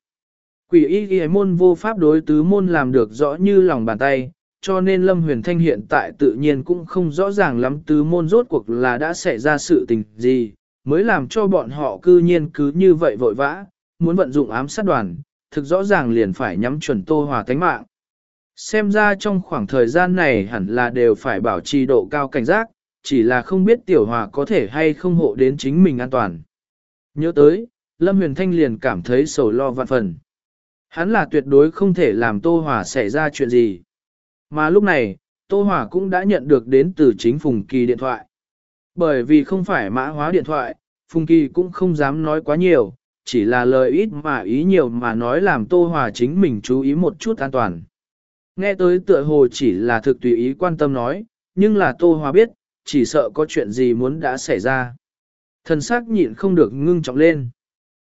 Speaker 1: Quỷ y ghi môn vô pháp đối tứ môn làm được rõ như lòng bàn tay, cho nên Lâm Huyền Thanh hiện tại tự nhiên cũng không rõ ràng lắm tứ môn rốt cuộc là đã xảy ra sự tình gì, mới làm cho bọn họ cư nhiên cứ như vậy vội vã, muốn vận dụng ám sát đoàn, thực rõ ràng liền phải nhắm chuẩn tô hòa tánh mạng. Xem ra trong khoảng thời gian này hẳn là đều phải bảo trì độ cao cảnh giác, chỉ là không biết tiểu hòa có thể hay không hộ đến chính mình an toàn. Nhớ tới, Lâm Huyền Thanh liền cảm thấy sầu lo vạn phần. Hắn là tuyệt đối không thể làm Tô Hòa xảy ra chuyện gì. Mà lúc này, Tô Hòa cũng đã nhận được đến từ chính Phùng Kỳ điện thoại. Bởi vì không phải mã hóa điện thoại, Phùng Kỳ cũng không dám nói quá nhiều, chỉ là lời ít mà ý nhiều mà nói làm Tô Hòa chính mình chú ý một chút an toàn. Nghe tới tựa hồ chỉ là thực tùy ý quan tâm nói, nhưng là Tô Hòa biết, chỉ sợ có chuyện gì muốn đã xảy ra. Thần sắc nhịn không được ngưng trọng lên.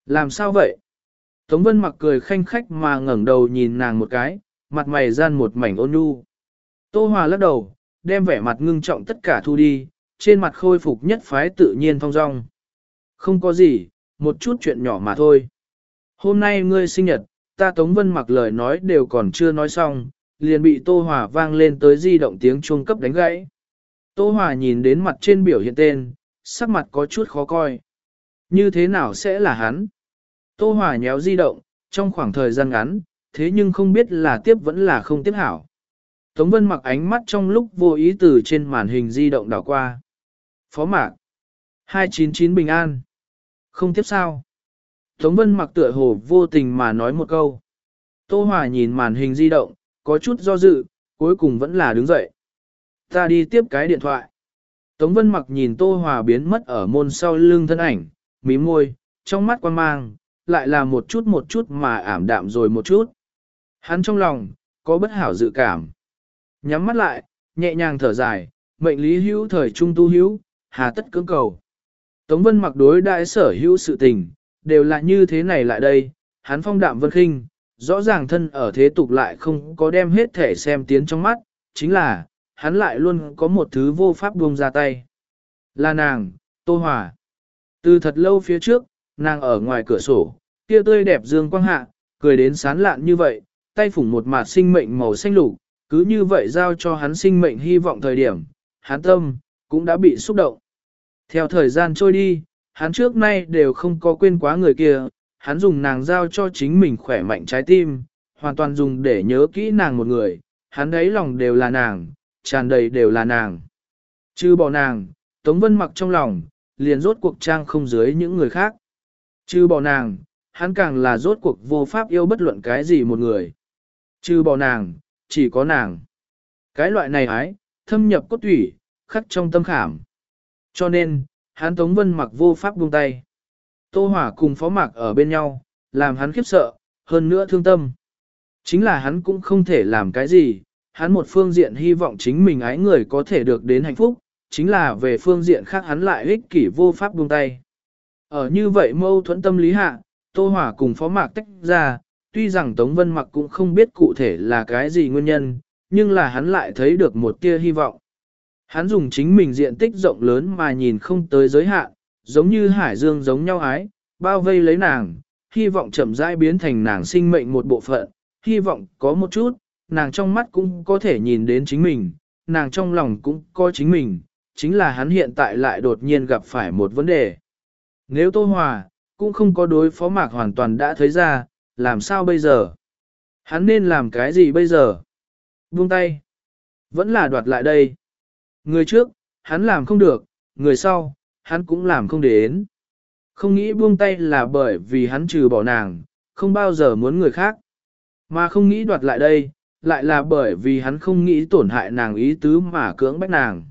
Speaker 1: Làm sao vậy? Tống Vân mặc cười khanh khách mà ngẩng đầu nhìn nàng một cái, mặt mày gian một mảnh ôn nhu. Tô Hòa lắc đầu, đem vẻ mặt ngưng trọng tất cả thu đi, trên mặt khôi phục nhất phái tự nhiên thong dong. Không có gì, một chút chuyện nhỏ mà thôi. hôm nay ngươi sinh nhật, ta Tống Vân mặc lời nói đều còn chưa nói xong, liền bị Tô Hòa vang lên tới di động tiếng chuông cấp đánh gãy. Tô Hòa nhìn đến mặt trên biểu hiện tên, sắc mặt có chút khó coi. Như thế nào sẽ là hắn? Tô Hòa nhéo di động, trong khoảng thời gian ngắn, thế nhưng không biết là tiếp vẫn là không tiếp hảo. Tống Vân mặc ánh mắt trong lúc vô ý từ trên màn hình di động đảo qua. Phó mạc. 299 bình an. Không tiếp sao. Tống Vân mặc tựa hồ vô tình mà nói một câu. Tô Hòa nhìn màn hình di động, có chút do dự, cuối cùng vẫn là đứng dậy. Ta đi tiếp cái điện thoại. Tống Vân mặc nhìn Tô Hòa biến mất ở môn sau lưng thân ảnh, mí môi, trong mắt quan mang, lại là một chút một chút mà ảm đạm rồi một chút. Hắn trong lòng, có bất hảo dự cảm. Nhắm mắt lại, nhẹ nhàng thở dài, mệnh lý hữu thời trung tu hữu, hà tất cưỡng cầu. Tống Vân mặc đối đại sở hữu sự tình, đều là như thế này lại đây, hắn phong đạm vân khinh, rõ ràng thân ở thế tục lại không có đem hết thể xem tiến trong mắt, chính là, hắn lại luôn có một thứ vô pháp buông ra tay. Là nàng, Tô Hòa. Từ thật lâu phía trước, nàng ở ngoài cửa sổ, kia tươi đẹp dương quang hạ, cười đến sán lạn như vậy, tay phủng một mạt sinh mệnh màu xanh lục, cứ như vậy giao cho hắn sinh mệnh hy vọng thời điểm, hắn tâm, cũng đã bị xúc động. Theo thời gian trôi đi, hắn trước nay đều không có quên quá người kia, hắn dùng nàng giao cho chính mình khỏe mạnh trái tim, hoàn toàn dùng để nhớ kỹ nàng một người, hắn đấy lòng đều là nàng, tràn đầy đều là nàng. Chứ bỏ nàng, Tống Vân mặc trong lòng, liền rốt cuộc trang không dưới những người khác. Chứ bỏ nàng, hắn càng là rốt cuộc vô pháp yêu bất luận cái gì một người. Chứ bỏ nàng, chỉ có nàng. Cái loại này ái, thâm nhập cốt thủy, khắc trong tâm khảm. Cho nên, hắn Tống Vân mặc vô pháp buông tay. Tô Hỏa cùng phó mạc ở bên nhau, làm hắn khiếp sợ, hơn nữa thương tâm. Chính là hắn cũng không thể làm cái gì, hắn một phương diện hy vọng chính mình ái người có thể được đến hạnh phúc, chính là về phương diện khác hắn lại ích kỷ vô pháp buông tay. Ở như vậy mâu thuẫn tâm lý hạ, Tô Hỏa cùng phó mạc tách ra, tuy rằng Tống Vân Mặc cũng không biết cụ thể là cái gì nguyên nhân, nhưng là hắn lại thấy được một tia hy vọng. Hắn dùng chính mình diện tích rộng lớn mà nhìn không tới giới hạn, giống như hải dương giống nhau ái, bao vây lấy nàng, hy vọng chậm rãi biến thành nàng sinh mệnh một bộ phận, hy vọng có một chút, nàng trong mắt cũng có thể nhìn đến chính mình, nàng trong lòng cũng có chính mình, chính là hắn hiện tại lại đột nhiên gặp phải một vấn đề. Nếu Tô Hòa, cũng không có đối phó mạc hoàn toàn đã thấy ra, làm sao bây giờ? Hắn nên làm cái gì bây giờ? Buông tay. Vẫn là đoạt lại đây. Người trước, hắn làm không được, người sau, hắn cũng làm không đến. Không nghĩ buông tay là bởi vì hắn trừ bỏ nàng, không bao giờ muốn người khác. Mà không nghĩ đoạt lại đây, lại là bởi vì hắn không nghĩ tổn hại nàng ý tứ mà cưỡng bách nàng.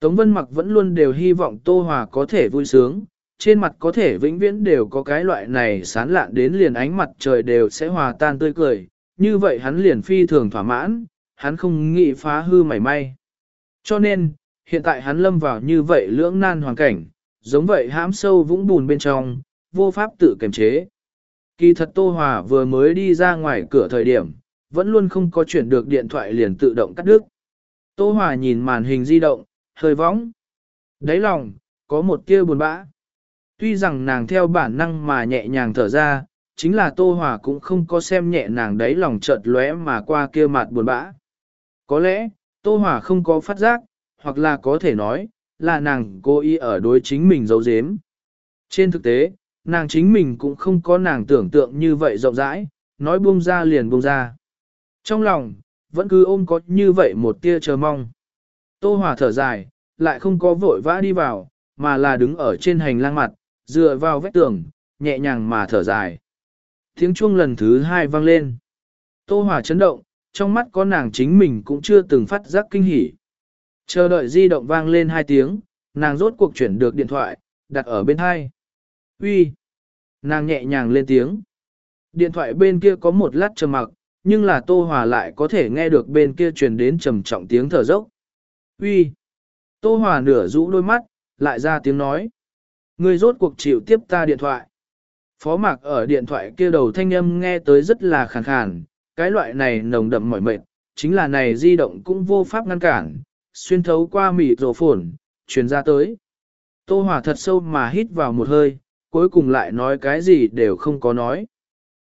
Speaker 1: Tống Vân Mặc vẫn luôn đều hy vọng Tô Hòa có thể vui sướng, trên mặt có thể vĩnh viễn đều có cái loại này sán lạn đến liền ánh mặt trời đều sẽ hòa tan tươi cười, như vậy hắn liền phi thường thỏa mãn, hắn không nghĩ phá hư mảy may. Cho nên, hiện tại hắn lâm vào như vậy lưỡng nan hoàn cảnh, giống vậy hãm sâu vũng bùn bên trong, vô pháp tự kiềm chế. Kỳ thật Tô Hòa vừa mới đi ra ngoài cửa thời điểm, vẫn luôn không có chuyển được điện thoại liền tự động cắt đứt. Tô Hòa nhìn màn hình di động, hơi vóng. Đáy lòng, có một tia buồn bã. Tuy rằng nàng theo bản năng mà nhẹ nhàng thở ra, chính là Tô Hòa cũng không có xem nhẹ nàng đấy lòng chợt lóe mà qua kia mặt buồn bã. Có lẽ, Tô Hòa không có phát giác, hoặc là có thể nói, là nàng cố ý ở đối chính mình giấu giếm. Trên thực tế, nàng chính mình cũng không có nàng tưởng tượng như vậy rộng rãi, nói buông ra liền buông ra. Trong lòng, vẫn cứ ôm có như vậy một tia chờ mong. Tô Hòa thở dài, lại không có vội vã đi vào, mà là đứng ở trên hành lang mặt, dựa vào vách tường, nhẹ nhàng mà thở dài. Tiếng chuông lần thứ hai vang lên. Tô Hòa chấn động, trong mắt có nàng chính mình cũng chưa từng phát giác kinh hỉ. Chờ đợi di động vang lên hai tiếng, nàng rốt cuộc chuyển được điện thoại, đặt ở bên hai. Uy, Nàng nhẹ nhàng lên tiếng. Điện thoại bên kia có một lát trầm mặc, nhưng là Tô Hòa lại có thể nghe được bên kia truyền đến trầm trọng tiếng thở dốc. Uy, Tô Hòa nửa rũ đôi mắt, lại ra tiếng nói. Ngươi rốt cuộc chịu tiếp ta điện thoại. Phó mạc ở điện thoại kia đầu thanh âm nghe tới rất là khàn khàn, cái loại này nồng đậm mỏi mệt, chính là này di động cũng vô pháp ngăn cản, xuyên thấu qua mỉ rổ phồn, truyền ra tới. Tô Hòa thật sâu mà hít vào một hơi, cuối cùng lại nói cái gì đều không có nói.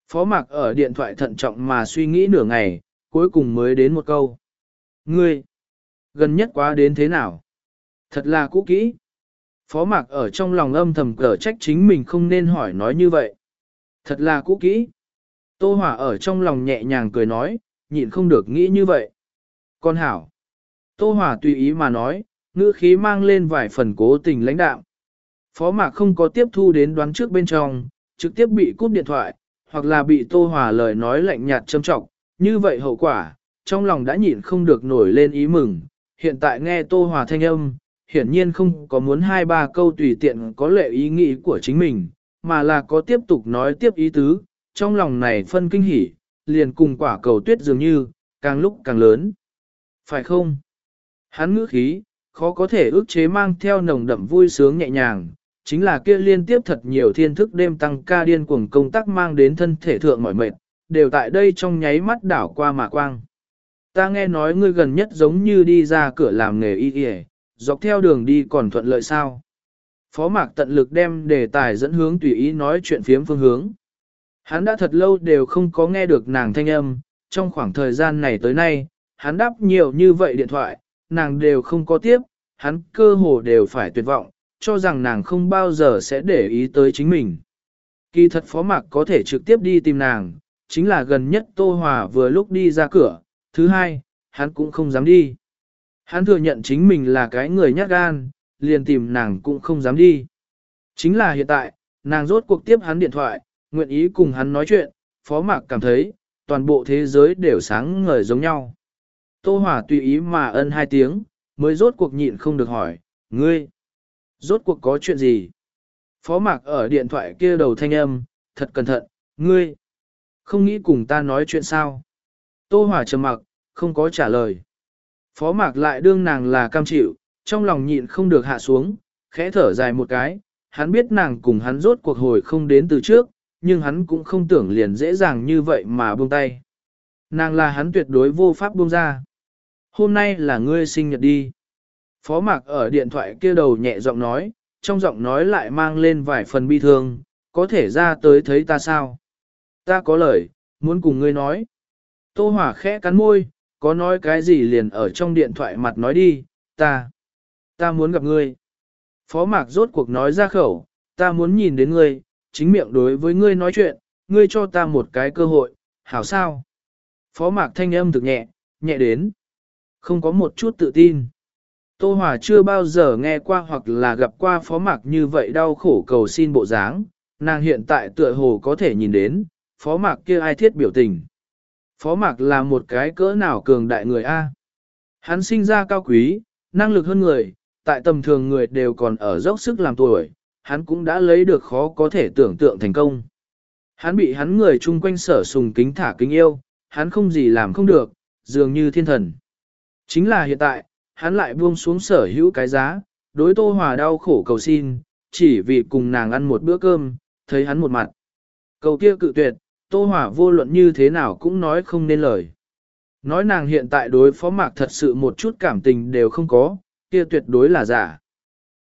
Speaker 1: Phó Mạc ở điện thoại thận trọng mà suy nghĩ nửa ngày, cuối cùng mới đến một câu. Ngươi, gần nhất quá đến thế nào? Thật là cũ kỹ. Phó Mạc ở trong lòng âm thầm cờ trách chính mình không nên hỏi nói như vậy. Thật là cũ kỹ. Tô Hỏa ở trong lòng nhẹ nhàng cười nói, nhịn không được nghĩ như vậy. Con hảo. Tô Hỏa tùy ý mà nói, ngữ khí mang lên vài phần cố tình lãnh đạo. Phó Mạc không có tiếp thu đến đoán trước bên trong, trực tiếp bị cúp điện thoại, hoặc là bị Tô Hòa lời nói lạnh nhạt châm trọng, như vậy hậu quả, trong lòng đã nhịn không được nổi lên ý mừng, hiện tại nghe Tô Hòa thanh âm, hiển nhiên không có muốn hai ba câu tùy tiện có lệ ý nghĩ của chính mình, mà là có tiếp tục nói tiếp ý tứ, trong lòng này phân kinh hỉ, liền cùng quả cầu tuyết dường như, càng lúc càng lớn. Phải không? Hắn ngữ khí, khó có thể ước chế mang theo nồng đậm vui sướng nhẹ nhàng, chính là kia liên tiếp thật nhiều thiên thức đêm tăng ca điên cuồng công tác mang đến thân thể thượng mỏi mệt, đều tại đây trong nháy mắt đảo qua mà quang. Ta nghe nói ngươi gần nhất giống như đi ra cửa làm nghề y y, dọc theo đường đi còn thuận lợi sao. Phó mạc tận lực đem đề tài dẫn hướng tùy ý nói chuyện phiếm phương hướng. Hắn đã thật lâu đều không có nghe được nàng thanh âm, trong khoảng thời gian này tới nay, hắn đáp nhiều như vậy điện thoại, nàng đều không có tiếp, hắn cơ hồ đều phải tuyệt vọng, cho rằng nàng không bao giờ sẽ để ý tới chính mình. Kỳ thật phó mạc có thể trực tiếp đi tìm nàng, chính là gần nhất Tô Hòa vừa lúc đi ra cửa, thứ hai, hắn cũng không dám đi. Hắn thừa nhận chính mình là cái người nhát gan, liền tìm nàng cũng không dám đi. Chính là hiện tại, nàng rốt cuộc tiếp hắn điện thoại, nguyện ý cùng hắn nói chuyện, phó mạc cảm thấy, toàn bộ thế giới đều sáng ngời giống nhau. Tô Hòa tùy ý mà ân hai tiếng, mới rốt cuộc nhịn không được hỏi, ngươi, rốt cuộc có chuyện gì? Phó mạc ở điện thoại kia đầu thanh âm, thật cẩn thận, ngươi, không nghĩ cùng ta nói chuyện sao? Tô Hòa trầm mặc, không có trả lời. Phó mạc lại đương nàng là cam chịu, trong lòng nhịn không được hạ xuống, khẽ thở dài một cái, hắn biết nàng cùng hắn rốt cuộc hồi không đến từ trước, nhưng hắn cũng không tưởng liền dễ dàng như vậy mà buông tay. Nàng là hắn tuyệt đối vô pháp buông ra. Hôm nay là ngươi sinh nhật đi. Phó mạc ở điện thoại kia đầu nhẹ giọng nói, trong giọng nói lại mang lên vài phần bi thương, có thể ra tới thấy ta sao? Ta có lời, muốn cùng ngươi nói. Tô Hỏa khẽ cắn môi, có nói cái gì liền ở trong điện thoại mặt nói đi, ta, ta muốn gặp ngươi. Phó mạc rốt cuộc nói ra khẩu, ta muốn nhìn đến ngươi, chính miệng đối với ngươi nói chuyện, ngươi cho ta một cái cơ hội, hảo sao? Phó mạc thanh âm thực nhẹ, nhẹ đến. Không có một chút tự tin. Tô Hòa chưa bao giờ nghe qua hoặc là gặp qua phó mạc như vậy đau khổ cầu xin bộ dáng, nàng hiện tại tựa hồ có thể nhìn đến, phó mạc kia ai thiết biểu tình. Phó mạc là một cái cỡ nào cường đại người A. Hắn sinh ra cao quý, năng lực hơn người, tại tầm thường người đều còn ở dốc sức làm tuổi, hắn cũng đã lấy được khó có thể tưởng tượng thành công. Hắn bị hắn người chung quanh sở sùng kính thả kính yêu, hắn không gì làm không được, dường như thiên thần. Chính là hiện tại, hắn lại buông xuống sở hữu cái giá, đối tô hòa đau khổ cầu xin, chỉ vì cùng nàng ăn một bữa cơm, thấy hắn một mặt. Cầu kia cự tuyệt, tô hòa vô luận như thế nào cũng nói không nên lời. Nói nàng hiện tại đối phó mạc thật sự một chút cảm tình đều không có, kia tuyệt đối là giả.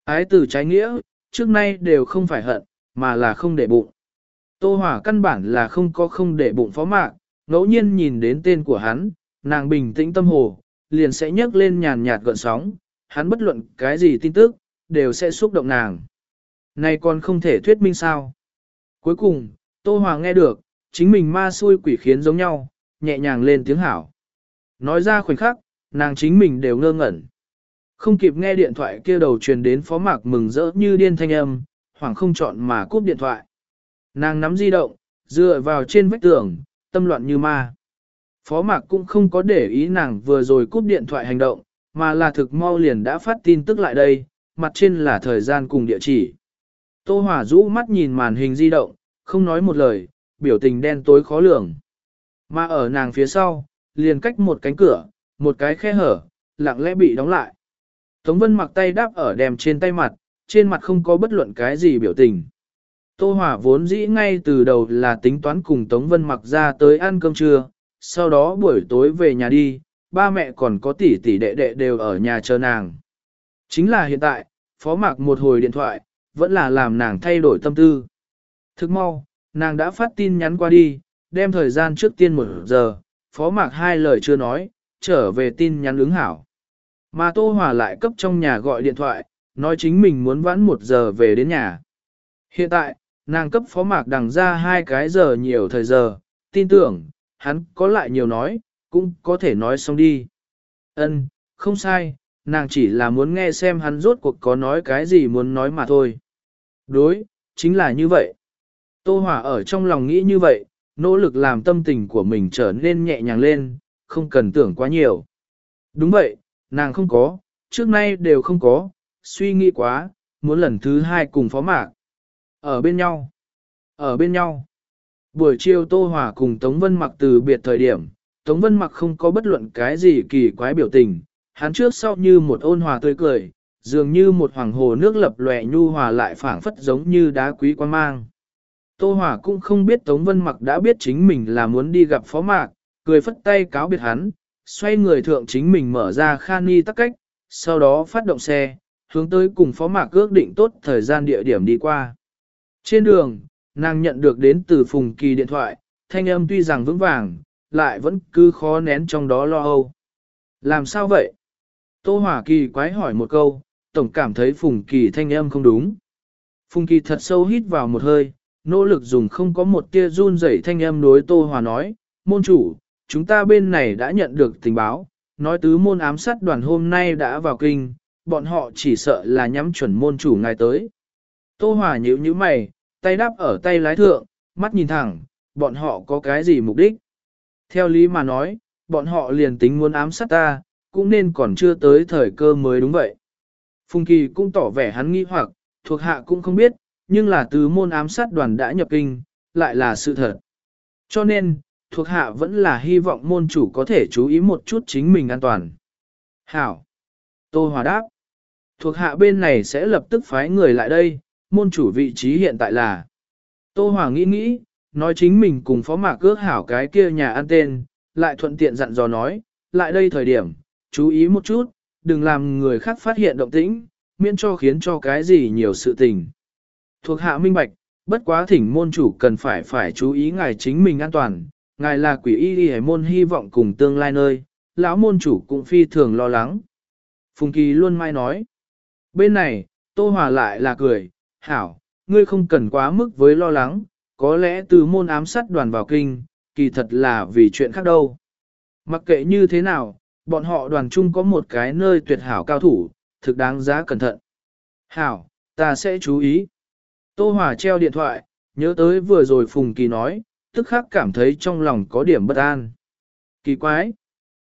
Speaker 1: Ái từ trái nghĩa, trước nay đều không phải hận, mà là không để bụng. Tô Hòa căn bản là không có không để bụng phó mạc, ngẫu nhiên nhìn đến tên của hắn, nàng bình tĩnh tâm hồ, liền sẽ nhấc lên nhàn nhạt gợn sóng, hắn bất luận cái gì tin tức, đều sẽ xúc động nàng. Này còn không thể thuyết minh sao. Cuối cùng, Tô Hòa nghe được, chính mình ma xui quỷ khiến giống nhau, nhẹ nhàng lên tiếng hảo. Nói ra khoảnh khắc, nàng chính mình đều ngơ ngẩn. Không kịp nghe điện thoại kia đầu truyền đến phó mạc mừng rỡ như điên thanh âm, hoảng không chọn mà cúp điện thoại. Nàng nắm di động, dựa vào trên vách tường, tâm loạn như ma. Phó mạc cũng không có để ý nàng vừa rồi cúp điện thoại hành động, mà là thực mau liền đã phát tin tức lại đây, mặt trên là thời gian cùng địa chỉ. Tô Hòa rũ mắt nhìn màn hình di động, không nói một lời, biểu tình đen tối khó lường. Mà ở nàng phía sau, liền cách một cánh cửa, một cái khe hở, lặng lẽ bị đóng lại. Tống Vân mặc tay đáp ở đèm trên tay mặt, trên mặt không có bất luận cái gì biểu tình. Tô Hòa vốn dĩ ngay từ đầu là tính toán cùng Tống Vân mặc ra tới ăn cơm trưa, sau đó buổi tối về nhà đi, ba mẹ còn có tỷ tỷ đệ đệ đều ở nhà chờ nàng. Chính là hiện tại, phó mạc một hồi điện thoại, vẫn là làm nàng thay đổi tâm tư. Thức mau, nàng đã phát tin nhắn qua đi, đem thời gian trước tiên một giờ, phó mạc hai lời chưa nói, trở về tin nhắn ứng hảo. Mà Tô Hòa lại cấp trong nhà gọi điện thoại, nói chính mình muốn vãn một giờ về đến nhà. Hiện tại, nàng cấp phó mạc đằng ra hai cái giờ nhiều thời giờ, tin tưởng, hắn có lại nhiều nói, cũng có thể nói xong đi. Ân, không sai, nàng chỉ là muốn nghe xem hắn rốt cuộc có nói cái gì muốn nói mà thôi. Đối, chính là như vậy. Tô Hòa ở trong lòng nghĩ như vậy, nỗ lực làm tâm tình của mình trở nên nhẹ nhàng lên, không cần tưởng quá nhiều. Đúng vậy, nàng không có, trước nay đều không có, suy nghĩ quá, muốn lần thứ hai cùng phó mạc. Ở bên nhau. Ở bên nhau. Buổi chiều Tô Hòa cùng Tống Vân mặc từ biệt thời điểm, Tống Vân mặc không có bất luận cái gì kỳ quái biểu tình, hắn trước sau như một ôn hòa tươi cười, dường như một hoàng hồ nước lập lòe nhu hòa lại phảng phất giống như đá quý quan mang. Tô Hòa cũng không biết Tống Vân mặc đã biết chính mình là muốn đi gặp phó mạc, cười phất tay cáo biệt hắn, xoay người thượng chính mình mở ra khan ni tắc cách, sau đó phát động xe, hướng tới cùng phó mạc ước định tốt thời gian địa điểm đi qua. Trên đường, nàng nhận được đến từ Phùng Kỳ điện thoại, thanh âm tuy rằng vững vàng, lại vẫn cứ khó nén trong đó lo âu. Làm sao vậy? Tô Hòa Kỳ quái hỏi một câu, tổng cảm thấy Phùng Kỳ thanh âm không đúng. Phùng Kỳ thật sâu hít vào một hơi, nỗ lực dùng không có một tia run rẩy thanh âm đối Tô Hòa nói, môn chủ, chúng ta bên này đã nhận được tình báo, nói tứ môn ám sát đoàn hôm nay đã vào kinh, bọn họ chỉ sợ là nhắm chuẩn môn chủ ngài tới. Tô Hòa nhíu nhíu mày, tay đắp ở tay lái thượng, mắt nhìn thẳng, bọn họ có cái gì mục đích? Theo lý mà nói, bọn họ liền tính muốn ám sát ta, cũng nên còn chưa tới thời cơ mới đúng vậy. Phùng Kỳ cũng tỏ vẻ hắn nghi hoặc, thuộc hạ cũng không biết, nhưng là từ môn ám sát đoàn đã nhập kinh, lại là sự thật. Cho nên, thuộc hạ vẫn là hy vọng môn chủ có thể chú ý một chút chính mình an toàn. Hảo! Tô Hòa đáp. Thuộc hạ bên này sẽ lập tức phái người lại đây, môn chủ vị trí hiện tại là. Tô Hòa nghĩ nghĩ, nói chính mình cùng phó mạc cước hảo cái kia nhà ăn tên, lại thuận tiện dặn dò nói, lại đây thời điểm, chú ý một chút, đừng làm người khác phát hiện động tĩnh, miễn cho khiến cho cái gì nhiều sự tình. Thuộc hạ minh bạch, bất quá thỉnh môn chủ cần phải phải chú ý ngài chính mình an toàn, ngài là quỷ y y môn hy vọng cùng tương lai nơi, lão môn chủ cũng phi thường lo lắng. Phùng Kỳ luôn mai nói, bên này, Tô Hòa lại là cười, hảo, ngươi không cần quá mức với lo lắng, có lẽ từ môn ám sát đoàn vào kinh, kỳ thật là vì chuyện khác đâu. Mặc kệ như thế nào, bọn họ đoàn chung có một cái nơi tuyệt hảo cao thủ, thực đáng giá cẩn thận. Hảo, ta sẽ chú ý. Tô Hòa treo điện thoại, nhớ tới vừa rồi Phùng Kỳ nói, tức khắc cảm thấy trong lòng có điểm bất an. Kỳ quái.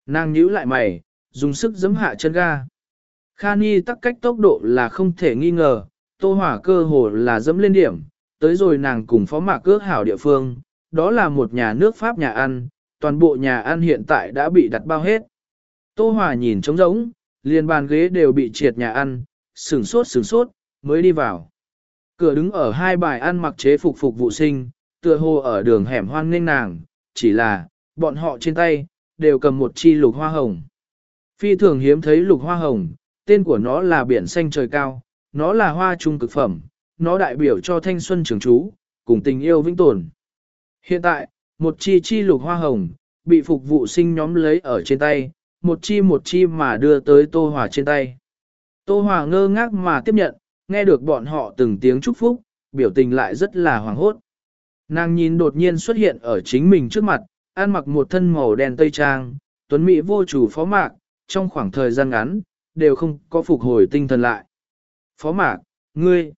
Speaker 1: Nàng nhíu lại mày, dùng sức giấm hạ chân ga. Kha Ni tắc cách tốc độ là không thể nghi ngờ, Tô Hòa cơ hồ là dẫm lên điểm, tới rồi nàng cùng phó mạc cước hảo địa phương, đó là một nhà nước Pháp nhà ăn, toàn bộ nhà ăn hiện tại đã bị đặt bao hết. Tô Hòa nhìn trống rỗng, liền bàn ghế đều bị triệt nhà ăn, sửng sốt sửng sốt, mới đi vào. Cửa đứng ở hai bài ăn mặc chế phục phục vụ sinh, tựa hồ ở đường hẻm hoan nghênh nàng, chỉ là, bọn họ trên tay, đều cầm một chi lục hoa hồng. Phi thường hiếm thấy lục hoa hồng, tên của nó là biển xanh trời cao, nó là hoa trung cực phẩm, nó đại biểu cho thanh xuân trường trú, cùng tình yêu vĩnh tồn. Hiện tại, một chi chi lục hoa hồng, bị phục vụ sinh nhóm lấy ở trên tay, một chi một chi mà đưa tới Tô Hòa trên tay. Tô Hòa ngơ ngác mà tiếp nhận, nghe được bọn họ từng tiếng chúc phúc, biểu tình lại rất là hoàng hốt. Nàng nhìn đột nhiên xuất hiện ở chính mình trước mặt, ăn mặc một thân màu đen tây trang, tuấn mỹ vô chủ phó mạc, trong khoảng thời gian ngắn, đều không có phục hồi tinh thần lại. Phó mạc, ngươi,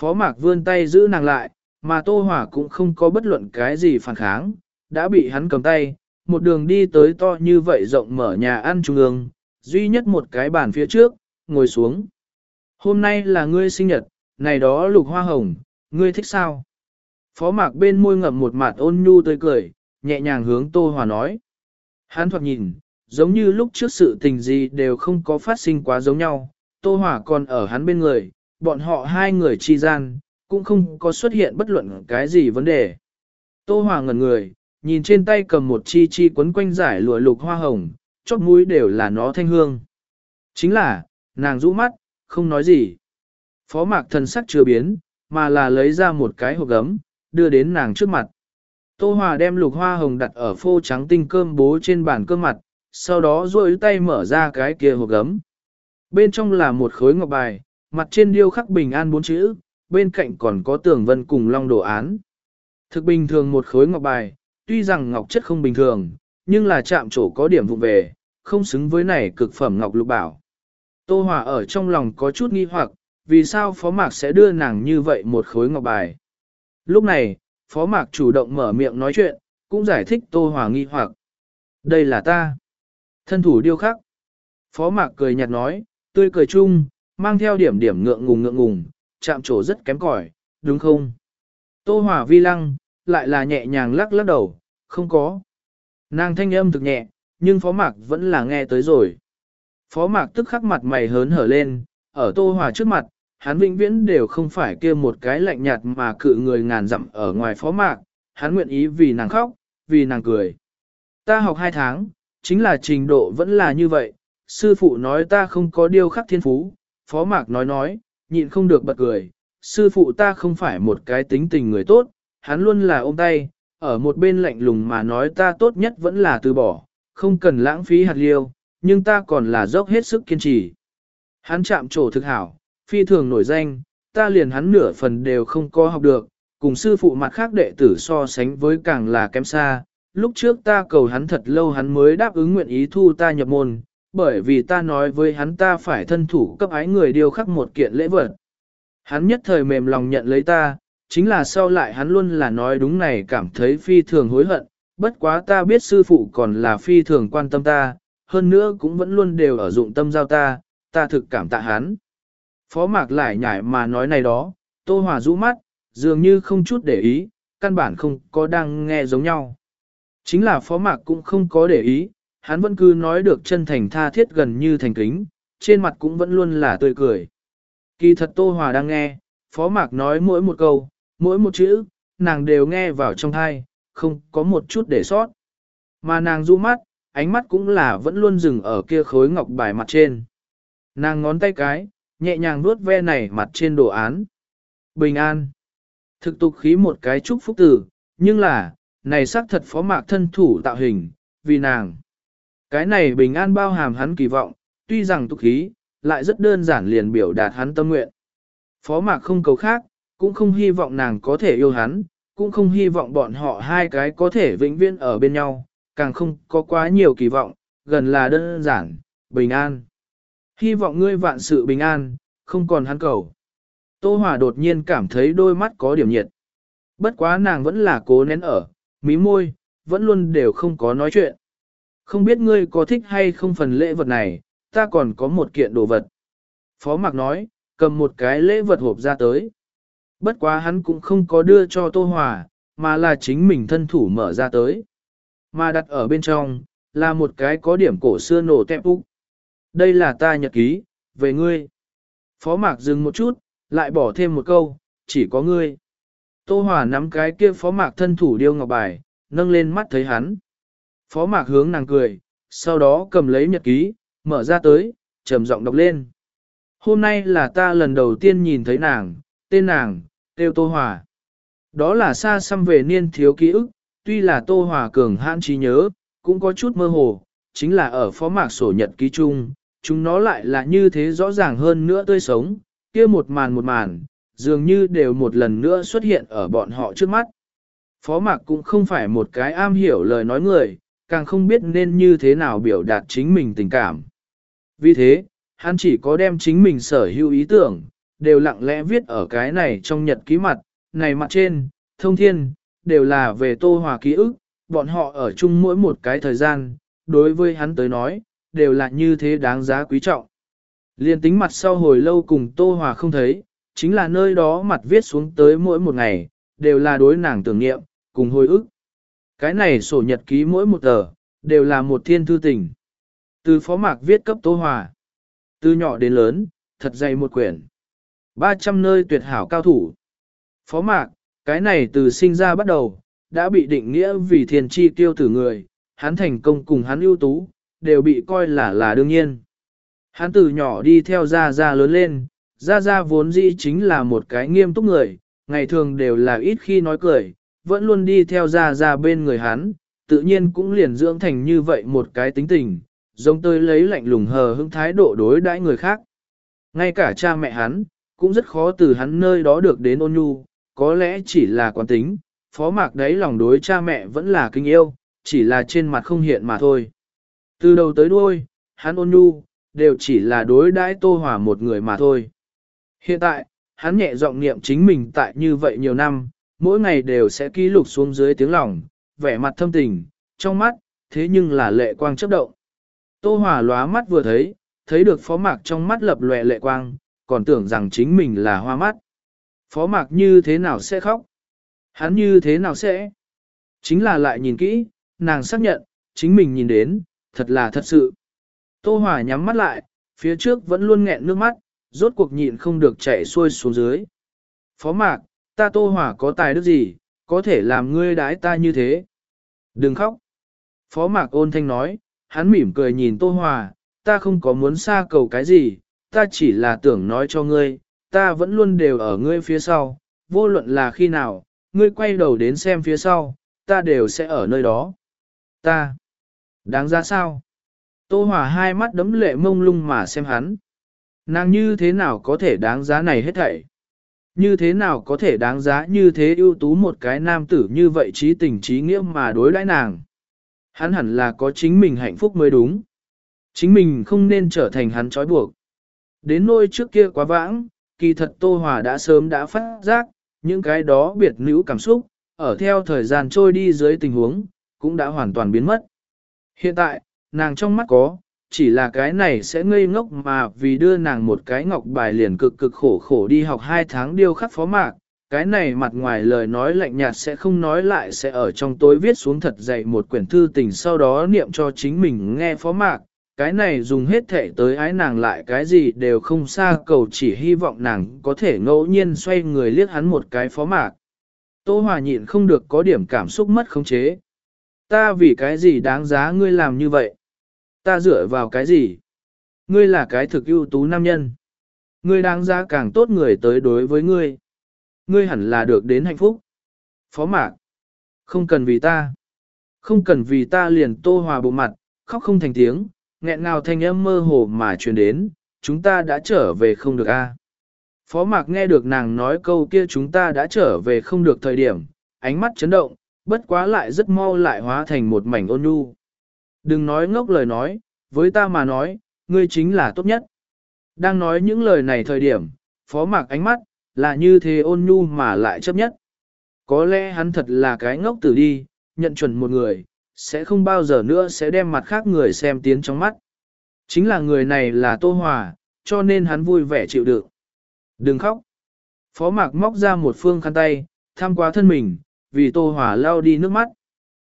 Speaker 1: phó mạc vươn tay giữ nàng lại, mà tô hỏa cũng không có bất luận cái gì phản kháng, đã bị hắn cầm tay, một đường đi tới to như vậy rộng mở nhà ăn trung ương, duy nhất một cái bàn phía trước, ngồi xuống. Hôm nay là ngươi sinh nhật, này đó lục hoa hồng, ngươi thích sao? Phó mạc bên môi ngậm một mặt ôn nhu tươi cười, nhẹ nhàng hướng Tô Hòa nói. Hán thoạt nhìn, giống như lúc trước sự tình gì đều không có phát sinh quá giống nhau, Tô Hòa còn ở hắn bên người, bọn họ hai người chi gian, cũng không có xuất hiện bất luận cái gì vấn đề. Tô Hòa ngẩn người, nhìn trên tay cầm một chi chi quấn quanh giải lụa lục hoa hồng, chóp mũi đều là nó thanh hương. Chính là, nàng rũ mắt, không nói gì. Phó mạc thần sắc chưa biến, mà là lấy ra một cái hộp gấm, đưa đến nàng trước mặt. Tô Hòa đem lục hoa hồng đặt ở phô trắng tinh cơm bố trên bàn cơm mặt, sau đó duỗi tay mở ra cái kia hộp gấm. Bên trong là một khối ngọc bài, mặt trên điêu khắc bình an bốn chữ, bên cạnh còn có tường vân cùng long đồ án. Thực bình thường một khối ngọc bài, tuy rằng ngọc chất không bình thường, nhưng là chạm trổ có điểm vụ về, không xứng với này cực phẩm ngọc lục bảo. Tô Hòa ở trong lòng có chút nghi hoặc, vì sao Phó Mạc sẽ đưa nàng như vậy một khối ngọc bài. Lúc này, Phó Mạc chủ động mở miệng nói chuyện, cũng giải thích Tô Hòa nghi hoặc. Đây là ta. Thân thủ điêu khắc. Phó Mạc cười nhạt nói, tươi cười chung, mang theo điểm điểm ngượng ngùng ngượng ngùng, chạm trổ rất kém cỏi, đúng không? Tô Hòa vi lăng, lại là nhẹ nhàng lắc lắc đầu, không có. Nàng thanh âm thực nhẹ, nhưng Phó Mạc vẫn là nghe tới rồi. Phó Mạc tức khắc mặt mày hớn hở lên, ở Tô Hòa trước mặt, hắn vĩnh viễn đều không phải kia một cái lạnh nhạt mà cự người ngàn dặm ở ngoài Phó Mạc, hắn nguyện ý vì nàng khóc, vì nàng cười. Ta học hai tháng, chính là trình độ vẫn là như vậy, sư phụ nói ta không có điêu khắc thiên phú, Phó Mạc nói nói, nhịn không được bật cười, sư phụ ta không phải một cái tính tình người tốt, hắn luôn là ôm tay, ở một bên lạnh lùng mà nói ta tốt nhất vẫn là từ bỏ, không cần lãng phí hạt liêu, nhưng ta còn là dốc hết sức kiên trì. Hắn chạm trổ thực hảo, phi thường nổi danh, ta liền hắn nửa phần đều không có học được, cùng sư phụ mặt khác đệ tử so sánh với càng là kém xa. Lúc trước ta cầu hắn thật lâu hắn mới đáp ứng nguyện ý thu ta nhập môn, bởi vì ta nói với hắn ta phải thân thủ cấp ái người điều khắc một kiện lễ vật. Hắn nhất thời mềm lòng nhận lấy ta, chính là sau lại hắn luôn là nói đúng này cảm thấy phi thường hối hận, bất quá ta biết sư phụ còn là phi thường quan tâm ta, hơn nữa cũng vẫn luôn đều ở dụng tâm giao ta, ta thực cảm tạ hắn. Phó mạc lại nhảy mà nói này đó, tô hòa rũ mắt, dường như không chút để ý, căn bản không có đang nghe giống nhau. Chính là phó mạc cũng không có để ý, hắn vẫn cứ nói được chân thành tha thiết gần như thành kính, trên mặt cũng vẫn luôn là tươi cười. Kỳ thật Tô Hòa đang nghe, Phó Mạc nói mỗi một câu, mỗi một chữ, nàng đều nghe vào trong thai, không có một chút để sót. Mà nàng du mắt, ánh mắt cũng là vẫn luôn dừng ở kia khối ngọc bài mặt trên. Nàng ngón tay cái, nhẹ nhàng vuốt ve này mặt trên đồ án. Bình an. Thực tục khí một cái chúc phúc tử, nhưng là, này xác thật phó mạc thân thủ tạo hình, vì nàng. Cái này bình an bao hàm hắn kỳ vọng, tuy rằng tục khí, lại rất đơn giản liền biểu đạt hắn tâm nguyện. Phó mạc không cầu khác, cũng không hy vọng nàng có thể yêu hắn, cũng không hy vọng bọn họ hai cái có thể vĩnh viễn ở bên nhau, càng không có quá nhiều kỳ vọng, gần là đơn giản, bình an. Hy vọng ngươi vạn sự bình an, không còn hắn cầu. Tô Hòa đột nhiên cảm thấy đôi mắt có điểm nhiệt. Bất quá nàng vẫn là cố nén ở, mí môi, vẫn luôn đều không có nói chuyện. Không biết ngươi có thích hay không phần lễ vật này, ta còn có một kiện đồ vật. Phó Mạc nói, cầm một cái lễ vật hộp ra tới. Bất quá hắn cũng không có đưa cho Tô Hòa, mà là chính mình thân thủ mở ra tới. Mà đặt ở bên trong, là một cái có điểm cổ xưa nổ tẹp úc. Đây là ta nhật ký, về ngươi. Phó Mạc dừng một chút, lại bỏ thêm một câu, chỉ có ngươi. Tô Hòa nắm cái kia Phó Mạc thân thủ điêu ngọc bài, nâng lên mắt thấy hắn. Phó Mạc hướng nàng cười, sau đó cầm lấy nhật ký, mở ra tới, trầm giọng đọc lên. Hôm nay là ta lần đầu tiên nhìn thấy nàng, tên nàng, Tiêu Tô Hòa. Đó là xa xăm về niên thiếu ký ức, tuy là Tô Hòa cường hãn trí nhớ, cũng có chút mơ hồ, chính là ở phó mạc sổ nhật ký chung, chúng nó lại là như thế rõ ràng hơn nữa tươi sống, kia một màn một màn, dường như đều một lần nữa xuất hiện ở bọn họ trước mắt. Phó mạc cũng không phải một cái am hiểu lời nói người, càng không biết nên như thế nào biểu đạt chính mình tình cảm. Vì thế, hắn chỉ có đem chính mình sở hữu ý tưởng, đều lặng lẽ viết ở cái này trong nhật ký mặt, này mặt trên, thông thiên, đều là về tô hòa ký ức, bọn họ ở chung mỗi một cái thời gian, đối với hắn tới nói, đều là như thế đáng giá quý trọng. Liên tính mặt sau hồi lâu cùng tô hòa không thấy, chính là nơi đó mặt viết xuống tới mỗi một ngày, đều là đối nàng tưởng niệm, cùng hồi ức. Cái này sổ nhật ký mỗi một tờ, đều là một thiên thư tình. Từ phó mạc viết cấp Tô Hòa. Từ nhỏ đến lớn, thật dày một quyển. 300 nơi tuyệt hảo cao thủ. Phó mạc, cái này từ sinh ra bắt đầu, đã bị định nghĩa vì thiên chi tiêu tử người, hắn thành công cùng hắn ưu tú, đều bị coi là là đương nhiên. Hắn từ nhỏ đi theo Gia Gia lớn lên, Gia Gia vốn dĩ chính là một cái nghiêm túc người, ngày thường đều là ít khi nói cười, vẫn luôn đi theo gia gia bên người hắn, tự nhiên cũng liền dưỡng thành như vậy một cái tính tình, giống tôi lấy lạnh lùng hờ hững thái độ đối đãi người khác. Ngay cả cha mẹ hắn, cũng rất khó từ hắn nơi đó được đến ôn nhu, có lẽ chỉ là quán tính, phó mạc đấy lòng đối cha mẹ vẫn là kinh yêu, chỉ là trên mặt không hiện mà thôi. Từ đầu tới đuôi, hắn ôn nhu, đều chỉ là đối đãi tô hòa một người mà thôi. Hiện tại, hắn nhẹ giọng niệm chính mình tại như vậy nhiều năm, mỗi ngày đều sẽ ký lục xuống dưới tiếng lòng, vẻ mặt thâm tình, trong mắt, thế nhưng là lệ quang chớp động. Tô Hòa lóa mắt vừa thấy, thấy được phó mạc trong mắt lập lòe lệ quang, còn tưởng rằng chính mình là hoa mắt. Phó mạc như thế nào sẽ khóc? Hắn như thế nào sẽ? Chính là lại nhìn kỹ, nàng xác nhận, chính mình nhìn đến, thật là thật sự. Tô Hòa nhắm mắt lại, phía trước vẫn luôn nghẹn nước mắt, rốt cuộc nhịn không được chảy xuôi xuống dưới. Phó mạc, ta Tô Hòa có tài đức gì, có thể làm ngươi đái ta như thế? Đừng khóc. Phó mạc ôn thanh nói, hắn mỉm cười nhìn Tô Hòa, ta không có muốn xa cầu cái gì, ta chỉ là tưởng nói cho ngươi, ta vẫn luôn đều ở ngươi phía sau, vô luận là khi nào, ngươi quay đầu đến xem phía sau, ta đều sẽ ở nơi đó. Ta, đáng ra sao? Tô Hòa hai mắt đấm lệ mông lung mà xem hắn. Nàng như thế nào có thể đáng giá này hết thảy? Như thế nào có thể đáng giá như thế ưu tú một cái nam tử như vậy trí tình trí nghĩa mà đối đãi nàng? Hắn hẳn là có chính mình hạnh phúc mới đúng. Chính mình không nên trở thành hắn trói buộc. Đến nôi trước kia quá vãng, kỳ thật Tô Hòa đã sớm đã phát giác, những cái đó biệt nữ cảm xúc, ở theo thời gian trôi đi dưới tình huống, cũng đã hoàn toàn biến mất. Hiện tại, nàng trong mắt có, chỉ là cái này sẽ ngây ngốc mà vì đưa nàng một cái ngọc bài liền cực cực khổ khổ đi học hai tháng điêu khắc phó mạc, cái này mặt ngoài lời nói lạnh nhạt sẽ không nói lại sẽ ở trong tối viết xuống thật dày một quyển thư tình sau đó niệm cho chính mình nghe phó mạc, cái này dùng hết thể tới ái nàng lại cái gì đều không xa cầu chỉ hy vọng nàng có thể ngẫu nhiên xoay người liếc hắn một cái phó mạc. Tô Hòa nhịn không được có điểm cảm xúc mất khống chế. Ta vì cái gì đáng giá ngươi làm như vậy? Ta dựa vào cái gì? Ngươi là cái thực ưu tú nam nhân. Ngươi đáng giá càng tốt người tới đối với ngươi. Ngươi hẳn là được đến hạnh phúc. Phó mạc. Không cần vì ta. Không cần vì ta liền tô hòa bộ mặt, khóc không thành tiếng, nghẹn ngào thanh âm mơ hồ mà truyền đến, chúng ta đã trở về không được a. Phó mạc nghe được nàng nói câu kia chúng ta đã trở về không được thời điểm, ánh mắt chấn động, bất quá lại rất mau lại hóa thành một mảnh ôn nhu. Đừng nói ngốc lời nói, với ta mà nói, ngươi chính là tốt nhất. Đang nói những lời này thời điểm, phó mạc ánh mắt, là như thế ôn nhu mà lại chấp nhất. Có lẽ hắn thật là cái ngốc tử đi, nhận chuẩn một người, sẽ không bao giờ nữa sẽ đem mặt khác người xem tiến trong mắt. Chính là người này là Tô Hòa, cho nên hắn vui vẻ chịu đựng. Đừng khóc. Phó mạc móc ra một phương khăn tay, tham qua thân mình, vì Tô Hòa lao đi nước mắt.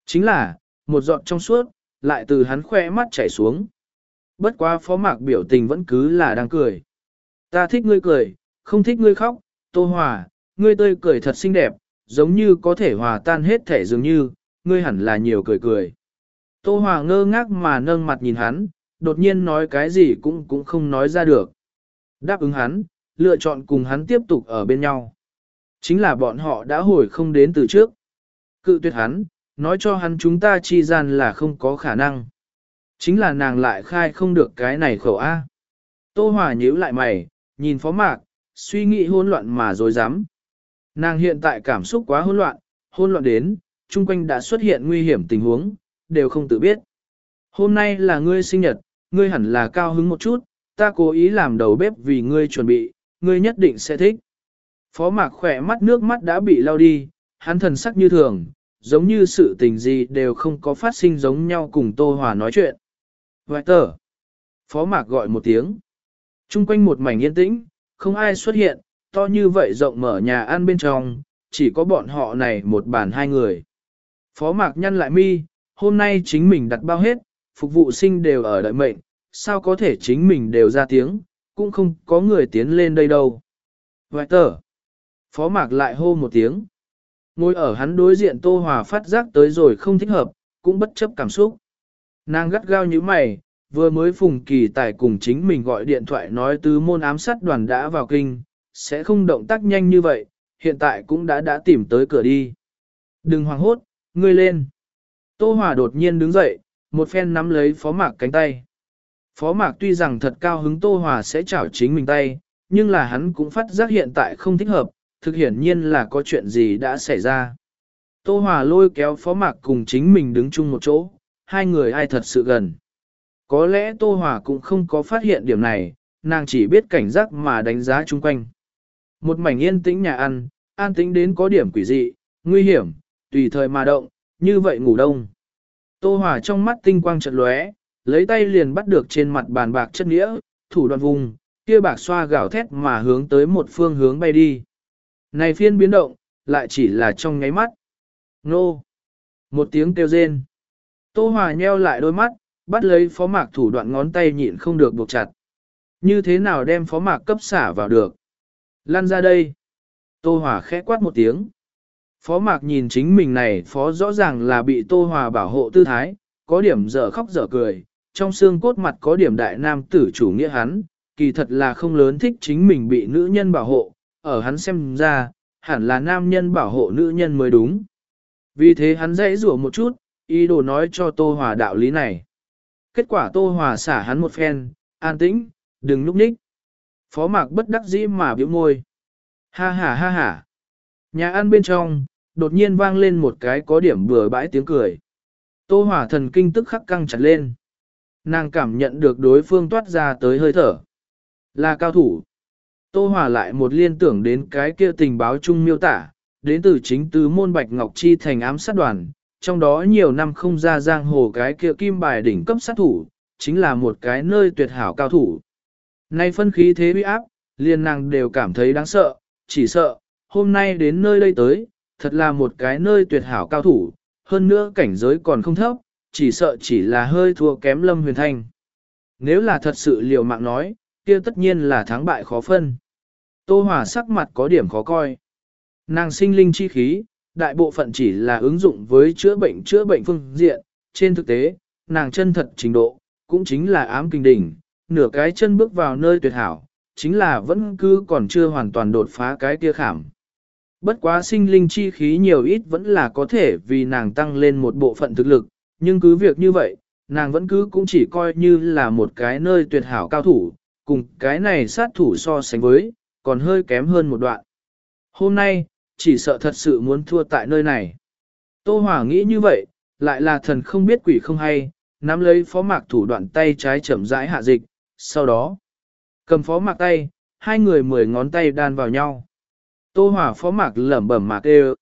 Speaker 1: Chính là, một giọt trong suốt, lại từ hắn khoe mắt chảy xuống. Bất quá phó mạc biểu tình vẫn cứ là đang cười. Ta thích ngươi cười, không thích ngươi khóc, Tô Hòa, ngươi tươi cười thật xinh đẹp, giống như có thể hòa tan hết thể dường như, ngươi hẳn là nhiều cười cười. Tô Hòa ngơ ngác mà nâng mặt nhìn hắn, đột nhiên nói cái gì cũng cũng không nói ra được. Đáp ứng hắn, lựa chọn cùng hắn tiếp tục ở bên nhau. Chính là bọn họ đã hồi không đến từ trước. Cự tuyệt hắn, nói cho hắn chúng ta chi gian là không có khả năng. Chính là nàng lại khai không được cái này khẩu A. Tô Hòa nhíu lại mày, nhìn phó mạc, suy nghĩ hỗn loạn mà dối rắm Nàng hiện tại cảm xúc quá hỗn loạn, hỗn loạn đến, chung quanh đã xuất hiện nguy hiểm tình huống, đều không tự biết. Hôm nay là ngươi sinh nhật, ngươi hẳn là cao hứng một chút, ta cố ý làm đầu bếp vì ngươi chuẩn bị, ngươi nhất định sẽ thích. Phó mạc khỏe mắt nước mắt đã bị lau đi, hắn thần sắc như thường, giống như sự tình gì đều không có phát sinh giống nhau cùng Tô Hòa nói chuyện. Vậy tờ. Phó mạc gọi một tiếng. Trung quanh một mảnh yên tĩnh, không ai xuất hiện, to như vậy rộng mở nhà ăn bên trong, chỉ có bọn họ này một bàn hai người. Phó mạc nhăn lại mi, hôm nay chính mình đặt bao hết, phục vụ sinh đều ở đợi mệnh, sao có thể chính mình đều ra tiếng, cũng không có người tiến lên đây đâu. Vậy tờ. Phó mạc lại hô một tiếng. Ngồi ở hắn đối diện Tô Hòa phát giác tới rồi không thích hợp, cũng bất chấp cảm xúc. Nàng gắt gao như mày, vừa mới phùng kỳ tài cùng chính mình gọi điện thoại nói tứ môn ám sát đoàn đã vào kinh, sẽ không động tác nhanh như vậy, hiện tại cũng đã đã tìm tới cửa đi. Đừng hoảng hốt, ngươi lên. Tô Hòa đột nhiên đứng dậy, một phen nắm lấy phó mạc cánh tay. Phó mạc tuy rằng thật cao hứng Tô Hòa sẽ chảo chính mình tay, nhưng là hắn cũng phát giác hiện tại không thích hợp, thực hiển nhiên là có chuyện gì đã xảy ra. Tô Hòa lôi kéo phó mạc cùng chính mình đứng chung một chỗ, hai người ai thật sự gần. Có lẽ Tô Hòa cũng không có phát hiện điểm này, nàng chỉ biết cảnh giác mà đánh giá chung quanh. Một mảnh yên tĩnh nhà ăn, an tĩnh đến có điểm quỷ dị, nguy hiểm, tùy thời mà động, như vậy ngủ đông. Tô Hòa trong mắt tinh quang chợt lóe, lấy tay liền bắt được trên mặt bàn bạc chất nghĩa, thủ đoạn vùng, kia bạc xoa gạo thét mà hướng tới một phương hướng bay đi. Này phiên biến động, lại chỉ là trong nháy mắt. Nô! Một tiếng kêu rên. Tô Hòa nheo lại đôi mắt, bắt lấy phó mạc thủ đoạn ngón tay nhịn không được buộc chặt. Như thế nào đem phó mạc cấp xả vào được? Lan ra đây! Tô Hòa khẽ quát một tiếng. Phó mạc nhìn chính mình này phó rõ ràng là bị Tô Hòa bảo hộ tư thái, có điểm dở khóc dở cười, trong xương cốt mặt có điểm đại nam tử chủ nghĩa hắn, kỳ thật là không lớn thích chính mình bị nữ nhân bảo hộ, ở hắn xem ra, hẳn là nam nhân bảo hộ nữ nhân mới đúng. Vì thế hắn dãy rủa một chút, ý đồ nói cho Tô Hòa đạo lý này. Kết quả Tô Hòa xả hắn một phen, an tĩnh, đừng lúc ních. Phó mạc bất đắc dĩ mà biểu môi. Ha ha ha ha. Nhà ăn bên trong, đột nhiên vang lên một cái có điểm bừa bãi tiếng cười. Tô hỏa thần kinh tức khắc căng chặt lên. Nàng cảm nhận được đối phương toát ra tới hơi thở. Là cao thủ. Tô hỏa lại một liên tưởng đến cái kia tình báo chung miêu tả, đến từ chính tứ môn Bạch Ngọc Chi thành ám sát đoàn, trong đó nhiều năm không ra giang hồ cái kia kim bài đỉnh cấp sát thủ, chính là một cái nơi tuyệt hảo cao thủ. Nay phân khí thế uy áp, liền nàng đều cảm thấy đáng sợ, chỉ sợ, hôm nay đến nơi đây tới, thật là một cái nơi tuyệt hảo cao thủ, hơn nữa cảnh giới còn không thấp, chỉ sợ chỉ là hơi thua kém Lâm Huyền Thanh. Nếu là thật sự liều mạng nói, kia tất nhiên là thắng bại khó phân. Tô Hòa sắc mặt có điểm khó coi. Nàng sinh linh chi khí, đại bộ phận chỉ là ứng dụng với chữa bệnh chữa bệnh phương diện, trên thực tế, nàng chân thật trình độ, cũng chính là ám kinh đỉnh, nửa cái chân bước vào nơi tuyệt hảo, chính là vẫn cứ còn chưa hoàn toàn đột phá cái kia khảm. Bất quá sinh linh chi khí nhiều ít vẫn là có thể vì nàng tăng lên một bộ phận thực lực, nhưng cứ việc như vậy, nàng vẫn cứ cũng chỉ coi như là một cái nơi tuyệt hảo cao thủ, cùng cái này sát thủ so sánh với, còn hơi kém hơn một đoạn. Hôm nay, chỉ sợ thật sự muốn thua tại nơi này. Tô Hòa nghĩ như vậy, lại là thần không biết quỷ không hay, nắm lấy phó mạc thủ đoạn tay trái chậm rãi hạ dịch, sau đó, cầm phó mạc tay, hai người mười ngón tay đan vào nhau. Tô Hòa phó mạc lẩm bẩm mạc kêu.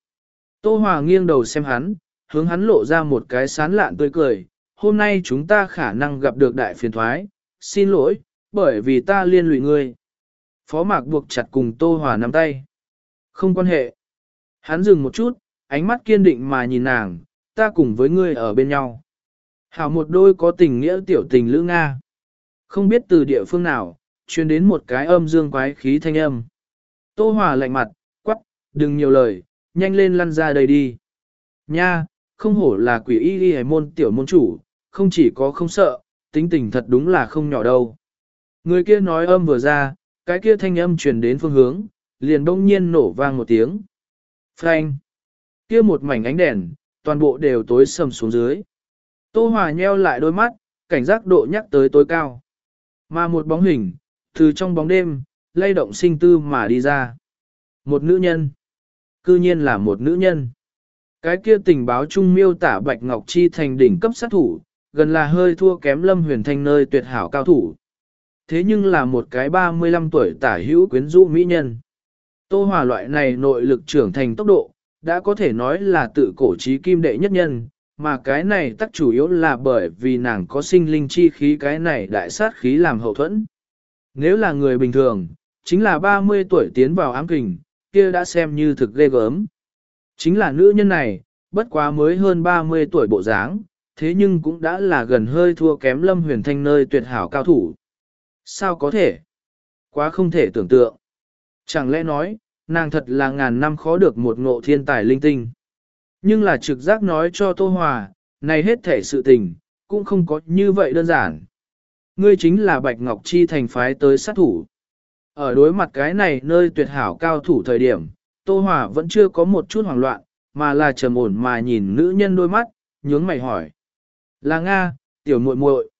Speaker 1: Tô Hòa nghiêng đầu xem hắn, hướng hắn lộ ra một cái sán lạn tươi cười. Hôm nay chúng ta khả năng gặp được đại phiền thoái, xin lỗi, bởi vì ta liên lụy ngươi. Phó mạc buộc chặt cùng Tô Hòa nắm tay. Không quan hệ. Hắn dừng một chút, ánh mắt kiên định mà nhìn nàng, ta cùng với ngươi ở bên nhau. Hảo một đôi có tình nghĩa tiểu tình lữ Nga. Không biết từ địa phương nào, truyền đến một cái âm dương quái khí thanh âm. Tô Hòa lạnh mặt, đừng nhiều lời, nhanh lên lăn ra đây đi. Nha, không hổ là quỷ y y hải môn tiểu môn chủ, không chỉ có không sợ, tính tình thật đúng là không nhỏ đâu. Người kia nói âm vừa ra, cái kia thanh âm truyền đến phương hướng, liền đông nhiên nổ vang một tiếng. Phanh! Kia một mảnh ánh đèn, toàn bộ đều tối sầm xuống dưới. Tô Hòa nheo lại đôi mắt, cảnh giác độ nhắc tới tối cao. Mà một bóng hình, từ trong bóng đêm, lay động sinh tư mà đi ra. Một nữ nhân. Cư nhiên là một nữ nhân. Cái kia tình báo chung miêu tả Bạch Ngọc Chi thành đỉnh cấp sát thủ, gần là hơi thua kém Lâm Huyền Thanh nơi tuyệt hảo cao thủ. Thế nhưng là một cái 35 tuổi tả hữu quyến rũ mỹ nhân. Tô Hòa loại này nội lực trưởng thành tốc độ, đã có thể nói là tự cổ trí kim đệ nhất nhân, mà cái này tắc chủ yếu là bởi vì nàng có sinh linh chi khí cái này đại sát khí làm hậu thuẫn. Nếu là người bình thường, chính là 30 tuổi tiến vào ám kình, kia đã xem như thực ghê gớm. Chính là nữ nhân này, bất quá mới hơn 30 tuổi bộ dáng, thế nhưng cũng đã là gần hơi thua kém Lâm Huyền Thanh nơi tuyệt hảo cao thủ. Sao có thể? Quá không thể tưởng tượng. Chẳng lẽ nói, nàng thật là ngàn năm khó được một ngộ thiên tài linh tinh. Nhưng là trực giác nói cho Tô Hòa, này hết thể sự tình, cũng không có như vậy đơn giản. Ngươi chính là Bạch Ngọc Chi thành phái tới sát thủ. Ở đối mặt cái này nơi tuyệt hảo cao thủ thời điểm, Tô Hòa vẫn chưa có một chút hoảng loạn, mà là trầm ổn mà nhìn nữ nhân đôi mắt, nhướng mày hỏi. Là Nga, tiểu muội muội.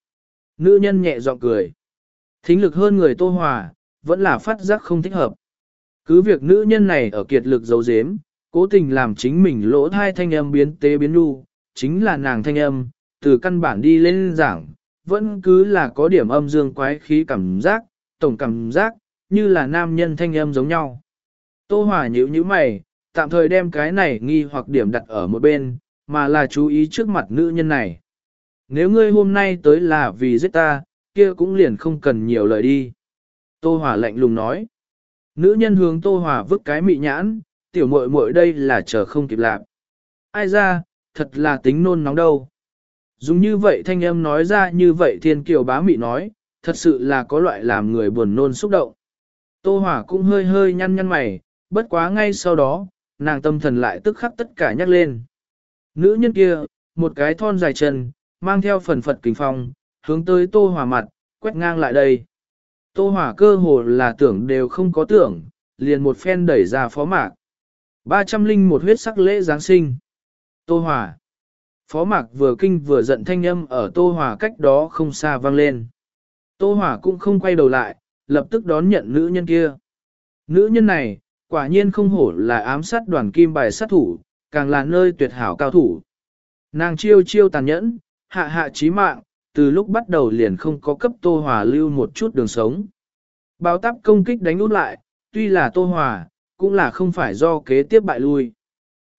Speaker 1: Nữ nhân nhẹ giọng cười. Thính lực hơn người Tô Hòa, vẫn là phát giác không thích hợp. Cứ việc nữ nhân này ở kiệt lực giấu giếm, cố tình làm chính mình lỗ thai thanh âm biến tế biến nu, chính là nàng thanh âm, từ căn bản đi lên giảng, vẫn cứ là có điểm âm dương quái khí cảm giác, tổng cảm giác, như là nam nhân thanh âm giống nhau. Tô Hòa nhíu nhíu mày, tạm thời đem cái này nghi hoặc điểm đặt ở một bên, mà là chú ý trước mặt nữ nhân này. Nếu ngươi hôm nay tới là vì giết ta, kia cũng liền không cần nhiều lời đi. Tô Hòa lạnh lùng nói. Nữ nhân hướng Tô Hòa vứt cái mị nhãn, tiểu muội muội đây là chờ không kịp lạc. Ai ra, thật là tính nôn nóng đâu. Dùng như vậy thanh âm nói ra như vậy thiên kiều bá mị nói, thật sự là có loại làm người buồn nôn xúc động. Tô Hòa cũng hơi hơi nhăn nhăn mày, bất quá ngay sau đó, nàng tâm thần lại tức khắc tất cả nhắc lên. Nữ nhân kia, một cái thon dài chân, mang theo phần phật kính phong, hướng tới Tô Hòa mặt, quét ngang lại đây. Tô Hòa cơ hồ là tưởng đều không có tưởng, liền một phen đẩy ra phó mạc. Ba trăm linh một huyết sắc lễ Giáng sinh. Tô Hòa. Phó mạc vừa kinh vừa giận thanh âm ở Tô Hòa cách đó không xa vang lên. Tô Hòa cũng không quay đầu lại, lập tức đón nhận nữ nhân kia. Nữ nhân này, quả nhiên không hổ là ám sát đoàn kim bài sát thủ, càng là nơi tuyệt hảo cao thủ. Nàng chiêu chiêu tàn nhẫn, hạ hạ chí mạng, từ lúc bắt đầu liền không có cấp Tô Hòa lưu một chút đường sống. Báo táp công kích đánh út lại, tuy là Tô Hòa, cũng là không phải do kế tiếp bại lui.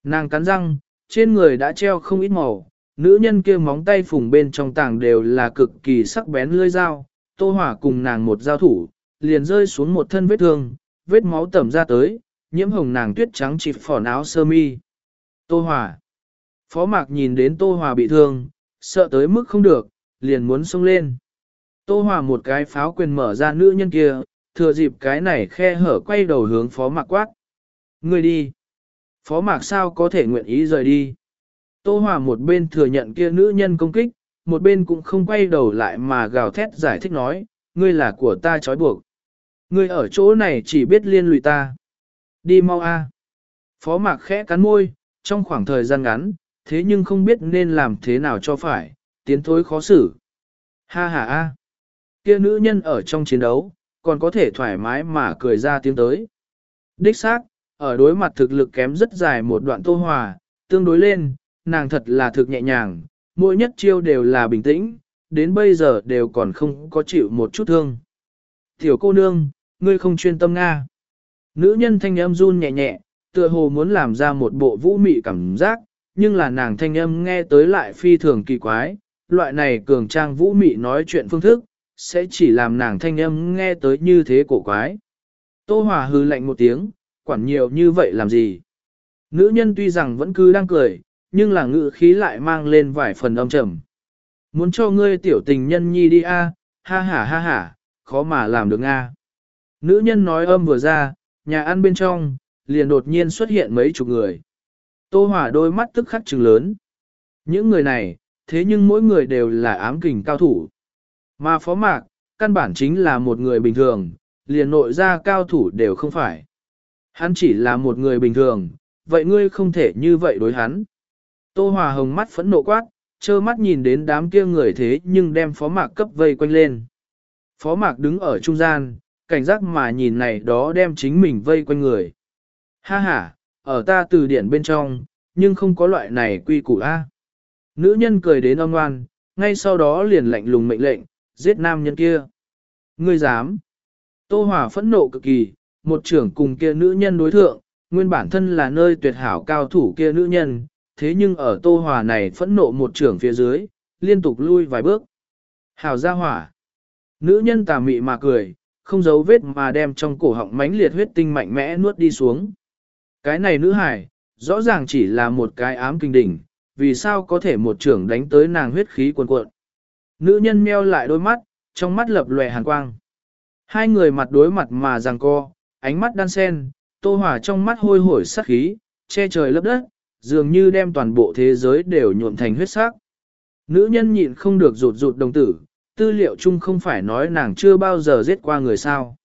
Speaker 1: Nàng cắn răng, trên người đã treo không ít màu, nữ nhân kia móng tay phùng bên trong tàng đều là cực kỳ sắc bén lưỡi dao, Tô Hòa cùng nàng một giao thủ, liền rơi xuống một thân vết thương, vết máu tẩm ra tới, nhiễm hồng nàng tuyết trắng chịp phỏn áo sơ mi. Tô Hòa. Phó Mạc nhìn đến Tô Hòa bị thương, sợ tới mức không được, liền muốn xông lên. Tô Hòa một cái pháo quyền mở ra nữ nhân kia, thừa dịp cái này khe hở quay đầu hướng Phó Mạc quát. Người đi. Phó Mạc sao có thể nguyện ý rời đi. Tô Hòa một bên thừa nhận kia nữ nhân công kích, một bên cũng không quay đầu lại mà gào thét giải thích nói, ngươi là của ta trói buộc. Ngươi ở chỗ này chỉ biết liên lụy ta. Đi mau a. Phó Mạc khẽ cắn môi, trong khoảng thời gian ngắn, thế nhưng không biết nên làm thế nào cho phải, tiến thối khó xử. Ha ha a. Kia nữ nhân ở trong chiến đấu, còn có thể thoải mái mà cười ra tiếng tới. Đích xác, ở đối mặt thực lực kém rất dài một đoạn tô hòa, tương đối lên, nàng thật là thực nhẹ nhàng, mỗi nhất chiêu đều là bình tĩnh, đến bây giờ đều còn không có chịu một chút thương. Tiểu cô nương, ngươi không chuyên tâm Nga. Nữ nhân thanh âm run nhẹ nhẹ, tựa hồ muốn làm ra một bộ vũ mị cảm giác, nhưng là nàng thanh âm nghe tới lại phi thường kỳ quái, loại này cường trang vũ mị nói chuyện phương thức, sẽ chỉ làm nàng thanh âm nghe tới như thế cổ quái. Tô Hòa hư lạnh một tiếng, quản nhiều như vậy làm gì? Nữ nhân tuy rằng vẫn cứ đang cười, nhưng là ngữ khí lại mang lên vài phần âm trầm. Muốn cho ngươi tiểu tình nhân nhi đi a, ha ha ha ha, khó mà làm được a. Nữ nhân nói âm vừa ra, nhà ăn bên trong, liền đột nhiên xuất hiện mấy chục người. Tô Hỏa đôi mắt tức khắc trừng lớn. Những người này, thế nhưng mỗi người đều là ám kình cao thủ. Mà phó mạc, căn bản chính là một người bình thường, liền nội ra cao thủ đều không phải. Hắn chỉ là một người bình thường, vậy ngươi không thể như vậy đối hắn. Tô Hòa Hồng mắt phẫn nộ quát, trơ mắt nhìn đến đám kia người thế nhưng đem phó mạc cấp vây quanh lên. Phó mạc đứng ở trung gian, cảnh giác mà nhìn này đó đem chính mình vây quanh người. Ha ha, ở ta từ điển bên trong, nhưng không có loại này quy củ A. Nữ nhân cười đến âm ngoan, ngay sau đó liền lạnh lùng mệnh lệnh, giết nam nhân kia. Ngươi dám. Tô Hòa phẫn nộ cực kỳ, một trưởng cùng kia nữ nhân đối thượng, nguyên bản thân là nơi tuyệt hảo cao thủ kia nữ nhân, thế nhưng ở Tô Hòa này phẫn nộ một trưởng phía dưới, liên tục lui vài bước. Hảo ra hỏa. Nữ nhân tà mị mà cười, không giấu vết mà đem trong cổ họng mãnh liệt huyết tinh mạnh mẽ nuốt đi xuống. Cái này nữ hải, rõ ràng chỉ là một cái ám kinh đỉnh, vì sao có thể một trưởng đánh tới nàng huyết khí cuồn cuộn. Nữ nhân meo lại đôi mắt, trong mắt lập lòe hàn quang. Hai người mặt đối mặt mà giằng co, ánh mắt đan sen, tô hỏa trong mắt hôi hổi sát khí, che trời lấp đất, dường như đem toàn bộ thế giới đều nhuộm thành huyết sắc. Nữ nhân nhịn không được rụt rụt đồng tử, tư liệu chung không phải nói nàng chưa bao giờ giết qua người sao.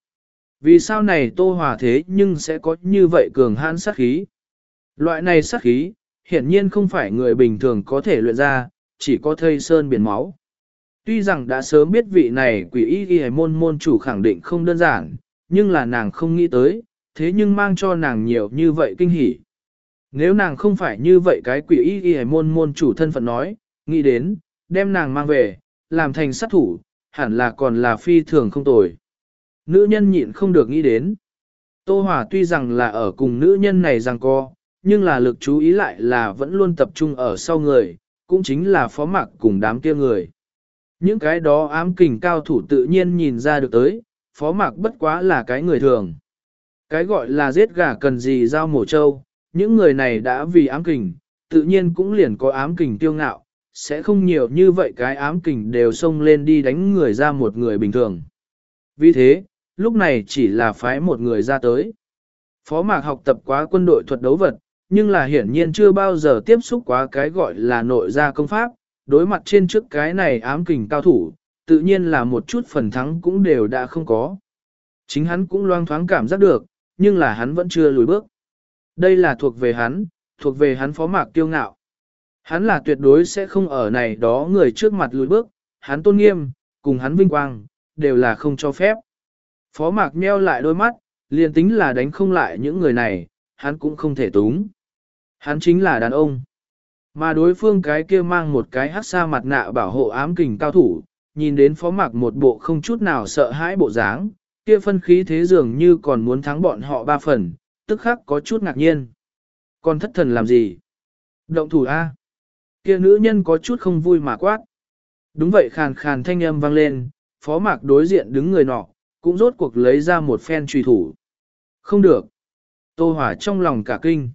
Speaker 1: Vì sao này tô hòa thế nhưng sẽ có như vậy cường hãn sát khí. Loại này sát khí, hiển nhiên không phải người bình thường có thể luyện ra, chỉ có thây sơn biển máu. Tuy rằng đã sớm biết vị này quỷ y y môn môn chủ khẳng định không đơn giản, nhưng là nàng không nghĩ tới, thế nhưng mang cho nàng nhiều như vậy kinh hỉ. Nếu nàng không phải như vậy cái quỷ y y môn môn chủ thân phận nói, nghĩ đến, đem nàng mang về, làm thành sát thủ, hẳn là còn là phi thường không tồi. Nữ nhân nhịn không được nghĩ đến. Tô Hòa tuy rằng là ở cùng nữ nhân này rằng co, nhưng là lực chú ý lại là vẫn luôn tập trung ở sau người, cũng chính là phó mặc cùng đám kia người. Những cái đó ám kình cao thủ tự nhiên nhìn ra được tới, phó mặc bất quá là cái người thường. Cái gọi là giết gà cần gì giao mổ trâu, những người này đã vì ám kình, tự nhiên cũng liền có ám kình tiêu ngạo, sẽ không nhiều như vậy cái ám kình đều xông lên đi đánh người ra một người bình thường. Vì thế, lúc này chỉ là phái một người ra tới. Phó mạc học tập quá quân đội thuật đấu vật, nhưng là hiển nhiên chưa bao giờ tiếp xúc quá cái gọi là nội gia công pháp, đối mặt trên trước cái này ám kình cao thủ, tự nhiên là một chút phần thắng cũng đều đã không có. Chính hắn cũng loang thoáng cảm giác được, nhưng là hắn vẫn chưa lùi bước. Đây là thuộc về hắn, thuộc về hắn phó mạc kiêu ngạo. Hắn là tuyệt đối sẽ không ở này đó người trước mặt lùi bước, hắn tôn nghiêm, cùng hắn vinh quang, đều là không cho phép. Phó mạc nheo lại đôi mắt, liền tính là đánh không lại những người này, hắn cũng không thể túng. Hắn chính là đàn ông. Mà đối phương cái kia mang một cái hát xa mặt nạ bảo hộ ám kình cao thủ, nhìn đến phó mạc một bộ không chút nào sợ hãi bộ dáng, kia phân khí thế dường như còn muốn thắng bọn họ ba phần, tức khắc có chút ngạc nhiên. Còn thất thần làm gì? Động thủ A. Kia nữ nhân có chút không vui mà quát. Đúng vậy khàn khàn thanh âm vang lên, phó mạc đối diện đứng người nọ, cũng rốt cuộc lấy ra một phen truy thủ. Không được. Tô Hòa trong lòng cả kinh.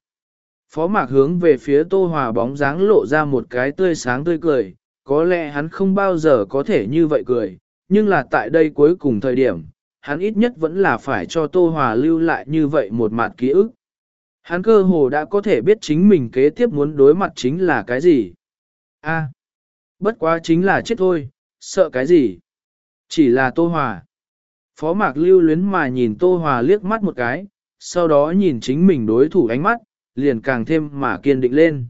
Speaker 1: Phó mạc hướng về phía Tô Hòa bóng dáng lộ ra một cái tươi sáng tươi cười, có lẽ hắn không bao giờ có thể như vậy cười, nhưng là tại đây cuối cùng thời điểm, hắn ít nhất vẫn là phải cho Tô Hòa lưu lại như vậy một mặt ký ức. Hắn cơ hồ đã có thể biết chính mình kế tiếp muốn đối mặt chính là cái gì. A, à, bất quá chính là chết thôi, sợ cái gì? Chỉ là Tô Hòa. Phó Mạc lưu luyến mà nhìn Tô Hòa liếc mắt một cái, sau đó nhìn chính mình đối thủ ánh mắt, liền càng thêm mà kiên định lên.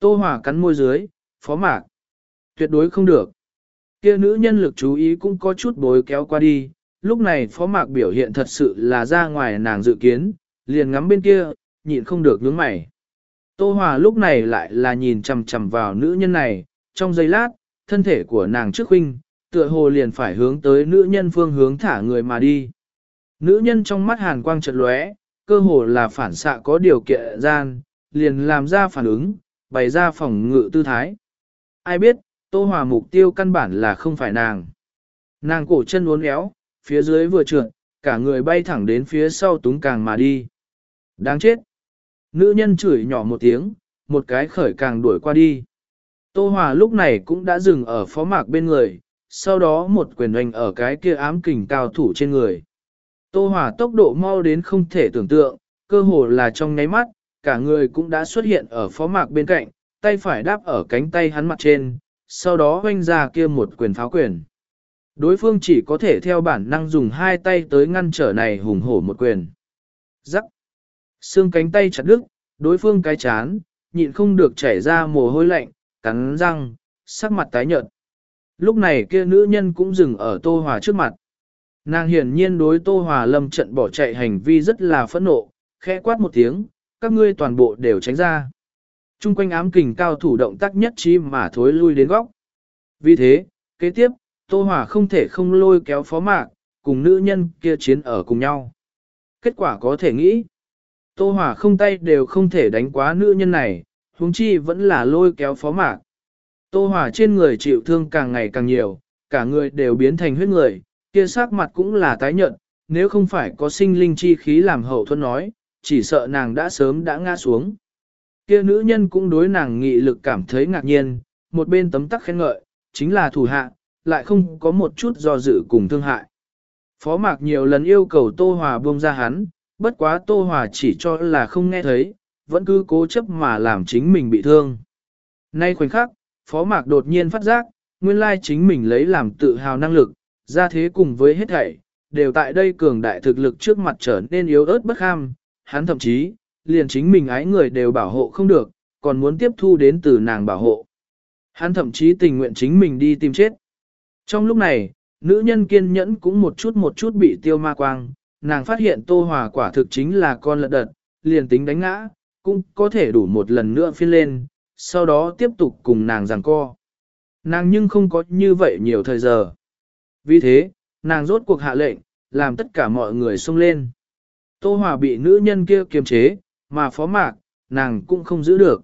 Speaker 1: Tô Hòa cắn môi dưới, Phó Mạc. Tuyệt đối không được. Kia nữ nhân lực chú ý cũng có chút bối kéo qua đi, lúc này Phó Mạc biểu hiện thật sự là ra ngoài nàng dự kiến, liền ngắm bên kia, nhịn không được nhướng mày. Tô Hòa lúc này lại là nhìn chằm chằm vào nữ nhân này, trong giây lát, thân thể của nàng trước huynh, tựa hồ liền phải hướng tới nữ nhân phương hướng thả người mà đi. Nữ nhân trong mắt hàn quang chợt lóe, cơ hồ là phản xạ có điều kiện gian, liền làm ra phản ứng, bày ra phòng ngự tư thái. Ai biết, Tô Hòa mục tiêu căn bản là không phải nàng. Nàng cổ chân uốn éo, phía dưới vừa trượt, cả người bay thẳng đến phía sau túng càng mà đi. Đáng chết! Nữ nhân chửi nhỏ một tiếng, một cái khởi càng đuổi qua đi. Tô Hòa lúc này cũng đã dừng ở phó mạc bên người, sau đó một quyền oanh ở cái kia ám kình cao thủ trên người. Tô Hòa tốc độ mau đến không thể tưởng tượng, cơ hồ là trong nháy mắt, cả người cũng đã xuất hiện ở phó mạc bên cạnh, tay phải đáp ở cánh tay hắn mặt trên, sau đó oanh ra kia một quyền pháo quyền. Đối phương chỉ có thể theo bản năng dùng hai tay tới ngăn trở này hùng hổ một quyền. Rắc. Xương cánh tay chặt đứt, đối phương cái chán, nhịn không được chảy ra mồ hôi lạnh, cắn răng, sắc mặt tái nhợt. Lúc này kia nữ nhân cũng dừng ở Tô Hòa trước mặt. Nàng hiển nhiên đối Tô Hòa lâm trận bỏ chạy hành vi rất là phẫn nộ, khẽ quát một tiếng, các ngươi toàn bộ đều tránh ra. Trung quanh ám kình cao thủ động tác nhất trí mà thối lui đến góc. Vì thế, kế tiếp, Tô Hòa không thể không lôi kéo phó mạc, cùng nữ nhân kia chiến ở cùng nhau. Kết quả có thể nghĩ, Tô Hòa không tay đều không thể đánh quá nữ nhân này, huống chi vẫn là lôi kéo phó mạc. Tô Hòa trên người chịu thương càng ngày càng nhiều, cả người đều biến thành huyết người, kia sắc mặt cũng là tái nhợt, nếu không phải có sinh linh chi khí làm hậu thuẫn nói, chỉ sợ nàng đã sớm đã ngã xuống. Kia nữ nhân cũng đối nàng nghị lực cảm thấy ngạc nhiên, một bên tấm tắc khen ngợi, chính là thủ hạ, lại không có một chút do dự cùng thương hại. Phó mạc nhiều lần yêu cầu Tô Hòa buông ra hắn, bất quá Tô Hòa chỉ cho là không nghe thấy, vẫn cứ cố chấp mà làm chính mình bị thương. Nay khoảnh khắc, Phó Mạc đột nhiên phát giác, nguyên lai chính mình lấy làm tự hào năng lực, ra thế cùng với hết thảy, đều tại đây cường đại thực lực trước mặt trở nên yếu ớt bất ham, hắn thậm chí, liền chính mình ái người đều bảo hộ không được, còn muốn tiếp thu đến từ nàng bảo hộ. Hắn thậm chí tình nguyện chính mình đi tìm chết. Trong lúc này, nữ nhân kiên nhẫn cũng một chút một chút bị tiêu ma quang, nàng phát hiện tô hòa quả thực chính là con lợn đật, liền tính đánh ngã, cũng có thể đủ một lần nữa phiên lên, sau đó tiếp tục cùng nàng giằng co. Nàng nhưng không có như vậy nhiều thời giờ. Vì thế, nàng rốt cuộc hạ lệnh, làm tất cả mọi người xông lên. Tô Hòa bị nữ nhân kia kiềm chế, mà phó mạc, nàng cũng không giữ được.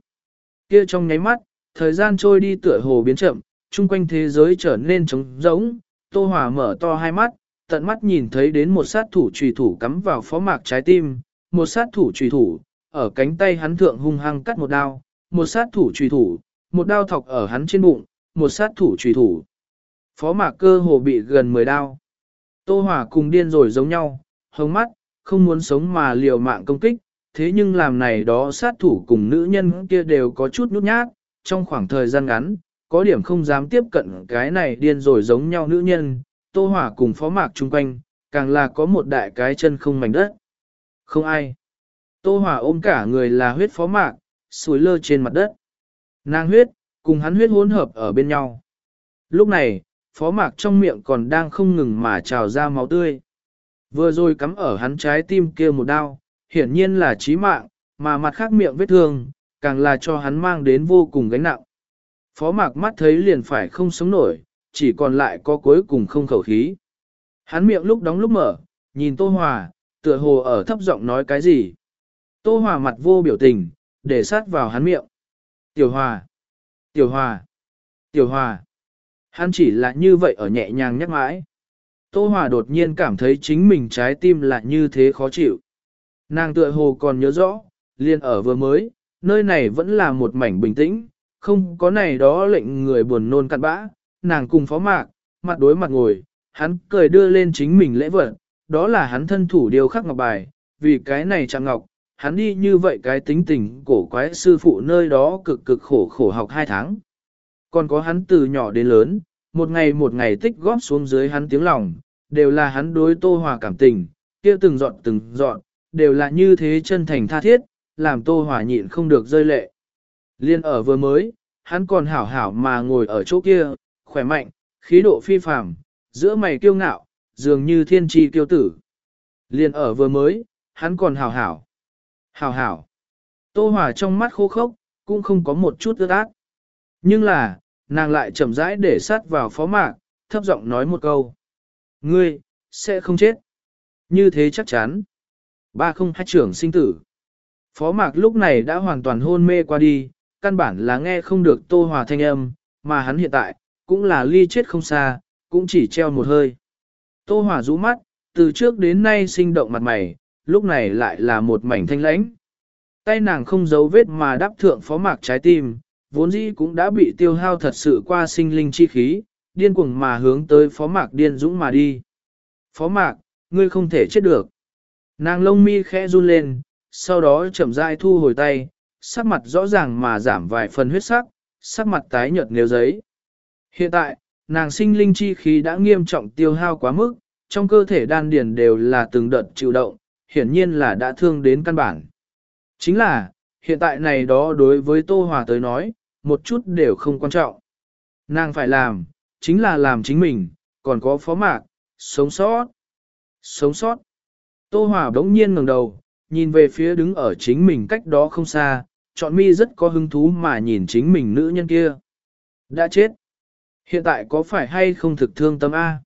Speaker 1: Kia trong nháy mắt, thời gian trôi đi tựa hồ biến chậm, chung quanh thế giới trở nên trống rỗng, Tô Hòa mở to hai mắt, tận mắt nhìn thấy đến một sát thủ trùy thủ cắm vào phó mạc trái tim, một sát thủ trùy thủ, ở cánh tay hắn thượng hung hăng cắt một đao, một sát thủ trùy thủ, một đao thọc ở hắn trên bụng, một sát thủ trùy thủ. Phó mạc cơ hồ bị gần 10 đao. Tô Hòa cùng điên rồi giống nhau, hống mắt, không muốn sống mà liều mạng công kích, thế nhưng làm này đó sát thủ cùng nữ nhân kia đều có chút nhút nhát, trong khoảng thời gian ngắn, có điểm không dám tiếp cận cái này điên rồi giống nhau nữ nhân, Tô hỏa cùng phó mạc chung quanh, càng là có một đại cái chân không mảnh đất. Không ai. Tô hỏa ôm cả người là huyết phó mạc, sủi lơ trên mặt đất. Nàng huyết, cùng hắn huyết hỗn hợp ở bên nhau. Lúc này, phó mạc trong miệng còn đang không ngừng mà trào ra máu tươi. Vừa rồi cắm ở hắn trái tim kia một đao, hiển nhiên là chí mạng, mà mặt khác miệng vết thương, càng là cho hắn mang đến vô cùng gánh nặng. Phó mạc mắt thấy liền phải không sống nổi, chỉ còn lại có cuối cùng không khẩu khí. Hắn miệng lúc đóng lúc mở, nhìn Tô Hòa, tựa hồ ở thấp giọng nói cái gì. Tô Hòa mặt vô biểu tình, để sát vào hắn miệng. Tiểu Hòa, Tiểu Hòa, Tiểu Hòa. Hắn chỉ là như vậy ở nhẹ nhàng nhắc mãi. Tô Hòa đột nhiên cảm thấy chính mình trái tim là như thế khó chịu. Nàng tựa hồ còn nhớ rõ, liền ở vừa mới, nơi này vẫn là một mảnh bình tĩnh, không có này đó lệnh người buồn nôn cặn bã. Nàng cùng phó mạc, mặt đối mặt ngồi, hắn cười đưa lên chính mình lễ vật, đó là hắn thân thủ điều khắc ngọc bài, vì cái này chẳng ngọc, hắn đi như vậy cái tính tình cổ quái sư phụ nơi đó cực cực khổ khổ học hai tháng. Còn có hắn từ nhỏ đến lớn, một ngày một ngày tích góp xuống dưới hắn tiếng lòng, đều là hắn đối tô hòa cảm tình, kia từng dọn từng dọn, đều là như thế chân thành tha thiết, làm tô hòa nhịn không được rơi lệ. Liên ở vừa mới, hắn còn hảo hảo mà ngồi ở chỗ kia, khỏe mạnh, khí độ phi phàm, giữa mày kiêu ngạo, dường như thiên tri kiêu tử. Liên ở vừa mới, hắn còn hào hảo. hào hảo. Tô Hòa trong mắt khô khốc, cũng không có một chút ướt át. Nhưng là, nàng lại chậm rãi để sát vào phó mạc, thấp giọng nói một câu. Ngươi, sẽ không chết. Như thế chắc chắn. Ba không hai trưởng sinh tử. Phó mạc lúc này đã hoàn toàn hôn mê qua đi, căn bản là nghe không được tô hòa thanh âm, mà hắn hiện tại, cũng là ly chết không xa, cũng chỉ treo một hơi. Tô hòa rũ mắt, từ trước đến nay sinh động mặt mày, lúc này lại là một mảnh thanh lãnh. Tay nàng không giấu vết mà đáp thượng phó mạc trái tim, vốn dĩ cũng đã bị tiêu hao thật sự qua sinh linh chi khí, điên cuồng mà hướng tới phó mạc điên dũng mà đi. Phó mạc, ngươi không thể chết được. Nàng lông mi khẽ run lên, sau đó chậm rãi thu hồi tay, sắc mặt rõ ràng mà giảm vài phần huyết sắc, sắc mặt tái nhợt nếu giấy. Hiện tại, nàng sinh linh chi khí đã nghiêm trọng tiêu hao quá mức, trong cơ thể đan điền đều là từng đợt chịu động, hiển nhiên là đã thương đến căn bản. Chính là, hiện tại này đó đối với Tô Hòa tới nói, một chút đều không quan trọng. Nàng phải làm, chính là làm chính mình, còn có phó mạc, sống sót. Sống sót. Tô Hòa đống nhiên ngẩng đầu, nhìn về phía đứng ở chính mình cách đó không xa, chọn mi rất có hứng thú mà nhìn chính mình nữ nhân kia. Đã chết. Hiện tại có phải hay không thực thương tâm A?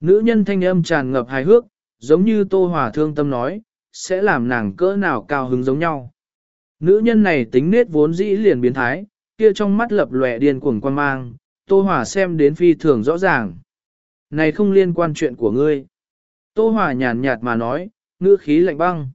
Speaker 1: Nữ nhân thanh âm tràn ngập hài hước, giống như Tô Hòa thương tâm nói, sẽ làm nàng cỡ nào cao hứng giống nhau. Nữ nhân này tính nết vốn dĩ liền biến thái, kia trong mắt lập lòe điên cuồng quan mang, Tô Hòa xem đến phi thường rõ ràng. Này không liên quan chuyện của ngươi. Tô Hòa nhàn nhạt mà nói, ngữ khí lạnh băng.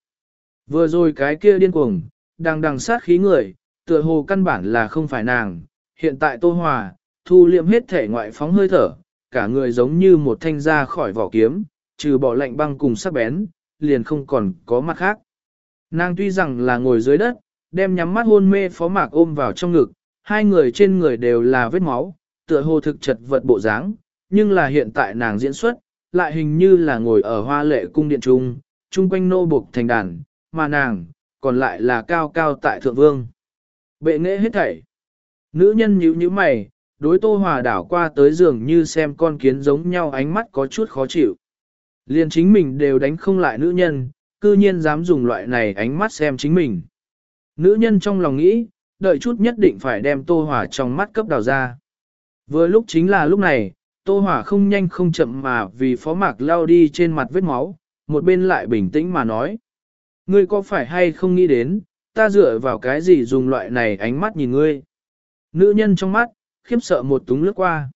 Speaker 1: Vừa rồi cái kia điên cuồng, đang đằng sát khí người, tựa hồ căn bản là không phải nàng. Hiện tại Tô Hòa, thu liệm hết thể ngoại phóng hơi thở, cả người giống như một thanh ra khỏi vỏ kiếm, trừ bỏ lạnh băng cùng sắc bén, liền không còn có mặt khác. Nàng tuy rằng là ngồi dưới đất, đem nhắm mắt hôn mê phó mạc ôm vào trong ngực, hai người trên người đều là vết máu, tựa hồ thực chật vật bộ dáng, nhưng là hiện tại nàng diễn xuất, lại hình như là ngồi ở hoa lệ cung điện trung, chung quanh nô buộc thành đàn, mà nàng, còn lại là cao cao tại thượng vương. Bệ nghệ hết thảy. Nữ nhân nhíu nhíu mày, đối Tô Hòa đảo qua tới giường như xem con kiến giống nhau ánh mắt có chút khó chịu. Liền chính mình đều đánh không lại nữ nhân, cư nhiên dám dùng loại này ánh mắt xem chính mình. Nữ nhân trong lòng nghĩ, đợi chút nhất định phải đem Tô Hòa trong mắt cấp đào ra. Vừa lúc chính là lúc này, Tô Hòa không nhanh không chậm mà vì phó mạc lao đi trên mặt vết máu, một bên lại bình tĩnh mà nói. Ngươi có phải hay không nghĩ đến, ta dựa vào cái gì dùng loại này ánh mắt nhìn ngươi. Nữ nhân trong mắt, khiếp sợ một túng lướt qua.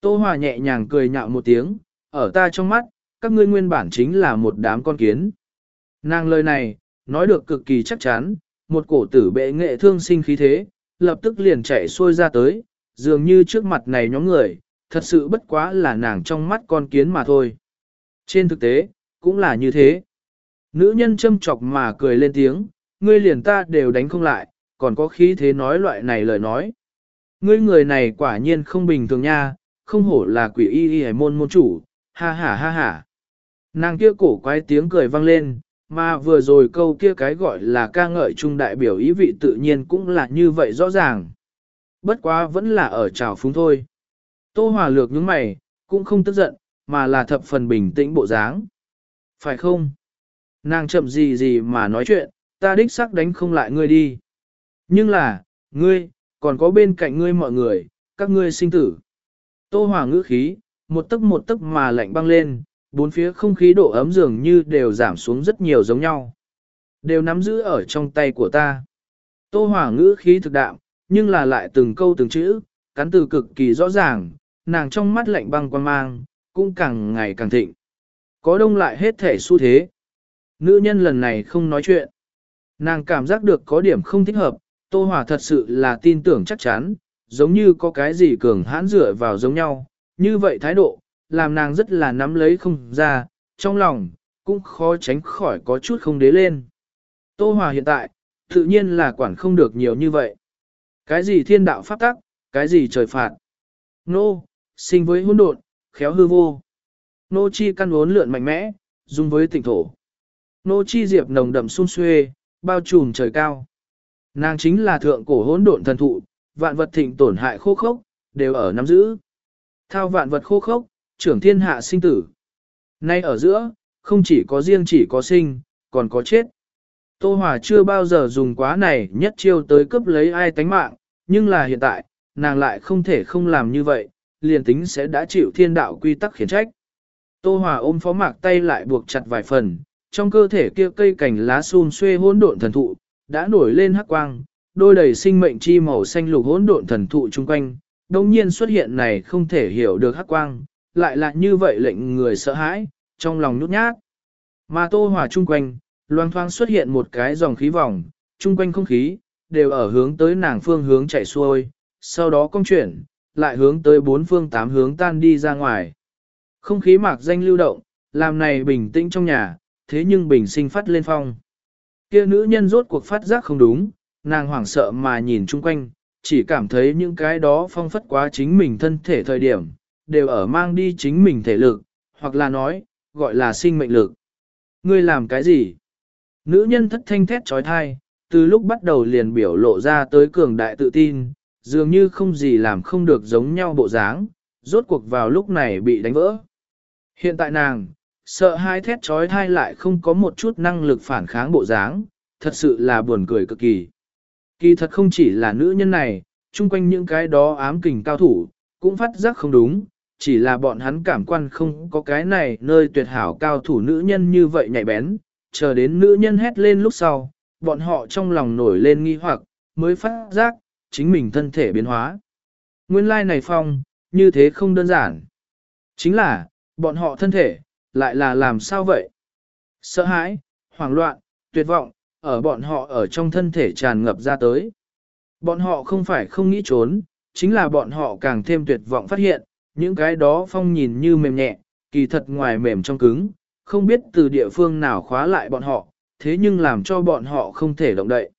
Speaker 1: Tô Hòa nhẹ nhàng cười nhạo một tiếng, ở ta trong mắt, các ngươi nguyên bản chính là một đám con kiến. Nàng lời này, nói được cực kỳ chắc chắn, một cổ tử bệ nghệ thương sinh khí thế, lập tức liền chạy xuôi ra tới, dường như trước mặt này nhóm người, thật sự bất quá là nàng trong mắt con kiến mà thôi. Trên thực tế, cũng là như thế. Nữ nhân châm chọc mà cười lên tiếng, ngươi liền ta đều đánh không lại, còn có khí thế nói loại này lời nói. Ngươi người này quả nhiên không bình thường nha, không hổ là quỷ y y hải môn môn chủ, ha ha ha ha. Nàng kia cổ quái tiếng cười vang lên, mà vừa rồi câu kia cái gọi là ca ngợi trung đại biểu ý vị tự nhiên cũng là như vậy rõ ràng. Bất quá vẫn là ở trào phúng thôi. Tô Hòa lược những mày, cũng không tức giận, mà là thập phần bình tĩnh bộ dáng. Phải không? Nàng chậm gì gì mà nói chuyện, ta đích xác đánh không lại ngươi đi. Nhưng là, ngươi, còn có bên cạnh ngươi mọi người, các ngươi sinh tử. Tô hỏa ngữ khí, một tấc một tấc mà lạnh băng lên, bốn phía không khí độ ấm dường như đều giảm xuống rất nhiều giống nhau. Đều nắm giữ ở trong tay của ta. Tô hỏa ngữ khí thực đạm, nhưng là lại từng câu từng chữ, cắn từ cực kỳ rõ ràng, nàng trong mắt lạnh băng quan mang, cũng càng ngày càng thịnh. Có đông lại hết thể xu thế. Nữ nhân lần này không nói chuyện. Nàng cảm giác được có điểm không thích hợp, Tô Hòa thật sự là tin tưởng chắc chắn, giống như có cái gì cường hãn dựa vào giống nhau. Như vậy thái độ, làm nàng rất là nắm lấy không ra, trong lòng, cũng khó tránh khỏi có chút không đế lên. Tô Hòa hiện tại, tự nhiên là quản không được nhiều như vậy. Cái gì thiên đạo pháp tắc, cái gì trời phạt. Nô, sinh với hỗn độn, khéo hư vô. Nô chi căn uốn lượn mạnh mẽ, dung với tỉnh thổ. Nô chi diệp nồng đậm sung xuê, bao trùm trời cao. Nàng chính là thượng cổ hỗn độn thần thụ, vạn vật thịnh tổn hại khô khốc, đều ở nắm giữ. Thao vạn vật khô khốc, trưởng thiên hạ sinh tử. Nay ở giữa, không chỉ có riêng chỉ có sinh, còn có chết. Tô Hòa chưa bao giờ dùng quá này nhất chiêu tới cướp lấy ai tánh mạng, nhưng là hiện tại, nàng lại không thể không làm như vậy, liền tính sẽ đã chịu thiên đạo quy tắc khiển trách. Tô Hòa ôm phó mạc tay lại buộc chặt vài phần, trong cơ thể kia cây cành lá xun xuê hỗn độn thần thụ, đã nổi lên hắc quang, đôi đầy sinh mệnh chi màu xanh lục hỗn độn thần thụ chung quanh, đồng nhiên xuất hiện này không thể hiểu được hắc quang, lại là như vậy lệnh người sợ hãi, trong lòng nhút nhát. Mà Tô hỏa chung quanh, loang thoang xuất hiện một cái dòng khí vòng, chung quanh không khí, đều ở hướng tới nàng phương hướng chạy xuôi, sau đó công chuyển, lại hướng tới bốn phương tám hướng tan đi ra ngoài. Không khí mạc danh lưu động, làm này bình tĩnh trong nhà, thế nhưng bình sinh phát lên phong. Kia nữ nhân rốt cuộc phát giác không đúng, nàng hoảng sợ mà nhìn chung quanh, chỉ cảm thấy những cái đó phong phất quá chính mình thân thể thời điểm, đều ở mang đi chính mình thể lực, hoặc là nói, gọi là sinh mệnh lực. Ngươi làm cái gì? Nữ nhân thất thanh thét trói thai, từ lúc bắt đầu liền biểu lộ ra tới cường đại tự tin, dường như không gì làm không được giống nhau bộ dáng, rốt cuộc vào lúc này bị đánh vỡ. Hiện tại nàng, sợ hai thét trói thai lại không có một chút năng lực phản kháng bộ dáng, thật sự là buồn cười cực kỳ. Kỳ thật không chỉ là nữ nhân này, chung quanh những cái đó ám kình cao thủ, cũng phát giác không đúng, chỉ là bọn hắn cảm quan không có cái này nơi tuyệt hảo cao thủ nữ nhân như vậy nhạy bén, chờ đến nữ nhân hét lên lúc sau, bọn họ trong lòng nổi lên nghi hoặc, mới phát giác, chính mình thân thể biến hóa. Nguyên lai này phong, như thế không đơn giản. Chính là, bọn họ thân thể, lại là làm sao vậy? Sợ hãi, hoảng loạn, tuyệt vọng, ở bọn họ ở trong thân thể tràn ngập ra tới. Bọn họ không phải không nghĩ trốn, chính là bọn họ càng thêm tuyệt vọng phát hiện, những cái đó phong nhìn như mềm nhẹ, kỳ thật ngoài mềm trong cứng, không biết từ địa phương nào khóa lại bọn họ, thế nhưng làm cho bọn họ không thể động đậy.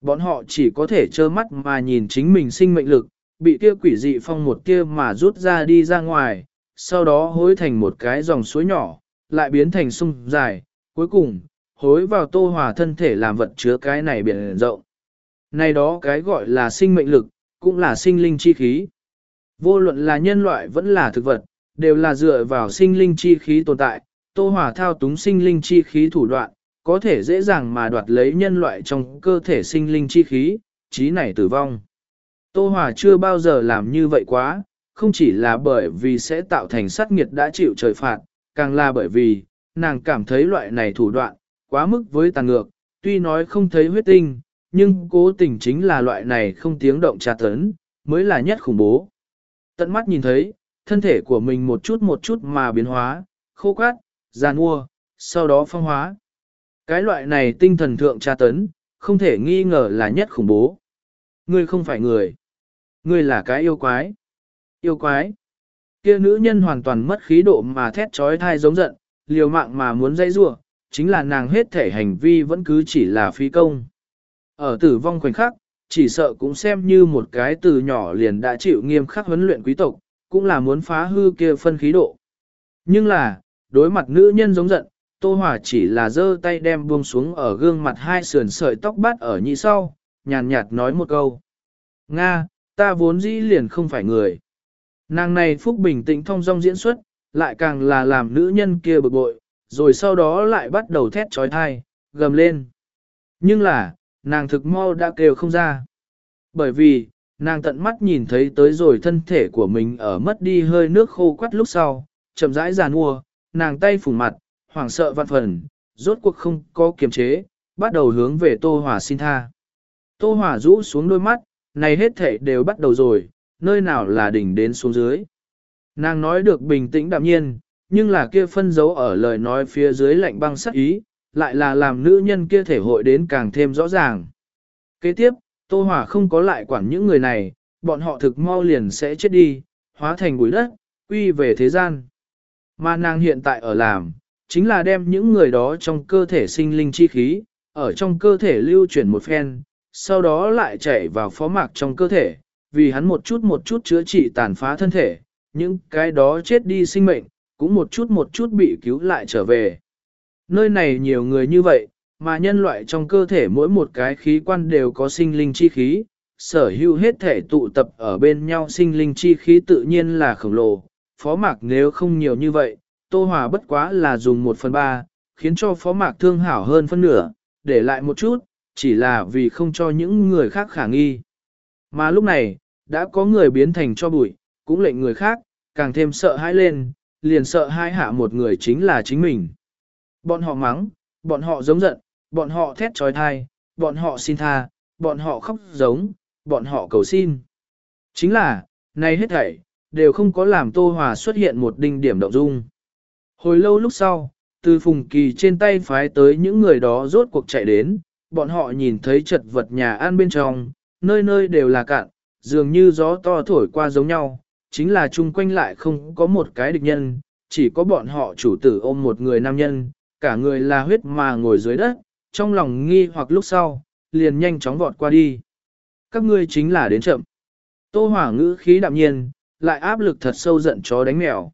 Speaker 1: Bọn họ chỉ có thể trơ mắt mà nhìn chính mình sinh mệnh lực, bị kia quỷ dị phong một kia mà rút ra đi ra ngoài, sau đó hối thành một cái dòng suối nhỏ, lại biến thành sung dài, cuối cùng, hối vào tô hòa thân thể làm vật chứa cái này biển rộng. Này đó cái gọi là sinh mệnh lực, cũng là sinh linh chi khí. Vô luận là nhân loại vẫn là thực vật, đều là dựa vào sinh linh chi khí tồn tại, Tô Hòa thao túng sinh linh chi khí thủ đoạn, có thể dễ dàng mà đoạt lấy nhân loại trong cơ thể sinh linh chi khí, trí này tử vong. Tô Hòa chưa bao giờ làm như vậy quá, không chỉ là bởi vì sẽ tạo thành sát nghiệt đã chịu trời phạt, càng là bởi vì, nàng cảm thấy loại này thủ đoạn, quá mức với tàn ngược, tuy nói không thấy huyết tinh, nhưng cố tình chính là loại này không tiếng động tra tấn, mới là nhất khủng bố. Tận mắt nhìn thấy, thân thể của mình một chút một chút mà biến hóa, khô quát, giàn mua, sau đó phong hóa. Cái loại này tinh thần thượng tra tấn, không thể nghi ngờ là nhất khủng bố. Ngươi không phải người. Ngươi là cái yêu quái. Yêu quái. Kia nữ nhân hoàn toàn mất khí độ mà thét trói thai giống giận, liều mạng mà muốn dây rua, chính là nàng hết thể hành vi vẫn cứ chỉ là phi công. Ở tử vong khoảnh khắc, chỉ sợ cũng xem như một cái từ nhỏ liền đã chịu nghiêm khắc huấn luyện quý tộc, cũng là muốn phá hư kia phân khí độ. Nhưng là, đối mặt nữ nhân giống giận, Tô Hòa chỉ là giơ tay đem buông xuống ở gương mặt hai sườn sợi tóc bát ở nhị sau, nhàn nhạt nói một câu. Nga, ta vốn dĩ liền không phải người. Nàng này phúc bình tĩnh thông dong diễn xuất, lại càng là làm nữ nhân kia bực bội, rồi sau đó lại bắt đầu thét trói thai, gầm lên. Nhưng là, nàng thực mau đã kêu không ra. Bởi vì, nàng tận mắt nhìn thấy tới rồi thân thể của mình ở mất đi hơi nước khô quắt lúc sau, chậm rãi giàn mua, nàng tay phủ mặt, hoảng sợ vạn phần, rốt cuộc không có kiềm chế, bắt đầu hướng về Tô Hòa xin tha. Tô Hòa rũ xuống đôi mắt, này hết thể đều bắt đầu rồi, nơi nào là đỉnh đến xuống dưới. Nàng nói được bình tĩnh đạm nhiên, nhưng là kia phân dấu ở lời nói phía dưới lạnh băng sắc ý, lại là làm nữ nhân kia thể hội đến càng thêm rõ ràng. Kế tiếp, Tô Hòa không có lại quản những người này, bọn họ thực mau liền sẽ chết đi, hóa thành bụi đất, quy về thế gian. Mà nàng hiện tại ở làm, chính là đem những người đó trong cơ thể sinh linh chi khí, ở trong cơ thể lưu chuyển một phen, sau đó lại chạy vào phó mạc trong cơ thể, vì hắn một chút một chút chữa trị tàn phá thân thể, những cái đó chết đi sinh mệnh, cũng một chút một chút bị cứu lại trở về. Nơi này nhiều người như vậy, mà nhân loại trong cơ thể mỗi một cái khí quan đều có sinh linh chi khí, sở hữu hết thể tụ tập ở bên nhau sinh linh chi khí tự nhiên là khổng lồ, phó mạc nếu không nhiều như vậy, Tô Hòa bất quá là dùng một phần ba, khiến cho phó mạc thương hảo hơn phân nửa, để lại một chút, chỉ là vì không cho những người khác khả nghi. Mà lúc này, đã có người biến thành cho bụi, cũng lệnh người khác, càng thêm sợ hãi lên, liền sợ hai hạ một người chính là chính mình. Bọn họ mắng, bọn họ giống giận, bọn họ thét trói thai, bọn họ xin tha, bọn họ khóc giống, bọn họ cầu xin. Chính là, nay hết thảy, đều không có làm Tô Hòa xuất hiện một đinh điểm động dung. Hồi lâu lúc sau, từ phùng kỳ trên tay phái tới những người đó rốt cuộc chạy đến, bọn họ nhìn thấy chật vật nhà an bên trong, nơi nơi đều là cạn, dường như gió to thổi qua giống nhau, chính là chung quanh lại không có một cái địch nhân, chỉ có bọn họ chủ tử ôm một người nam nhân, cả người là huyết mà ngồi dưới đất, trong lòng nghi hoặc lúc sau, liền nhanh chóng vọt qua đi. Các ngươi chính là đến chậm. Tô hỏa ngữ khí đạm nhiên, lại áp lực thật sâu giận chó đánh mèo.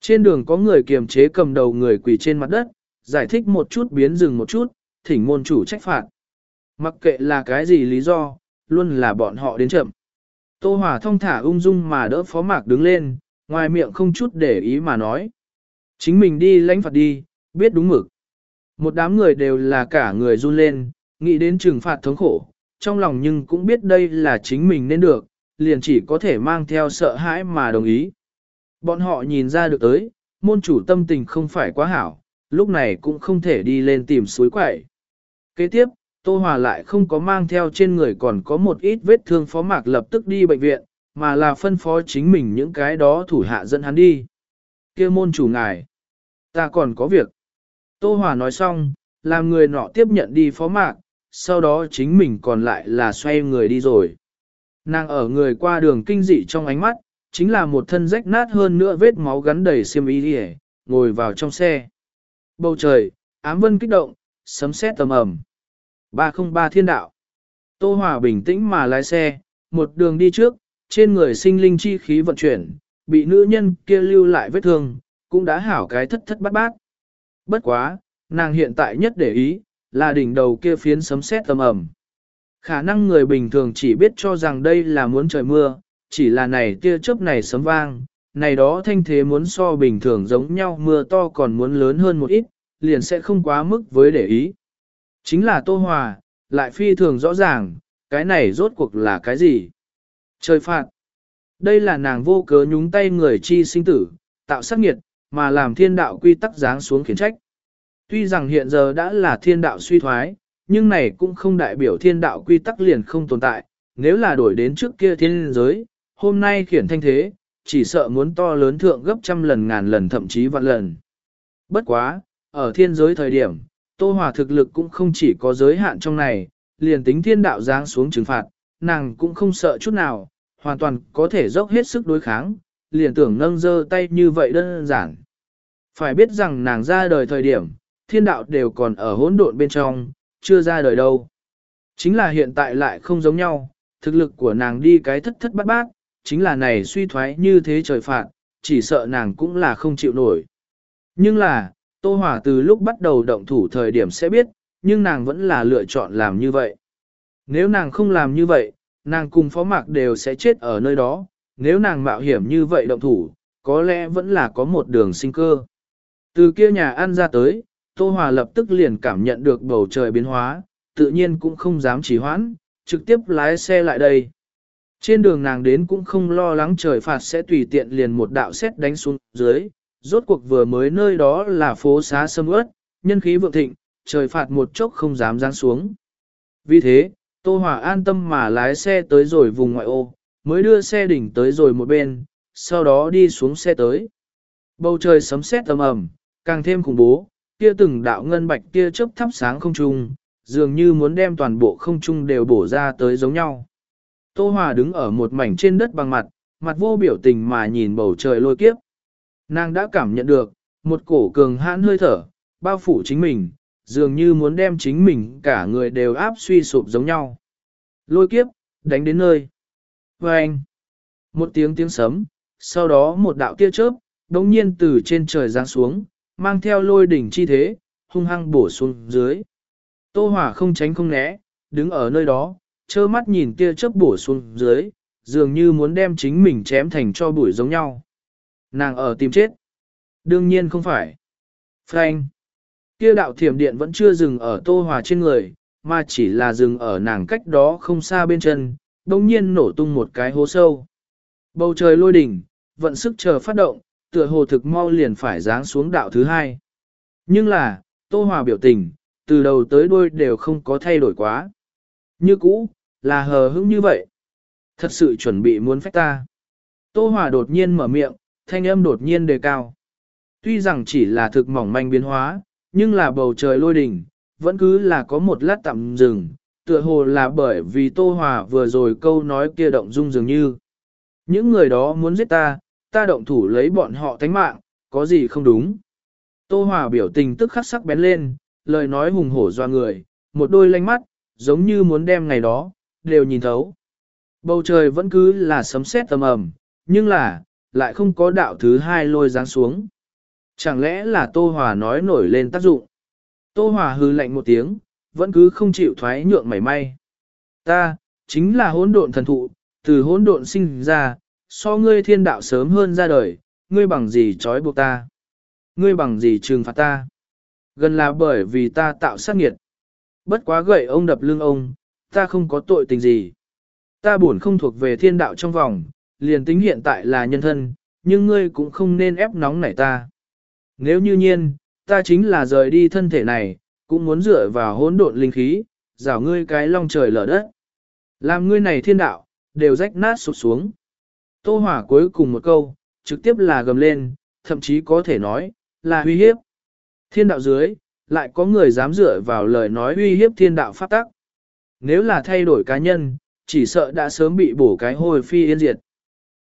Speaker 1: Trên đường có người kiềm chế cầm đầu người quỳ trên mặt đất, giải thích một chút biến dừng một chút, thỉnh môn chủ trách phạt. Mặc kệ là cái gì lý do, luôn là bọn họ đến chậm. Tô Hòa thông thả ung dung mà đỡ phó mạc đứng lên, ngoài miệng không chút để ý mà nói. Chính mình đi lãnh phạt đi, biết đúng mực. Một đám người đều là cả người run lên, nghĩ đến trừng phạt thống khổ, trong lòng nhưng cũng biết đây là chính mình nên được, liền chỉ có thể mang theo sợ hãi mà đồng ý. Bọn họ nhìn ra được tới, môn chủ tâm tình không phải quá hảo, lúc này cũng không thể đi lên tìm suối quậy. Kế tiếp, Tô Hòa lại không có mang theo trên người còn có một ít vết thương phó mạc lập tức đi bệnh viện, mà là phân phó chính mình những cái đó thủ hạ dẫn hắn đi. kia môn chủ ngài, ta còn có việc. Tô Hòa nói xong, làm người nọ tiếp nhận đi phó mạc, sau đó chính mình còn lại là xoay người đi rồi. Nàng ở người qua đường kinh dị trong ánh mắt, chính là một thân rách nát hơn nữa vết máu gắn đầy xiêm y đi ngồi vào trong xe. Bầu trời, ám vân kích động, sấm sét tầm ầm. 303 thiên đạo. Tô Hòa bình tĩnh mà lái xe, một đường đi trước, trên người sinh linh chi khí vận chuyển, bị nữ nhân kia lưu lại vết thương, cũng đã hảo cái thất thất bát bát. Bất quá, nàng hiện tại nhất để ý, là đỉnh đầu kia phiến sấm sét tầm ầm. Khả năng người bình thường chỉ biết cho rằng đây là muốn trời mưa, chỉ là này tia chớp này sấm vang, này đó thanh thế muốn so bình thường giống nhau mưa to còn muốn lớn hơn một ít, liền sẽ không quá mức với để ý. Chính là Tô Hòa, lại phi thường rõ ràng, cái này rốt cuộc là cái gì? Trời phạt. Đây là nàng vô cớ nhúng tay người chi sinh tử, tạo sát nghiệt, mà làm thiên đạo quy tắc giáng xuống khiển trách. Tuy rằng hiện giờ đã là thiên đạo suy thoái, nhưng này cũng không đại biểu thiên đạo quy tắc liền không tồn tại, nếu là đổi đến trước kia thiên giới, hôm nay khiển thanh thế, chỉ sợ muốn to lớn thượng gấp trăm lần ngàn lần thậm chí vạn lần. Bất quá, ở thiên giới thời điểm, Tô Hòa thực lực cũng không chỉ có giới hạn trong này, liền tính thiên đạo giáng xuống trừng phạt, nàng cũng không sợ chút nào, hoàn toàn có thể dốc hết sức đối kháng, liền tưởng nâng dơ tay như vậy đơn giản. Phải biết rằng nàng ra đời thời điểm, thiên đạo đều còn ở hỗn độn bên trong, chưa ra đời đâu. Chính là hiện tại lại không giống nhau, thực lực của nàng đi cái thất thất bát bát, chính là này suy thoái như thế trời phạt, chỉ sợ nàng cũng là không chịu nổi. Nhưng là, Tô Hòa từ lúc bắt đầu động thủ thời điểm sẽ biết, nhưng nàng vẫn là lựa chọn làm như vậy. Nếu nàng không làm như vậy, nàng cùng phó mạc đều sẽ chết ở nơi đó, nếu nàng mạo hiểm như vậy động thủ, có lẽ vẫn là có một đường sinh cơ. Từ kia nhà ăn ra tới, Tô Hòa lập tức liền cảm nhận được bầu trời biến hóa, tự nhiên cũng không dám trì hoãn, trực tiếp lái xe lại đây. Trên đường nàng đến cũng không lo lắng trời phạt sẽ tùy tiện liền một đạo xét đánh xuống dưới, rốt cuộc vừa mới nơi đó là phố xá sâm ướt, nhân khí vượng thịnh, trời phạt một chốc không dám giáng xuống. Vì thế, Tô Hòa an tâm mà lái xe tới rồi vùng ngoại ô, mới đưa xe đỉnh tới rồi một bên, sau đó đi xuống xe tới. Bầu trời sấm sét âm ầm, càng thêm khủng bố, kia từng đạo ngân bạch kia chớp thắp sáng không trung, dường như muốn đem toàn bộ không trung đều bổ ra tới giống nhau. Tô Hòa đứng ở một mảnh trên đất bằng mặt, mặt vô biểu tình mà nhìn bầu trời lôi kiếp. Nàng đã cảm nhận được, một cổ cường hãn hơi thở, bao phủ chính mình, dường như muốn đem chính mình cả người đều áp suy sụp giống nhau. Lôi kiếp, đánh đến nơi. Và anh, một tiếng tiếng sấm, sau đó một đạo tia chớp, đống nhiên từ trên trời giáng xuống, mang theo lôi đỉnh chi thế, hung hăng bổ xuống dưới. Tô Hỏa không tránh không né, đứng ở nơi đó, trơ mắt nhìn tia chớp bổ xuống dưới, dường như muốn đem chính mình chém thành cho bụi giống nhau. Nàng ở tìm chết. Đương nhiên không phải. Frank. Kia đạo thiểm điện vẫn chưa dừng ở Tô Hòa trên người, mà chỉ là dừng ở nàng cách đó không xa bên chân, đồng nhiên nổ tung một cái hố sâu. Bầu trời lôi đỉnh, vận sức chờ phát động, tựa hồ thực mau liền phải giáng xuống đạo thứ hai. Nhưng là, Tô Hòa biểu tình, từ đầu tới đuôi đều không có thay đổi quá. Như cũ, là hờ hững như vậy. Thật sự chuẩn bị muốn phách ta. Tô Hòa đột nhiên mở miệng, thanh âm đột nhiên đề cao. Tuy rằng chỉ là thực mỏng manh biến hóa, nhưng là bầu trời lôi đỉnh, vẫn cứ là có một lát tạm dừng, tựa hồ là bởi vì Tô Hòa vừa rồi câu nói kia động dung dường như. Những người đó muốn giết ta, ta động thủ lấy bọn họ thánh mạng, có gì không đúng. Tô Hòa biểu tình tức khắc sắc bén lên, lời nói hùng hổ doa người, một đôi lanh mắt, giống như muốn đem ngày đó, đều nhìn thấu. Bầu trời vẫn cứ là sấm sét tầm ầm, nhưng là, lại không có đạo thứ hai lôi giáng xuống. Chẳng lẽ là Tô Hòa nói nổi lên tác dụng? Tô Hòa hư lạnh một tiếng, vẫn cứ không chịu thoái nhượng mảy may. Ta, chính là hỗn độn thần thụ, từ hỗn độn sinh ra, so ngươi thiên đạo sớm hơn ra đời, ngươi bằng gì trói buộc ta? Ngươi bằng gì trừng phạt ta? Gần là bởi vì ta tạo sát nghiệt. Bất quá gậy ông đập lưng ông, ta không có tội tình gì. Ta buồn không thuộc về thiên đạo trong vòng, liền tính hiện tại là nhân thân, nhưng ngươi cũng không nên ép nóng nảy ta. Nếu như nhiên, ta chính là rời đi thân thể này, cũng muốn dựa vào hỗn độn linh khí, rào ngươi cái long trời lở đất. Làm ngươi này thiên đạo, đều rách nát sụp xuống. Tô hỏa cuối cùng một câu, trực tiếp là gầm lên, thậm chí có thể nói, là uy hiếp. Thiên đạo dưới, lại có người dám dựa vào lời nói uy hiếp thiên đạo pháp tắc. Nếu là thay đổi cá nhân, chỉ sợ đã sớm bị bổ cái hồi phi yên diệt.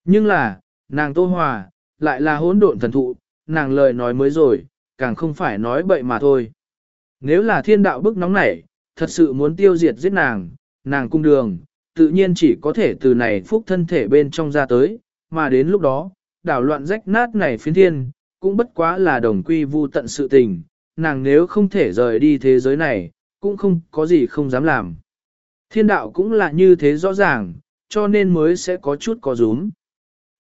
Speaker 1: Nhưng là, nàng Tô Hòa, lại là hỗn độn thần thụ, nàng lời nói mới rồi, càng không phải nói bậy mà thôi. Nếu là thiên đạo bức nóng nảy, thật sự muốn tiêu diệt giết nàng, nàng cung đường, tự nhiên chỉ có thể từ này phúc thân thể bên trong ra tới, mà đến lúc đó, đảo loạn rách nát này phiến thiên, cũng bất quá là đồng quy vu tận sự tình, nàng nếu không thể rời đi thế giới này, cũng không có gì không dám làm. Thiên đạo cũng là như thế rõ ràng, cho nên mới sẽ có chút có rúm.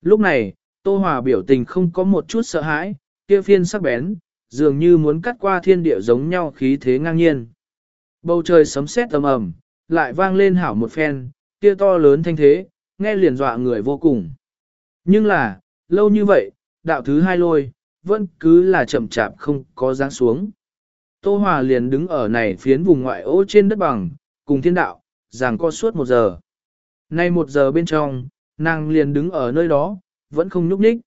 Speaker 1: Lúc này, Tô Hòa biểu tình không có một chút sợ hãi, kia phiên sắc bén, dường như muốn cắt qua thiên địa giống nhau khí thế ngang nhiên. Bầu trời sấm sét ầm ầm, lại vang lên hảo một phen, kia to lớn thanh thế, nghe liền dọa người vô cùng. Nhưng là, lâu như vậy, đạo thứ hai lôi, vẫn cứ là chậm chạp không có dáng xuống. Tô Hòa liền đứng ở này phiến vùng ngoại ô trên đất bằng, cùng thiên đạo, giảng co suốt một giờ. Nay một giờ bên trong, nàng liền đứng ở nơi đó, vẫn không nhúc nhích.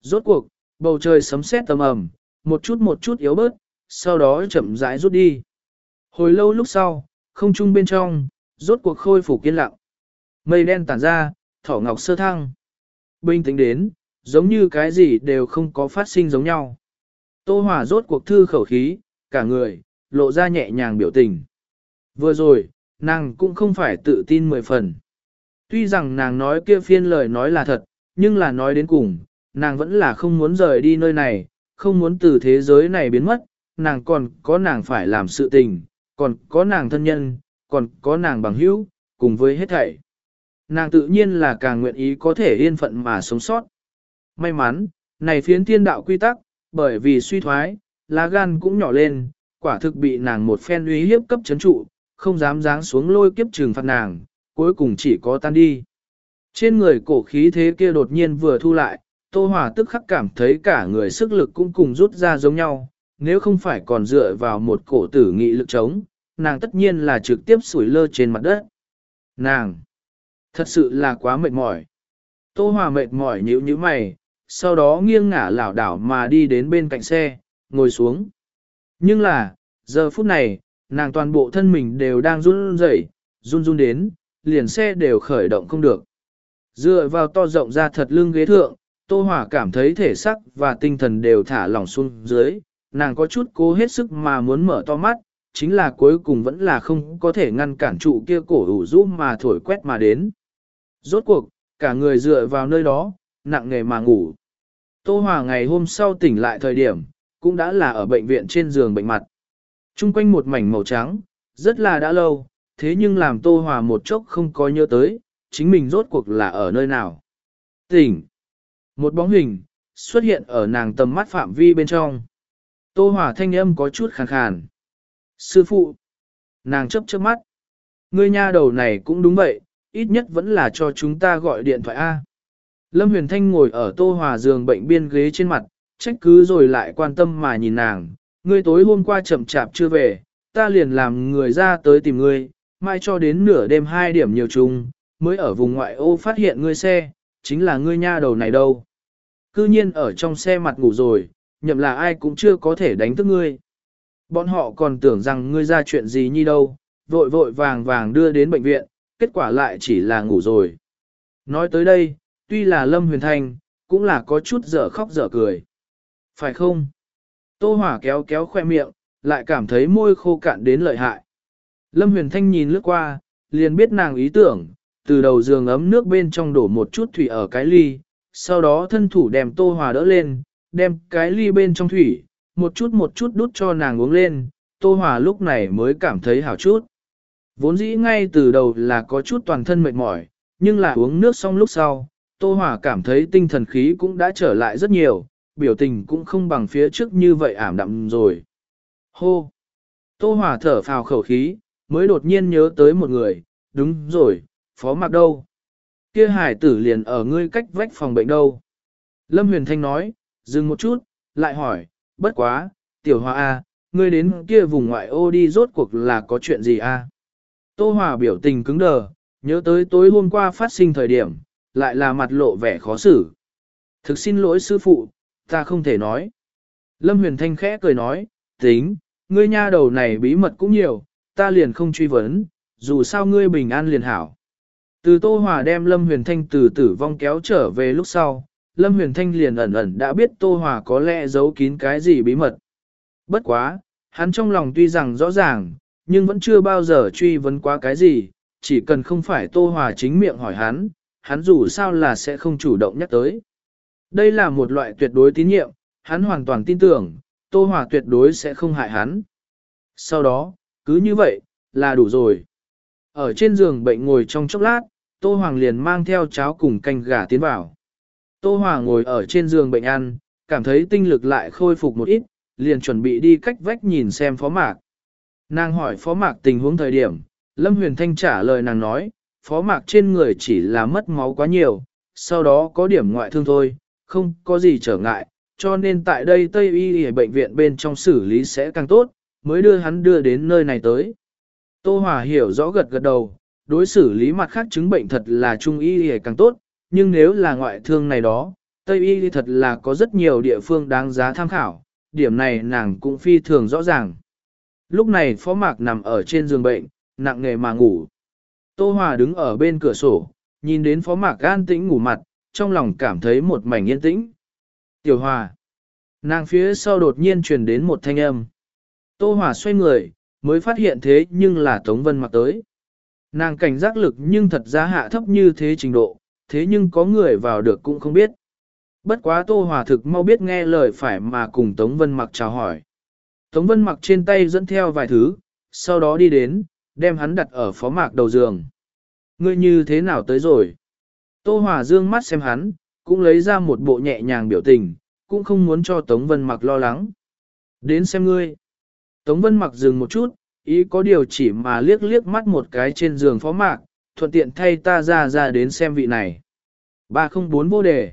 Speaker 1: Rốt cuộc, bầu trời sấm sét tầm ầm, một chút một chút yếu bớt, sau đó chậm rãi rút đi. Hồi lâu lúc sau, không trung bên trong, rốt cuộc khôi phục yên lặng. Mây đen tản ra, thỏ ngọc sơ thăng. Bình tĩnh đến, giống như cái gì đều không có phát sinh giống nhau. Tô Hòa rốt cuộc thư khẩu khí, cả người, lộ ra nhẹ nhàng biểu tình. Vừa rồi, nàng cũng không phải tự tin mười phần. Tuy rằng nàng nói kia phiên lời nói là thật, nhưng là nói đến cùng, nàng vẫn là không muốn rời đi nơi này, không muốn từ thế giới này biến mất, nàng còn có nàng phải làm sự tình, còn có nàng thân nhân, còn có nàng bằng hữu, cùng với hết thảy. Nàng tự nhiên là càng nguyện ý có thể yên phận mà sống sót. May mắn, này phiến thiên đạo quy tắc, bởi vì suy thoái, lá gan cũng nhỏ lên, quả thực bị nàng một phen uy hiếp cấp chấn trụ, không dám dáng xuống lôi kiếp trừng phạt nàng, cuối cùng chỉ có tan đi. Trên người cổ khí thế kia đột nhiên vừa thu lại, Tô Hòa tức khắc cảm thấy cả người sức lực cũng cùng rút ra giống nhau, nếu không phải còn dựa vào một cổ tử nghị lực chống, nàng tất nhiên là trực tiếp sủi lơ trên mặt đất. Nàng! Thật sự là quá mệt mỏi. Tô Hòa mệt mỏi nhíu nhíu mày, sau đó nghiêng ngả lảo đảo mà đi đến bên cạnh xe, ngồi xuống. Nhưng là, giờ phút này, nàng toàn bộ thân mình đều đang run rẩy, run run đến, liền xe đều khởi động không được. Dựa vào to rộng ra thật lưng ghế thượng, Tô Hòa cảm thấy thể sắc và tinh thần đều thả lỏng xuống dưới, nàng có chút cố hết sức mà muốn mở to mắt, chính là cuối cùng vẫn là không có thể ngăn cản trụ kia cổ ủ rũ mà thổi quét mà đến. Rốt cuộc, cả người dựa vào nơi đó, nặng nghề mà ngủ. Tô Hòa ngày hôm sau tỉnh lại thời điểm, cũng đã là ở bệnh viện trên giường bệnh mặt. Trung quanh một mảnh màu trắng, rất là đã lâu, thế nhưng làm Tô Hòa một chốc không có nhớ tới, chính mình rốt cuộc là ở nơi nào. Tỉnh. Một bóng hình, xuất hiện ở nàng tầm mắt phạm vi bên trong. Tô Hòa thanh âm có chút khàn khàn. Sư phụ. Nàng chấp chớp mắt. Ngươi nha đầu này cũng đúng vậy, ít nhất vẫn là cho chúng ta gọi điện thoại A. Lâm Huyền Thanh ngồi ở Tô Hòa giường bệnh biên ghế trên mặt, trách cứ rồi lại quan tâm mà nhìn nàng. Ngươi tối hôm qua chậm chạp chưa về, ta liền làm người ra tới tìm ngươi, mai cho đến nửa đêm hai điểm nhiều chung, mới ở vùng ngoại ô phát hiện ngươi xe, chính là ngươi nha đầu này đâu. Cư nhiên ở trong xe mặt ngủ rồi, nhậm là ai cũng chưa có thể đánh thức ngươi. Bọn họ còn tưởng rằng ngươi ra chuyện gì nhi đâu, vội vội vàng vàng đưa đến bệnh viện, kết quả lại chỉ là ngủ rồi. Nói tới đây, tuy là Lâm Huyền Thanh, cũng là có chút dở khóc dở cười. Phải không? Tô Hỏa kéo kéo khoe miệng, lại cảm thấy môi khô cạn đến lợi hại. Lâm Huyền Thanh nhìn lướt qua, liền biết nàng ý tưởng, từ đầu giường ấm nước bên trong đổ một chút thủy ở cái ly, sau đó thân thủ đem Tô Hòa đỡ lên, đem cái ly bên trong thủy, một chút một chút đút cho nàng uống lên, Tô Hòa lúc này mới cảm thấy hảo chút. Vốn dĩ ngay từ đầu là có chút toàn thân mệt mỏi, nhưng là uống nước xong lúc sau, Tô Hòa cảm thấy tinh thần khí cũng đã trở lại rất nhiều, biểu tình cũng không bằng phía trước như vậy ảm đạm rồi. Hô! Tô Hòa thở phào khẩu khí, mới đột nhiên nhớ tới một người, đúng rồi, phó mặc đâu? Kia hải tử liền ở ngươi cách vách phòng bệnh đâu? Lâm Huyền Thanh nói, dừng một chút, lại hỏi, bất quá, tiểu hòa A, ngươi đến kia vùng ngoại ô đi rốt cuộc là có chuyện gì A? Tô Hòa biểu tình cứng đờ, nhớ tới tối hôm qua phát sinh thời điểm, lại là mặt lộ vẻ khó xử. Thực xin lỗi sư phụ, ta không thể nói. Lâm Huyền Thanh khẽ cười nói, tính, ngươi nha đầu này bí mật cũng nhiều, ta liền không truy vấn, dù sao ngươi bình an liền hảo. Từ Tô Hòa đem Lâm Huyền Thanh từ tử vong kéo trở về lúc sau, Lâm Huyền Thanh liền ẩn ẩn đã biết Tô Hòa có lẽ giấu kín cái gì bí mật. Bất quá, hắn trong lòng tuy rằng rõ ràng, nhưng vẫn chưa bao giờ truy vấn quá cái gì, chỉ cần không phải Tô Hòa chính miệng hỏi hắn, hắn dù sao là sẽ không chủ động nhắc tới. Đây là một loại tuyệt đối tín nhiệm, hắn hoàn toàn tin tưởng, Tô Hòa tuyệt đối sẽ không hại hắn. Sau đó, cứ như vậy, là đủ rồi. Ở trên giường bệnh ngồi trong chốc lát, Tô Hoàng liền mang theo cháo cùng canh gà tiến vào. Tô Hoàng ngồi ở trên giường bệnh ăn, cảm thấy tinh lực lại khôi phục một ít, liền chuẩn bị đi cách vách nhìn xem phó mạc. Nàng hỏi phó mạc tình huống thời điểm, Lâm Huyền Thanh trả lời nàng nói, phó mạc trên người chỉ là mất máu quá nhiều, sau đó có điểm ngoại thương thôi, không có gì trở ngại, cho nên tại đây Tây Y bệnh viện bên trong xử lý sẽ càng tốt, mới đưa hắn đưa đến nơi này tới. Tô Hòa hiểu rõ gật gật đầu, đối xử lý mặt khác chứng bệnh thật là trung y càng tốt, nhưng nếu là ngoại thương này đó, Tây y thật là có rất nhiều địa phương đáng giá tham khảo, điểm này nàng cũng phi thường rõ ràng. Lúc này phó mạc nằm ở trên giường bệnh, nặng nghề mà ngủ. Tô Hòa đứng ở bên cửa sổ, nhìn đến phó mạc an tĩnh ngủ mặt, trong lòng cảm thấy một mảnh yên tĩnh. Tiểu Hòa. Nàng phía sau đột nhiên truyền đến một thanh âm. Tô Hòa xoay người, mới phát hiện thế nhưng là Tống Vân mặc tới. Nàng cảnh giác lực nhưng thật ra hạ thấp như thế trình độ, thế nhưng có người vào được cũng không biết. Bất quá Tô Hòa thực mau biết nghe lời phải mà cùng Tống Vân mặc chào hỏi. Tống Vân mặc trên tay dẫn theo vài thứ, sau đó đi đến, đem hắn đặt ở phó mạc đầu giường. Ngươi như thế nào tới rồi? Tô Hòa dương mắt xem hắn, cũng lấy ra một bộ nhẹ nhàng biểu tình, cũng không muốn cho Tống Vân mặc lo lắng. Đến xem ngươi. Tống Vân mặc dừng một chút, ý có điều chỉ mà liếc liếc mắt một cái trên giường phó mạc, thuận tiện thay ta ra ra đến xem vị này. 304 vô đề.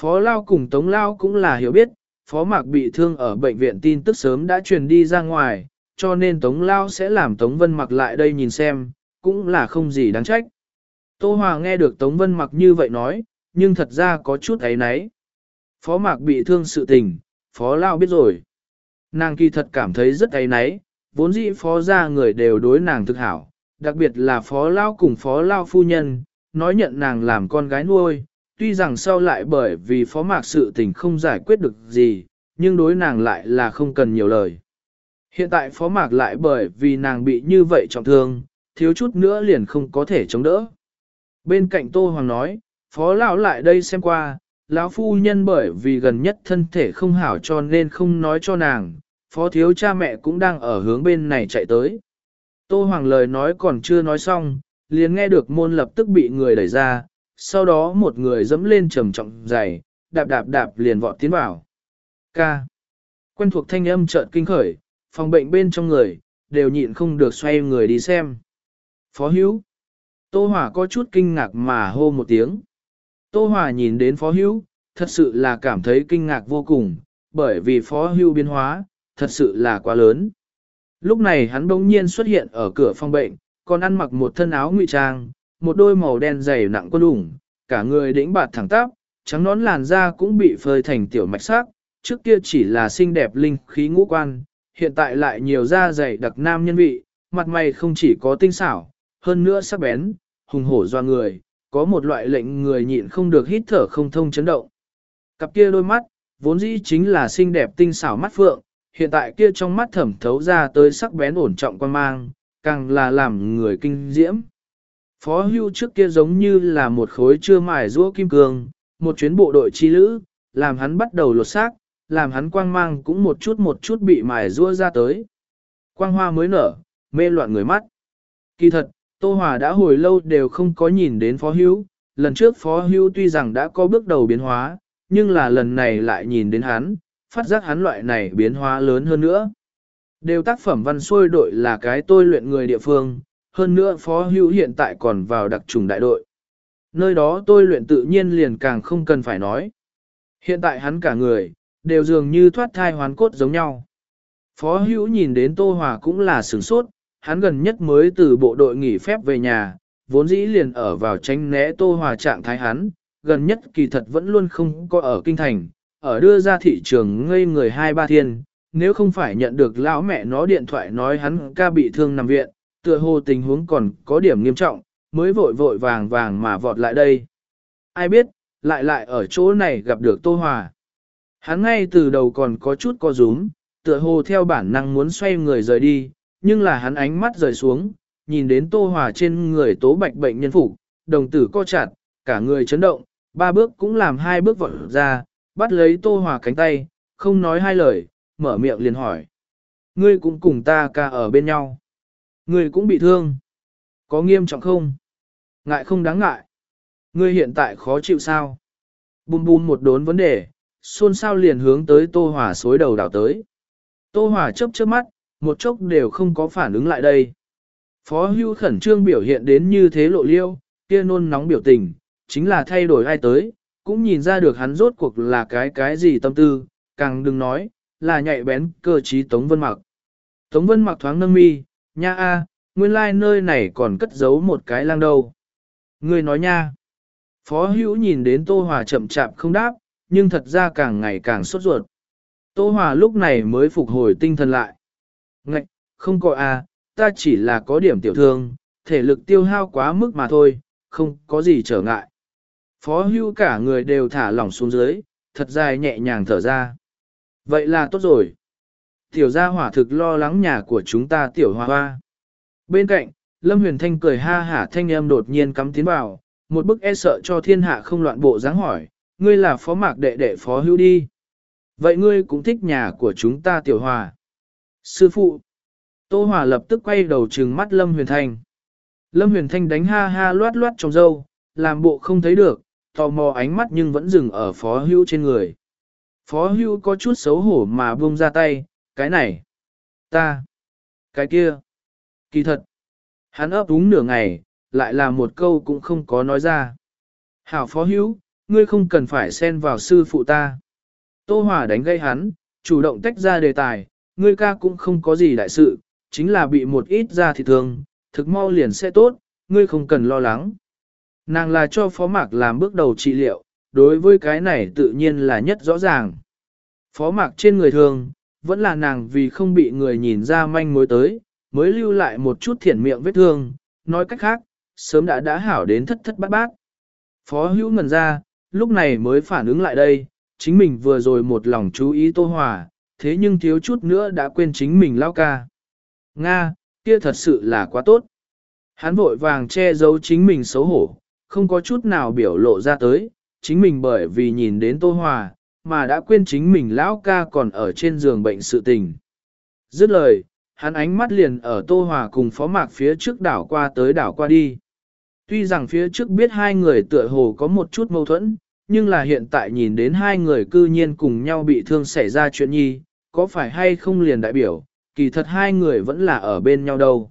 Speaker 1: Phó Lao cùng Tống Lao cũng là hiểu biết, Phó Mạc bị thương ở bệnh viện tin tức sớm đã truyền đi ra ngoài, cho nên Tống Lao sẽ làm Tống Vân Mặc lại đây nhìn xem, cũng là không gì đáng trách. Tô Hòa nghe được Tống Vân Mặc như vậy nói, nhưng thật ra có chút ấy nấy. Phó Mạc bị thương sự tình, Phó Lao biết rồi. Nàng kỳ thật cảm thấy rất ấy náy, vốn dĩ Phó ra người đều đối nàng thực hảo, đặc biệt là Phó Lao cùng Phó Lao phu nhân, nói nhận nàng làm con gái nuôi, tuy rằng sau lại bởi vì phó mạc sự tình không giải quyết được gì, nhưng đối nàng lại là không cần nhiều lời. Hiện tại phó mạc lại bởi vì nàng bị như vậy trọng thương, thiếu chút nữa liền không có thể chống đỡ. Bên cạnh Tô Hoàng nói, phó lão lại đây xem qua, lão phu nhân bởi vì gần nhất thân thể không hảo cho nên không nói cho nàng, phó thiếu cha mẹ cũng đang ở hướng bên này chạy tới. Tô Hoàng lời nói còn chưa nói xong, liền nghe được môn lập tức bị người đẩy ra, sau đó một người dẫm lên trầm trọng giày, đạp đạp đạp liền vọt tiến vào. Ca. Quen thuộc thanh âm chợt kinh khởi, phòng bệnh bên trong người, đều nhịn không được xoay người đi xem. Phó Hữu. Tô Hòa có chút kinh ngạc mà hô một tiếng. Tô Hòa nhìn đến Phó Hữu, thật sự là cảm thấy kinh ngạc vô cùng, bởi vì Phó Hữu biến hóa, thật sự là quá lớn. Lúc này hắn bỗng nhiên xuất hiện ở cửa phòng bệnh, còn ăn mặc một thân áo ngụy trang, một đôi màu đen dày nặng quân ủng, cả người đĩnh bạt thẳng tắp, trắng nón làn da cũng bị phơi thành tiểu mạch sắc, trước kia chỉ là xinh đẹp linh khí ngũ quan, hiện tại lại nhiều da dày đặc nam nhân vị, mặt mày không chỉ có tinh xảo, hơn nữa sắc bén, hùng hổ doa người, có một loại lệnh người nhịn không được hít thở không thông chấn động. Cặp kia đôi mắt, vốn dĩ chính là xinh đẹp tinh xảo mắt phượng, hiện tại kia trong mắt thẩm thấu ra tới sắc bén ổn trọng quan mang, càng là làm người kinh diễm. Phó hưu trước kia giống như là một khối chưa mài rũa kim cương, một chuyến bộ đội chi lữ, làm hắn bắt đầu lột xác, làm hắn quang mang cũng một chút một chút bị mài rũa ra tới. Quang hoa mới nở, mê loạn người mắt. Kỳ thật, Tô Hòa đã hồi lâu đều không có nhìn đến Phó Hưu, lần trước Phó Hưu tuy rằng đã có bước đầu biến hóa, nhưng là lần này lại nhìn đến hắn, phát giác hắn loại này biến hóa lớn hơn nữa. Đều tác phẩm văn xuôi đội là cái tôi luyện người địa phương, hơn nữa phó hữu hiện tại còn vào đặc trùng đại đội. Nơi đó tôi luyện tự nhiên liền càng không cần phải nói. Hiện tại hắn cả người, đều dường như thoát thai hoán cốt giống nhau. Phó hữu nhìn đến Tô Hòa cũng là sửng sốt, hắn gần nhất mới từ bộ đội nghỉ phép về nhà, vốn dĩ liền ở vào tránh né Tô Hòa trạng thái hắn, gần nhất kỳ thật vẫn luôn không có ở kinh thành, ở đưa ra thị trường ngây người hai ba thiên, nếu không phải nhận được lão mẹ nó điện thoại nói hắn ca bị thương nằm viện, tựa hồ tình huống còn có điểm nghiêm trọng, mới vội vội vàng vàng mà vọt lại đây. Ai biết, lại lại ở chỗ này gặp được Tô Hòa. Hắn ngay từ đầu còn có chút co rúm, tựa hồ theo bản năng muốn xoay người rời đi, nhưng là hắn ánh mắt rời xuống, nhìn đến Tô Hòa trên người tố bạch bệnh nhân phục, đồng tử co chặt, cả người chấn động, ba bước cũng làm hai bước vọt ra, bắt lấy Tô Hòa cánh tay, không nói hai lời, mở miệng liền hỏi. Ngươi cũng cùng ta ca ở bên nhau. Ngươi cũng bị thương. Có nghiêm trọng không? Ngại không đáng ngại. Ngươi hiện tại khó chịu sao? Bùm bùm một đốn vấn đề, xôn xao liền hướng tới Tô Hòa xối đầu đảo tới. Tô Hòa chớp chớp mắt, một chốc đều không có phản ứng lại đây. Phó hưu khẩn trương biểu hiện đến như thế lộ liêu, kia nôn nóng biểu tình, chính là thay đổi ai tới, cũng nhìn ra được hắn rốt cuộc là cái cái gì tâm tư, càng đừng nói, là nhạy bén cơ trí Tống Vân Mặc. Tống Vân Mặc thoáng nâng mi, nha a, nguyên lai like nơi này còn cất giấu một cái lang đâu. Người nói nha. Phó hữu nhìn đến Tô Hòa chậm chạp không đáp, nhưng thật ra càng ngày càng sốt ruột. Tô Hòa lúc này mới phục hồi tinh thần lại. Ngạch, không có a, ta chỉ là có điểm tiểu thương, thể lực tiêu hao quá mức mà thôi, không có gì trở ngại. Phó hưu cả người đều thả lỏng xuống dưới, thật dài nhẹ nhàng thở ra. Vậy là tốt rồi. Tiểu gia hỏa thực lo lắng nhà của chúng ta tiểu hoa hoa. Bên cạnh, Lâm Huyền Thanh cười ha hả thanh em đột nhiên cắm tiến vào, một bức e sợ cho thiên hạ không loạn bộ dáng hỏi, ngươi là phó mạc đệ đệ phó hưu đi. Vậy ngươi cũng thích nhà của chúng ta tiểu hòa. Sư phụ. Tô Hòa lập tức quay đầu trừng mắt Lâm Huyền Thanh. Lâm Huyền Thanh đánh ha ha loát loát trong dâu, làm bộ không thấy được, tò mò ánh mắt nhưng vẫn dừng ở phó hưu trên người. Phó hưu có chút xấu hổ mà buông ra tay, cái này, ta, cái kia, kỳ thật. Hắn ấp úng nửa ngày, lại là một câu cũng không có nói ra. Hảo phó hưu, ngươi không cần phải xen vào sư phụ ta. Tô Hòa đánh gây hắn, chủ động tách ra đề tài, ngươi ca cũng không có gì đại sự, chính là bị một ít ra thì thường, thực mau liền sẽ tốt, ngươi không cần lo lắng. Nàng là cho phó mạc làm bước đầu trị liệu, đối với cái này tự nhiên là nhất rõ ràng. Phó mạc trên người thường, vẫn là nàng vì không bị người nhìn ra manh mối tới, mới lưu lại một chút thiển miệng vết thương, nói cách khác, sớm đã đã hảo đến thất thất bát bát. Phó hữu ngần ra, lúc này mới phản ứng lại đây, chính mình vừa rồi một lòng chú ý tô hòa, thế nhưng thiếu chút nữa đã quên chính mình lao ca. Nga, kia thật sự là quá tốt. Hắn vội vàng che giấu chính mình xấu hổ, không có chút nào biểu lộ ra tới, chính mình bởi vì nhìn đến Tô Hòa, mà đã quên chính mình lão ca còn ở trên giường bệnh sự tình. Dứt lời, hắn ánh mắt liền ở Tô Hòa cùng phó mạc phía trước đảo qua tới đảo qua đi. Tuy rằng phía trước biết hai người tựa hồ có một chút mâu thuẫn, nhưng là hiện tại nhìn đến hai người cư nhiên cùng nhau bị thương xảy ra chuyện nhi, có phải hay không liền đại biểu, kỳ thật hai người vẫn là ở bên nhau đâu.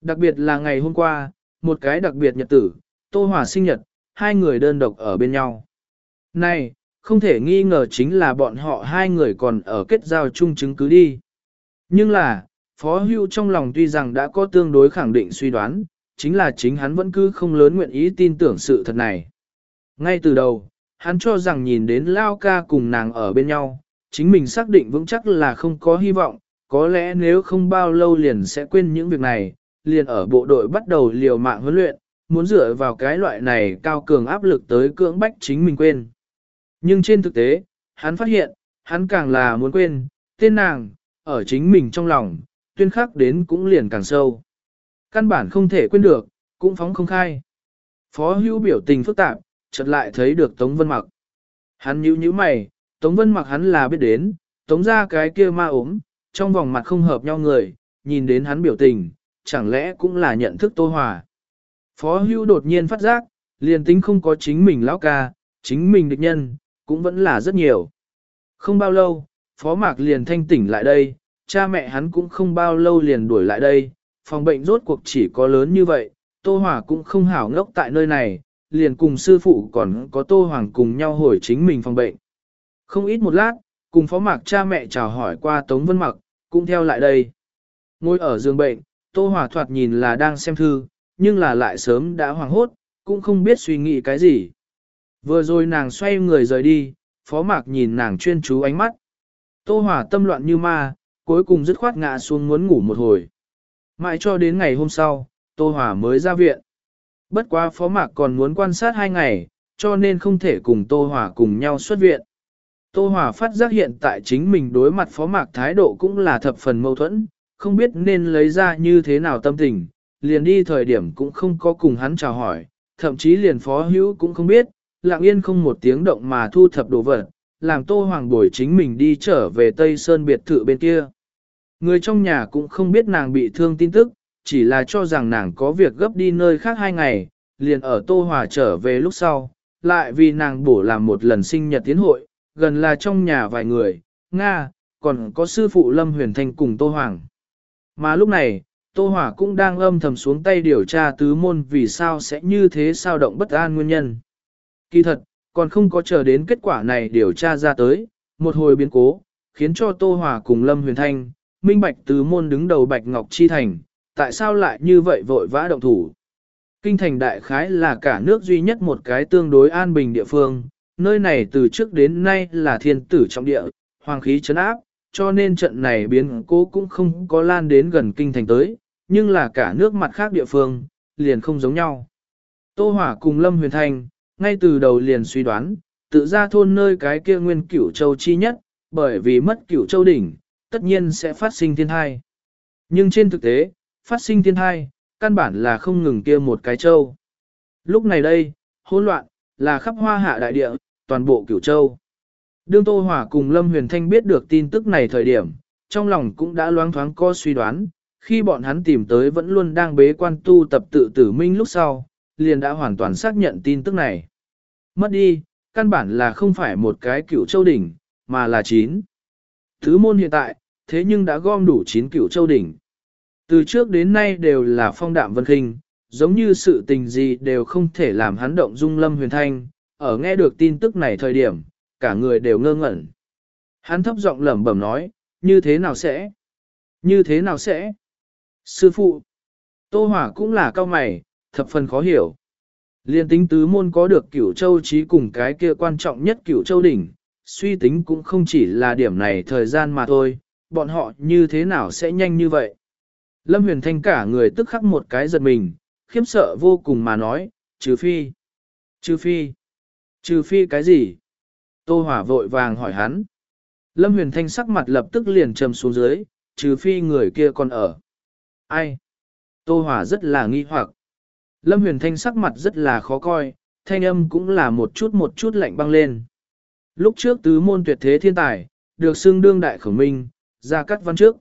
Speaker 1: Đặc biệt là ngày hôm qua, một cái đặc biệt nhật tử, Tô Hòa sinh nhật, hai người đơn độc ở bên nhau. Này, không thể nghi ngờ chính là bọn họ hai người còn ở kết giao chung chứng cứ đi. Nhưng là, Phó Hưu trong lòng tuy rằng đã có tương đối khẳng định suy đoán, chính là chính hắn vẫn cứ không lớn nguyện ý tin tưởng sự thật này. Ngay từ đầu, hắn cho rằng nhìn đến Lao ca cùng nàng ở bên nhau, chính mình xác định vững chắc là không có hy vọng, có lẽ nếu không bao lâu liền sẽ quên những việc này, liền ở bộ đội bắt đầu liều mạng huấn luyện, muốn dựa vào cái loại này cao cường áp lực tới cưỡng bách chính mình quên. Nhưng trên thực tế, hắn phát hiện, hắn càng là muốn quên, tên nàng, ở chính mình trong lòng, tuyên khắc đến cũng liền càng sâu. Căn bản không thể quên được, cũng phóng không khai. Phó hữu biểu tình phức tạp, chợt lại thấy được Tống Vân Mặc. Hắn nhíu nhíu mày, Tống Vân Mặc hắn là biết đến, Tống ra cái kia ma ốm, trong vòng mặt không hợp nhau người, nhìn đến hắn biểu tình, chẳng lẽ cũng là nhận thức Tô Hòa. Phó hưu đột nhiên phát giác, liền tính không có chính mình lão ca, chính mình địch nhân, cũng vẫn là rất nhiều. Không bao lâu, Phó Mạc liền thanh tỉnh lại đây, cha mẹ hắn cũng không bao lâu liền đuổi lại đây, phòng bệnh rốt cuộc chỉ có lớn như vậy, Tô hỏa cũng không hảo ngốc tại nơi này, liền cùng sư phụ còn có Tô Hoàng cùng nhau hồi chính mình phòng bệnh. Không ít một lát, cùng Phó Mạc cha mẹ chào hỏi qua Tống Vân Mặc, cũng theo lại đây. Ngồi ở giường bệnh, Tô Hòa thoạt nhìn là đang xem thư, nhưng là lại sớm đã hoàng hốt, cũng không biết suy nghĩ cái gì. Vừa rồi nàng xoay người rời đi, phó mạc nhìn nàng chuyên chú ánh mắt. Tô hỏa tâm loạn như ma, cuối cùng dứt khoát ngã xuống muốn ngủ một hồi. Mãi cho đến ngày hôm sau, Tô hỏa mới ra viện. Bất quá phó mạc còn muốn quan sát hai ngày, cho nên không thể cùng Tô hỏa cùng nhau xuất viện. Tô Hòa phát giác hiện tại chính mình đối mặt phó mạc thái độ cũng là thập phần mâu thuẫn, không biết nên lấy ra như thế nào tâm tình, liền đi thời điểm cũng không có cùng hắn chào hỏi, thậm chí liền phó hữu cũng không biết, lặng yên không một tiếng động mà thu thập đồ vật, làm Tô Hoàng bồi chính mình đi trở về Tây Sơn biệt thự bên kia. Người trong nhà cũng không biết nàng bị thương tin tức, chỉ là cho rằng nàng có việc gấp đi nơi khác hai ngày, liền ở Tô Hòa trở về lúc sau, lại vì nàng bổ làm một lần sinh nhật tiến hội, gần là trong nhà vài người, Nga, còn có sư phụ Lâm Huyền Thanh cùng Tô Hoàng. Mà lúc này, Tô Hòa cũng đang âm thầm xuống tay điều tra tứ môn vì sao sẽ như thế sao động bất an nguyên nhân. Kỳ thật, còn không có chờ đến kết quả này điều tra ra tới, một hồi biến cố, khiến cho Tô Hòa cùng Lâm Huyền Thanh, minh bạch tứ môn đứng đầu Bạch Ngọc Chi Thành, tại sao lại như vậy vội vã động thủ. Kinh thành đại khái là cả nước duy nhất một cái tương đối an bình địa phương, nơi này từ trước đến nay là thiên tử trọng địa, hoàng khí chấn áp, cho nên trận này biến cố cũng không có lan đến gần kinh thành tới, nhưng là cả nước mặt khác địa phương, liền không giống nhau. Tô Hỏa cùng Lâm Huyền Thanh, ngay từ đầu liền suy đoán, tự ra thôn nơi cái kia nguyên cửu châu chi nhất, bởi vì mất cửu châu đỉnh, tất nhiên sẽ phát sinh thiên thai. Nhưng trên thực tế, phát sinh thiên thai, căn bản là không ngừng kia một cái châu. Lúc này đây, hỗn loạn, là khắp hoa hạ đại địa, toàn bộ cửu châu. Đương Tô Hỏa cùng Lâm Huyền Thanh biết được tin tức này thời điểm, trong lòng cũng đã loáng thoáng có suy đoán, khi bọn hắn tìm tới vẫn luôn đang bế quan tu tập tự tử minh lúc sau, liền đã hoàn toàn xác nhận tin tức này. Mất đi, căn bản là không phải một cái cửu châu đỉnh, mà là chín. Thứ môn hiện tại, thế nhưng đã gom đủ chín cửu châu đỉnh. Từ trước đến nay đều là phong đạm vân khinh, giống như sự tình gì đều không thể làm hắn động dung lâm huyền thanh, ở nghe được tin tức này thời điểm, cả người đều ngơ ngẩn. Hắn thấp giọng lẩm bẩm nói, như thế nào sẽ? Như thế nào sẽ? Sư phụ, Tô Hỏa cũng là cao mày, thập phần khó hiểu. Liên tính tứ môn có được cửu châu trí cùng cái kia quan trọng nhất cửu châu đỉnh, suy tính cũng không chỉ là điểm này thời gian mà thôi, bọn họ như thế nào sẽ nhanh như vậy. Lâm huyền thanh cả người tức khắc một cái giật mình, khiếp sợ vô cùng mà nói, trừ phi, trừ phi, trừ phi cái gì? Tô Hỏa vội vàng hỏi hắn. Lâm huyền thanh sắc mặt lập tức liền trầm xuống dưới, trừ phi người kia còn ở. Ai? Tô Hỏa rất là nghi hoặc. Lâm huyền thanh sắc mặt rất là khó coi, thanh âm cũng là một chút một chút lạnh băng lên. Lúc trước tứ môn tuyệt thế thiên tài, được xưng đương đại khổng minh, ra cắt văn trước.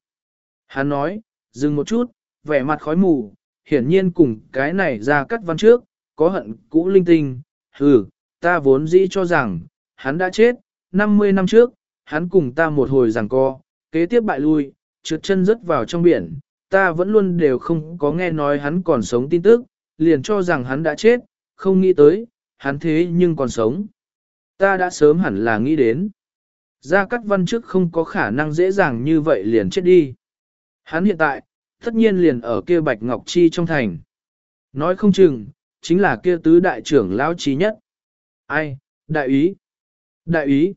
Speaker 1: Hắn nói, dừng một chút, vẻ mặt khói mù, hiển nhiên cùng cái này ra cắt văn trước, có hận cũ linh tinh, hừ, ta vốn dĩ cho rằng, hắn đã chết, 50 năm trước, hắn cùng ta một hồi giằng co, kế tiếp bại lui, trượt chân rớt vào trong biển, ta vẫn luôn đều không có nghe nói hắn còn sống tin tức, liền cho rằng hắn đã chết, không nghĩ tới, hắn thế nhưng còn sống. Ta đã sớm hẳn là nghĩ đến. Gia Cát Văn trước không có khả năng dễ dàng như vậy liền chết đi. Hắn hiện tại, tất nhiên liền ở kia Bạch Ngọc Chi trong thành. Nói không chừng, chính là kia tứ đại trưởng lão trí nhất. Ai, đại ý? Đại ý?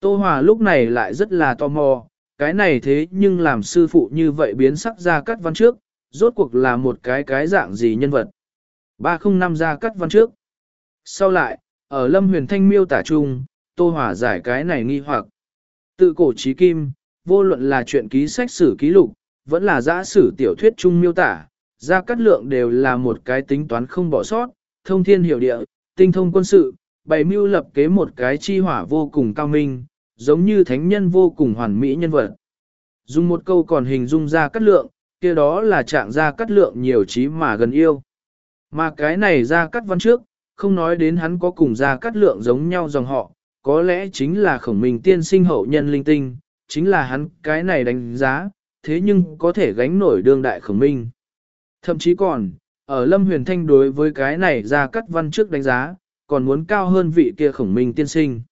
Speaker 1: Tô Hòa lúc này lại rất là tò mò, cái này thế nhưng làm sư phụ như vậy biến sắc ra cắt văn trước, rốt cuộc là một cái cái dạng gì nhân vật. 305 ra cắt văn trước. Sau lại, ở Lâm Huyền Thanh miêu tả chung, Tô Hòa giải cái này nghi hoặc. Tự cổ trí kim, vô luận là chuyện ký sách sử ký lục, vẫn là giã sử tiểu thuyết chung miêu tả, ra cắt lượng đều là một cái tính toán không bỏ sót, thông thiên hiểu địa, tinh thông quân sự, bày mưu lập kế một cái chi hỏa vô cùng cao minh, giống như thánh nhân vô cùng hoàn mỹ nhân vật. Dùng một câu còn hình dung ra cắt lượng, kia đó là trạng ra cắt lượng nhiều trí mà gần yêu. Mà cái này ra cắt văn trước, không nói đến hắn có cùng ra cắt lượng giống nhau dòng họ, có lẽ chính là khổng minh tiên sinh hậu nhân linh tinh, chính là hắn cái này đánh giá, thế nhưng có thể gánh nổi đương đại khổng minh. Thậm chí còn, ở Lâm Huyền Thanh đối với cái này ra cắt văn trước đánh giá, còn muốn cao hơn vị kia khổng minh tiên sinh.